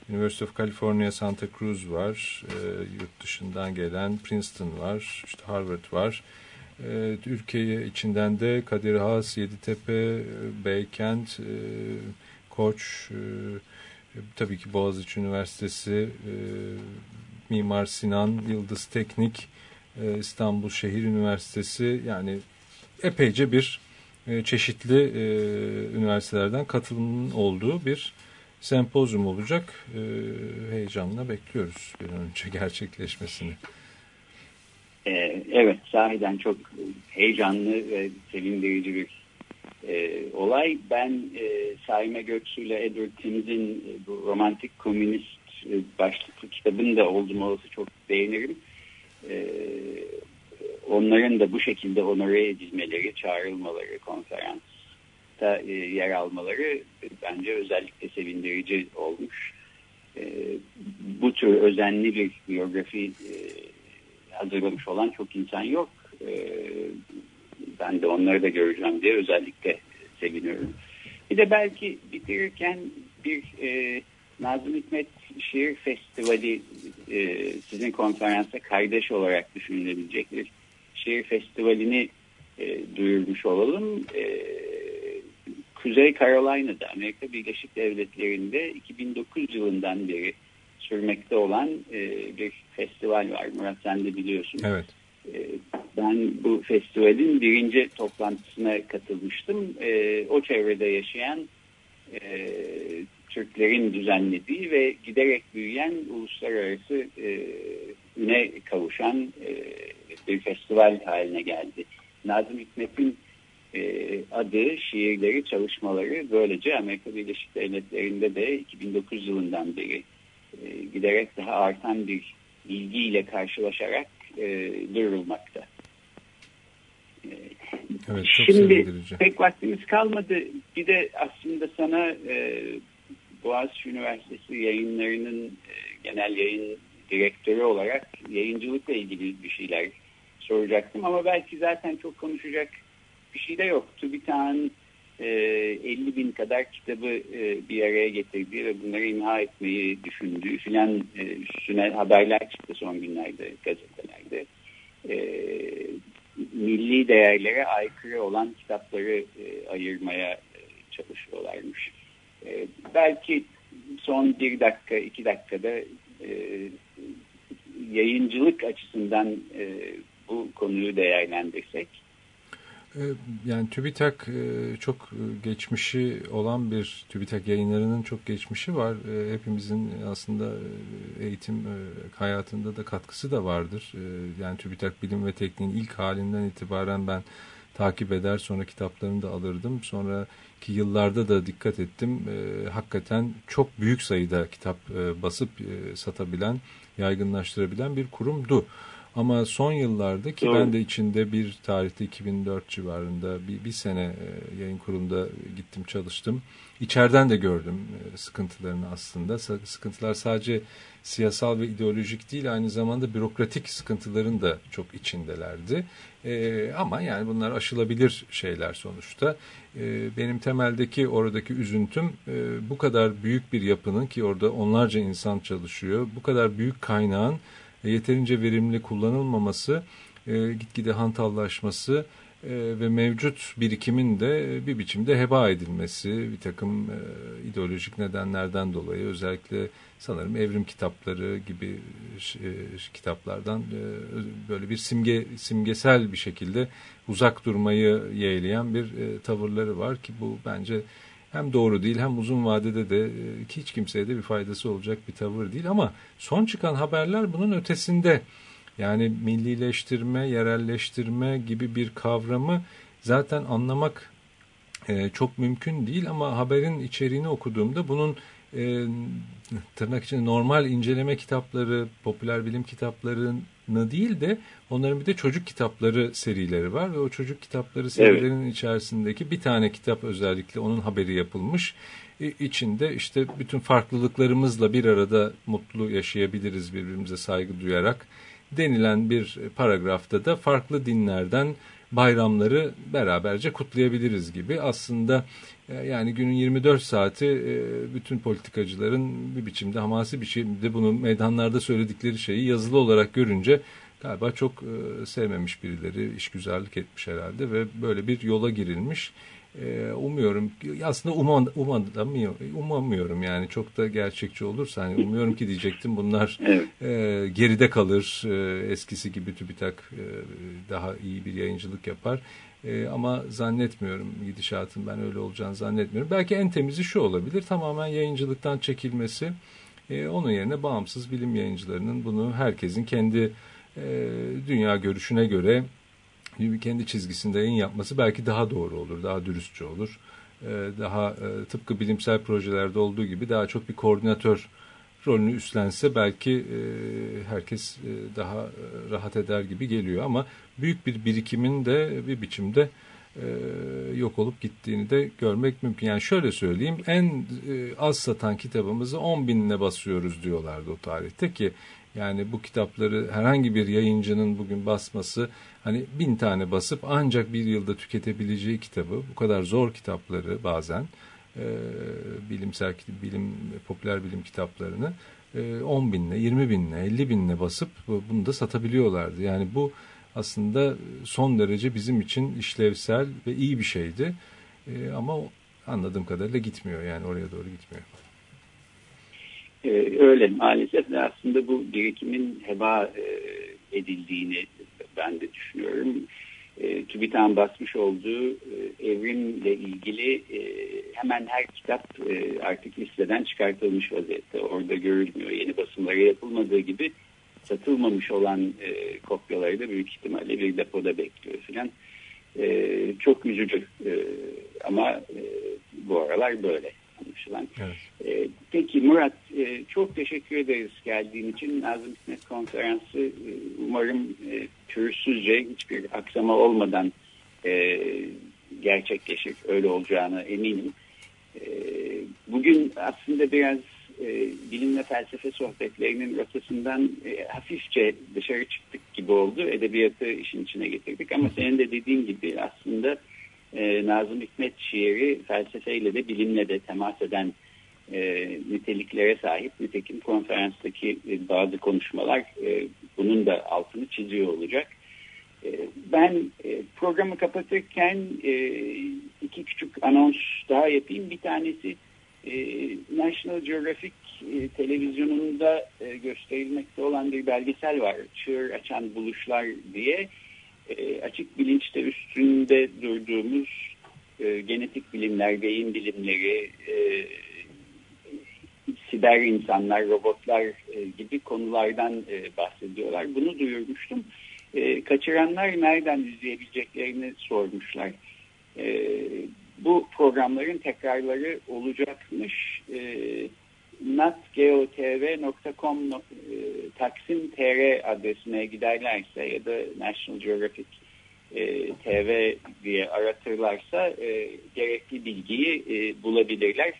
University of California Santa Cruz var. E, yurt dışından gelen Princeton var. işte Harvard var. E, Türkiye içinden de Kadir Has, Yeditepe, Beykent, e, Koç, e, tabii ki Boğaziçi Üniversitesi, e, Mimar Sinan, Yıldız Teknik, e, İstanbul Şehir Üniversitesi yani epeyce bir e, çeşitli e, üniversitelerden katılımın olduğu bir sempozyum olacak. E, heyecanla bekliyoruz bir önce gerçekleşmesini. Ee, evet, sahiden çok heyecanlı ve sevindirici bir e, olay. Ben e, Saime Göksu ile Edward Tims'in e, bu romantik komünist e, başlıklı kitabını da oldum olası çok beğenirim. E, onların da bu şekilde onore edilmeleri, çağrılmaları konferans da e, yer almaları bence özellikle sevindirici olmuş. E, bu tür özenli bir biyografi e, hazırlamış olan çok insan yok. Ben de onları da göreceğim diye özellikle seviniyorum. Bir de belki bitirirken bir Nazım Hikmet Şiir Festivali sizin konferansa kardeş olarak düşünülebilecek bir şehir festivalini duyurmuş olalım. Kuzey Carolina'da Amerika Birleşik Devletleri'nde 2009 yılından beri sürmekte olan e, bir festival var. Murat sen de biliyorsun. Evet. E, ben bu festivalin birinci toplantısına katılmıştım. E, o çevrede yaşayan e, Türklerin düzenlediği ve giderek büyüyen uluslararası e, üne kavuşan e, bir festival haline geldi. Nazım Hikmet'in adı, şiirleri, çalışmaları böylece Amerika Birleşik Devletleri'nde de 2009 yılından beri e, giderek daha artan bir ilgiyle karşılaşarak e, duyurulmakta. E, Evet, Şimdi pek vaktimiz kalmadı. Bir de aslında sana e, Boğaziçi Üniversitesi yayınlarının e, genel yayın direktörü olarak yayıncılıkla ilgili bir şeyler soracaktım. Ama belki zaten çok konuşacak bir şey de yok. TÜBİTAK'ın e, 50 bin kadar kitabı e, bir araya getirdiği ve bunları imha etmeyi düşündüğü filan e, üstüne haberler çıktı son günlerde gazetelerde. E, milli değerlere aykırı olan kitapları e, ayırmaya e, çalışıyorlarmış. E, belki son bir dakika, iki dakikada e, yayıncılık açısından e, bu konuyu değerlendirsek. Ee, Yani TÜBİTAK e, çok e, geçmişi olan bir TÜBİTAK yayınlarının çok geçmişi var. E, Hepimizin aslında e, eğitim e, hayatında da katkısı da vardır. E, Yani TÜBİTAK Bilim ve Tekniğin ilk halinden itibaren ben takip eder sonra kitaplarını da alırdım. Sonraki yıllarda da dikkat ettim. E, Hakikaten çok büyük sayıda kitap e, basıp e, satabilen, yaygınlaştırabilen bir kurumdu. Ama son yıllarda ki ben de içinde bir tarihte 2004 civarında bir, bir sene e, yayın kurulunda gittim çalıştım. İçeriden de gördüm e, sıkıntılarını aslında. Sıkıntılar sadece siyasal ve ideolojik değil aynı zamanda bürokratik sıkıntıların da çok içindelerdi. E, ama yani bunlar aşılabilir şeyler sonuçta. Benim temeldeki oradaki üzüntüm e, bu kadar büyük bir yapının ki orada onlarca insan çalışıyor. Bu kadar büyük kaynağın yeterince verimli kullanılmaması, e, gitgide hantallaşması e, ve mevcut birikimin de bir biçimde heba edilmesi bir takım e, ideolojik nedenlerden dolayı özellikle sanırım evrim kitapları gibi e, kitaplardan e, böyle bir simge simgesel bir şekilde uzak durmayı yeğleyen bir e, tavırları var ki bu bence hem doğru değil hem uzun vadede de e, hiç kimseye de bir faydası olacak bir tavır değil ama son çıkan haberler bunun ötesinde. Yani millileştirme, yerelleştirme gibi bir kavramı zaten anlamak e, çok mümkün değil ama haberin içeriğini okuduğumda bunun e, tırnak içinde normal inceleme kitapları, popüler bilim kitaplarını değil de onların bir de çocuk kitapları serileri var ve o çocuk kitapları serilerinin içerisindeki bir tane kitap özellikle onun haberi yapılmış. E, içinde işte bütün farklılıklarımızla bir arada mutlu yaşayabiliriz birbirimize saygı duyarak denilen bir paragrafta da farklı dinlerden bayramları beraberce kutlayabiliriz gibi. Aslında yani günün 24 saati e, bütün politikacıların bir biçimde hamasi bir şekilde bunu meydanlarda söyledikleri şeyi yazılı olarak görünce galiba çok e, sevmemiş birileri işgüzarlık etmiş herhalde ve böyle bir yola girilmiş. E, Umuyorum aslında umam, umadamıyor, umamıyorum yani çok da gerçekçi olursa hani umuyorum ki diyecektim bunlar e, geride kalır e, eskisi gibi TÜBİTAK e, daha iyi bir yayıncılık yapar E, ama zannetmiyorum gidişatın ben öyle olacağını zannetmiyorum belki en temizi şu olabilir tamamen yayıncılıktan çekilmesi E, onun yerine bağımsız bilim yayıncılarının bunu herkesin kendi e, dünya görüşüne göre kendi çizgisinde yayın yapması belki daha doğru olur, daha dürüstçe olur. Ee, Daha e, tıpkı bilimsel projelerde olduğu gibi daha çok bir koordinatör rolünü üstlense belki e, herkes e, daha e, rahat eder gibi geliyor. Ama büyük bir birikimin de bir biçimde e, yok olup gittiğini de görmek mümkün. Yani şöyle söyleyeyim en e, az satan kitabımızı 10 binine basıyoruz diyorlardı o tarihte ki yani bu kitapları herhangi bir yayıncının bugün basması hani bin tane basıp ancak bir yılda tüketebileceği kitabı bu kadar zor kitapları bazen e, bilimsel bilim popüler bilim kitaplarını e, 10 binle 20 binle 50 binle basıp bunu da satabiliyorlardı. Yani bu aslında son derece bizim için işlevsel ve iyi bir şeydi. E, ama anladığım kadarıyla gitmiyor yani oraya doğru gitmiyor. Ee, öyle maalesef de aslında bu birikimin heba e, edildiğini ben de düşünüyorum. E, TÜBİTAK'ın basmış olduğu e, evrimle ilgili e, hemen her kitap e, artık listeden çıkartılmış vaziyette. Orada görülmüyor. Yeni basımları yapılmadığı gibi satılmamış olan e, kopyaları da büyük ihtimalle bir depoda bekliyor filan. E, çok üzücü e, ama e, bu aralar böyle anlaşılan. Evet. E, peki Murat e, çok teşekkür ederiz geldiğin için. Nazım Hikmet Konferansı e, umarım e, pürüzsüzce hiçbir aksama olmadan e, gerçekleşir. Öyle olacağına eminim. E, bugün aslında biraz e, bilim ve felsefe sohbetlerinin rotasından e, hafifçe dışarı çıktık gibi oldu. Edebiyatı işin içine getirdik ama senin de dediğin gibi aslında e, Nazım Hikmet şiiri felsefeyle de bilimle de temas eden e, niteliklere sahip. Nitekim konferanstaki e, bazı konuşmalar e, bunun da altını çiziyor olacak. E, ben e, programı kapatırken e, iki küçük anons daha yapayım. Bir tanesi e, National Geographic e, televizyonunda e, gösterilmekte olan bir belgesel var. Çığır Açan Buluşlar diye. E, açık bilinçte üstünde durduğumuz genetik bilimler, beyin bilimleri, e, siber insanlar, robotlar gibi konulardan bahsediyorlar. Bunu duyurmuştum. Kaçıranlar nereden izleyebileceklerini sormuşlar. E, bu programların tekrarları olacakmış. E, natgeotv.com e, taksim tr adresine giderlerse ya da National Geographic e, TV diye aratırlarsa e, gerekli bilgiyi e, bulabilirler.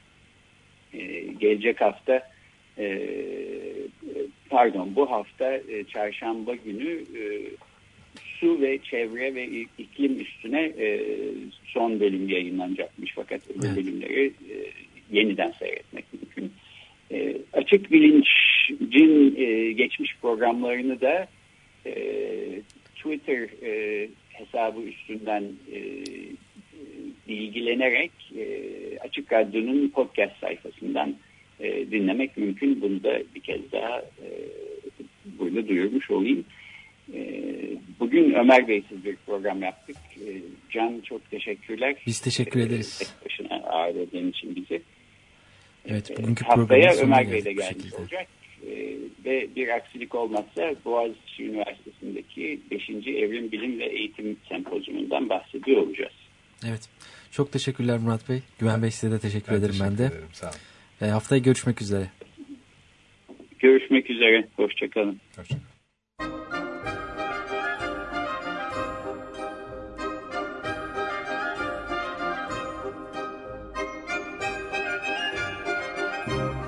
E, gelecek hafta e, pardon bu hafta e, çarşamba günü e, su ve çevre ve iklim üstüne e, son bölüm yayınlanacakmış fakat öbür bölümleri e, yeniden seyretmek mümkün. E, açık bilincin e, geçmiş programlarını da e, Twitter e, hesabı üstünden e, bilgilenerek e, Açık Radyo'nun podcast sayfasından e, dinlemek mümkün. Bunu da bir kez daha e, burada duyurmuş olayım. E, bugün Ömer Bey'siz bir program yaptık. E, Can çok teşekkürler. Biz teşekkür ederiz. E, tek başına ağırladığın için bizi. Evet bugünkü Haftaya Ömer Bey de gelmiş olacak. Ee, ve bir aksilik olmazsa Boğaziçi Üniversitesi'ndeki 5. Evrim Bilim ve Eğitim Sempozyumundan bahsediyor olacağız. Evet. Çok teşekkürler Murat Bey. Güven Bey size de teşekkür ederim ben de. ederim, sağ olun. E, haftaya görüşmek üzere. Görüşmek üzere. Hoşçakalın.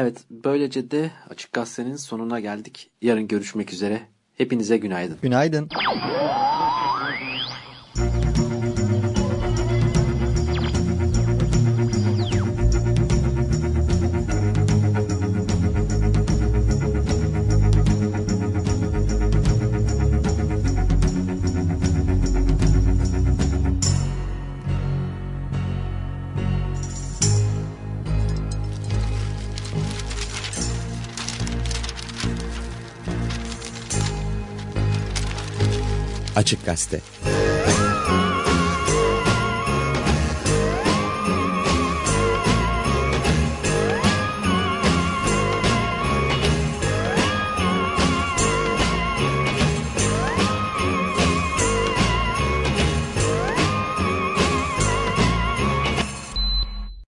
Evet böylece de Açık Gazete'nin sonuna geldik. Yarın görüşmek üzere. Hepinize günaydın. Günaydın. Açık Gazete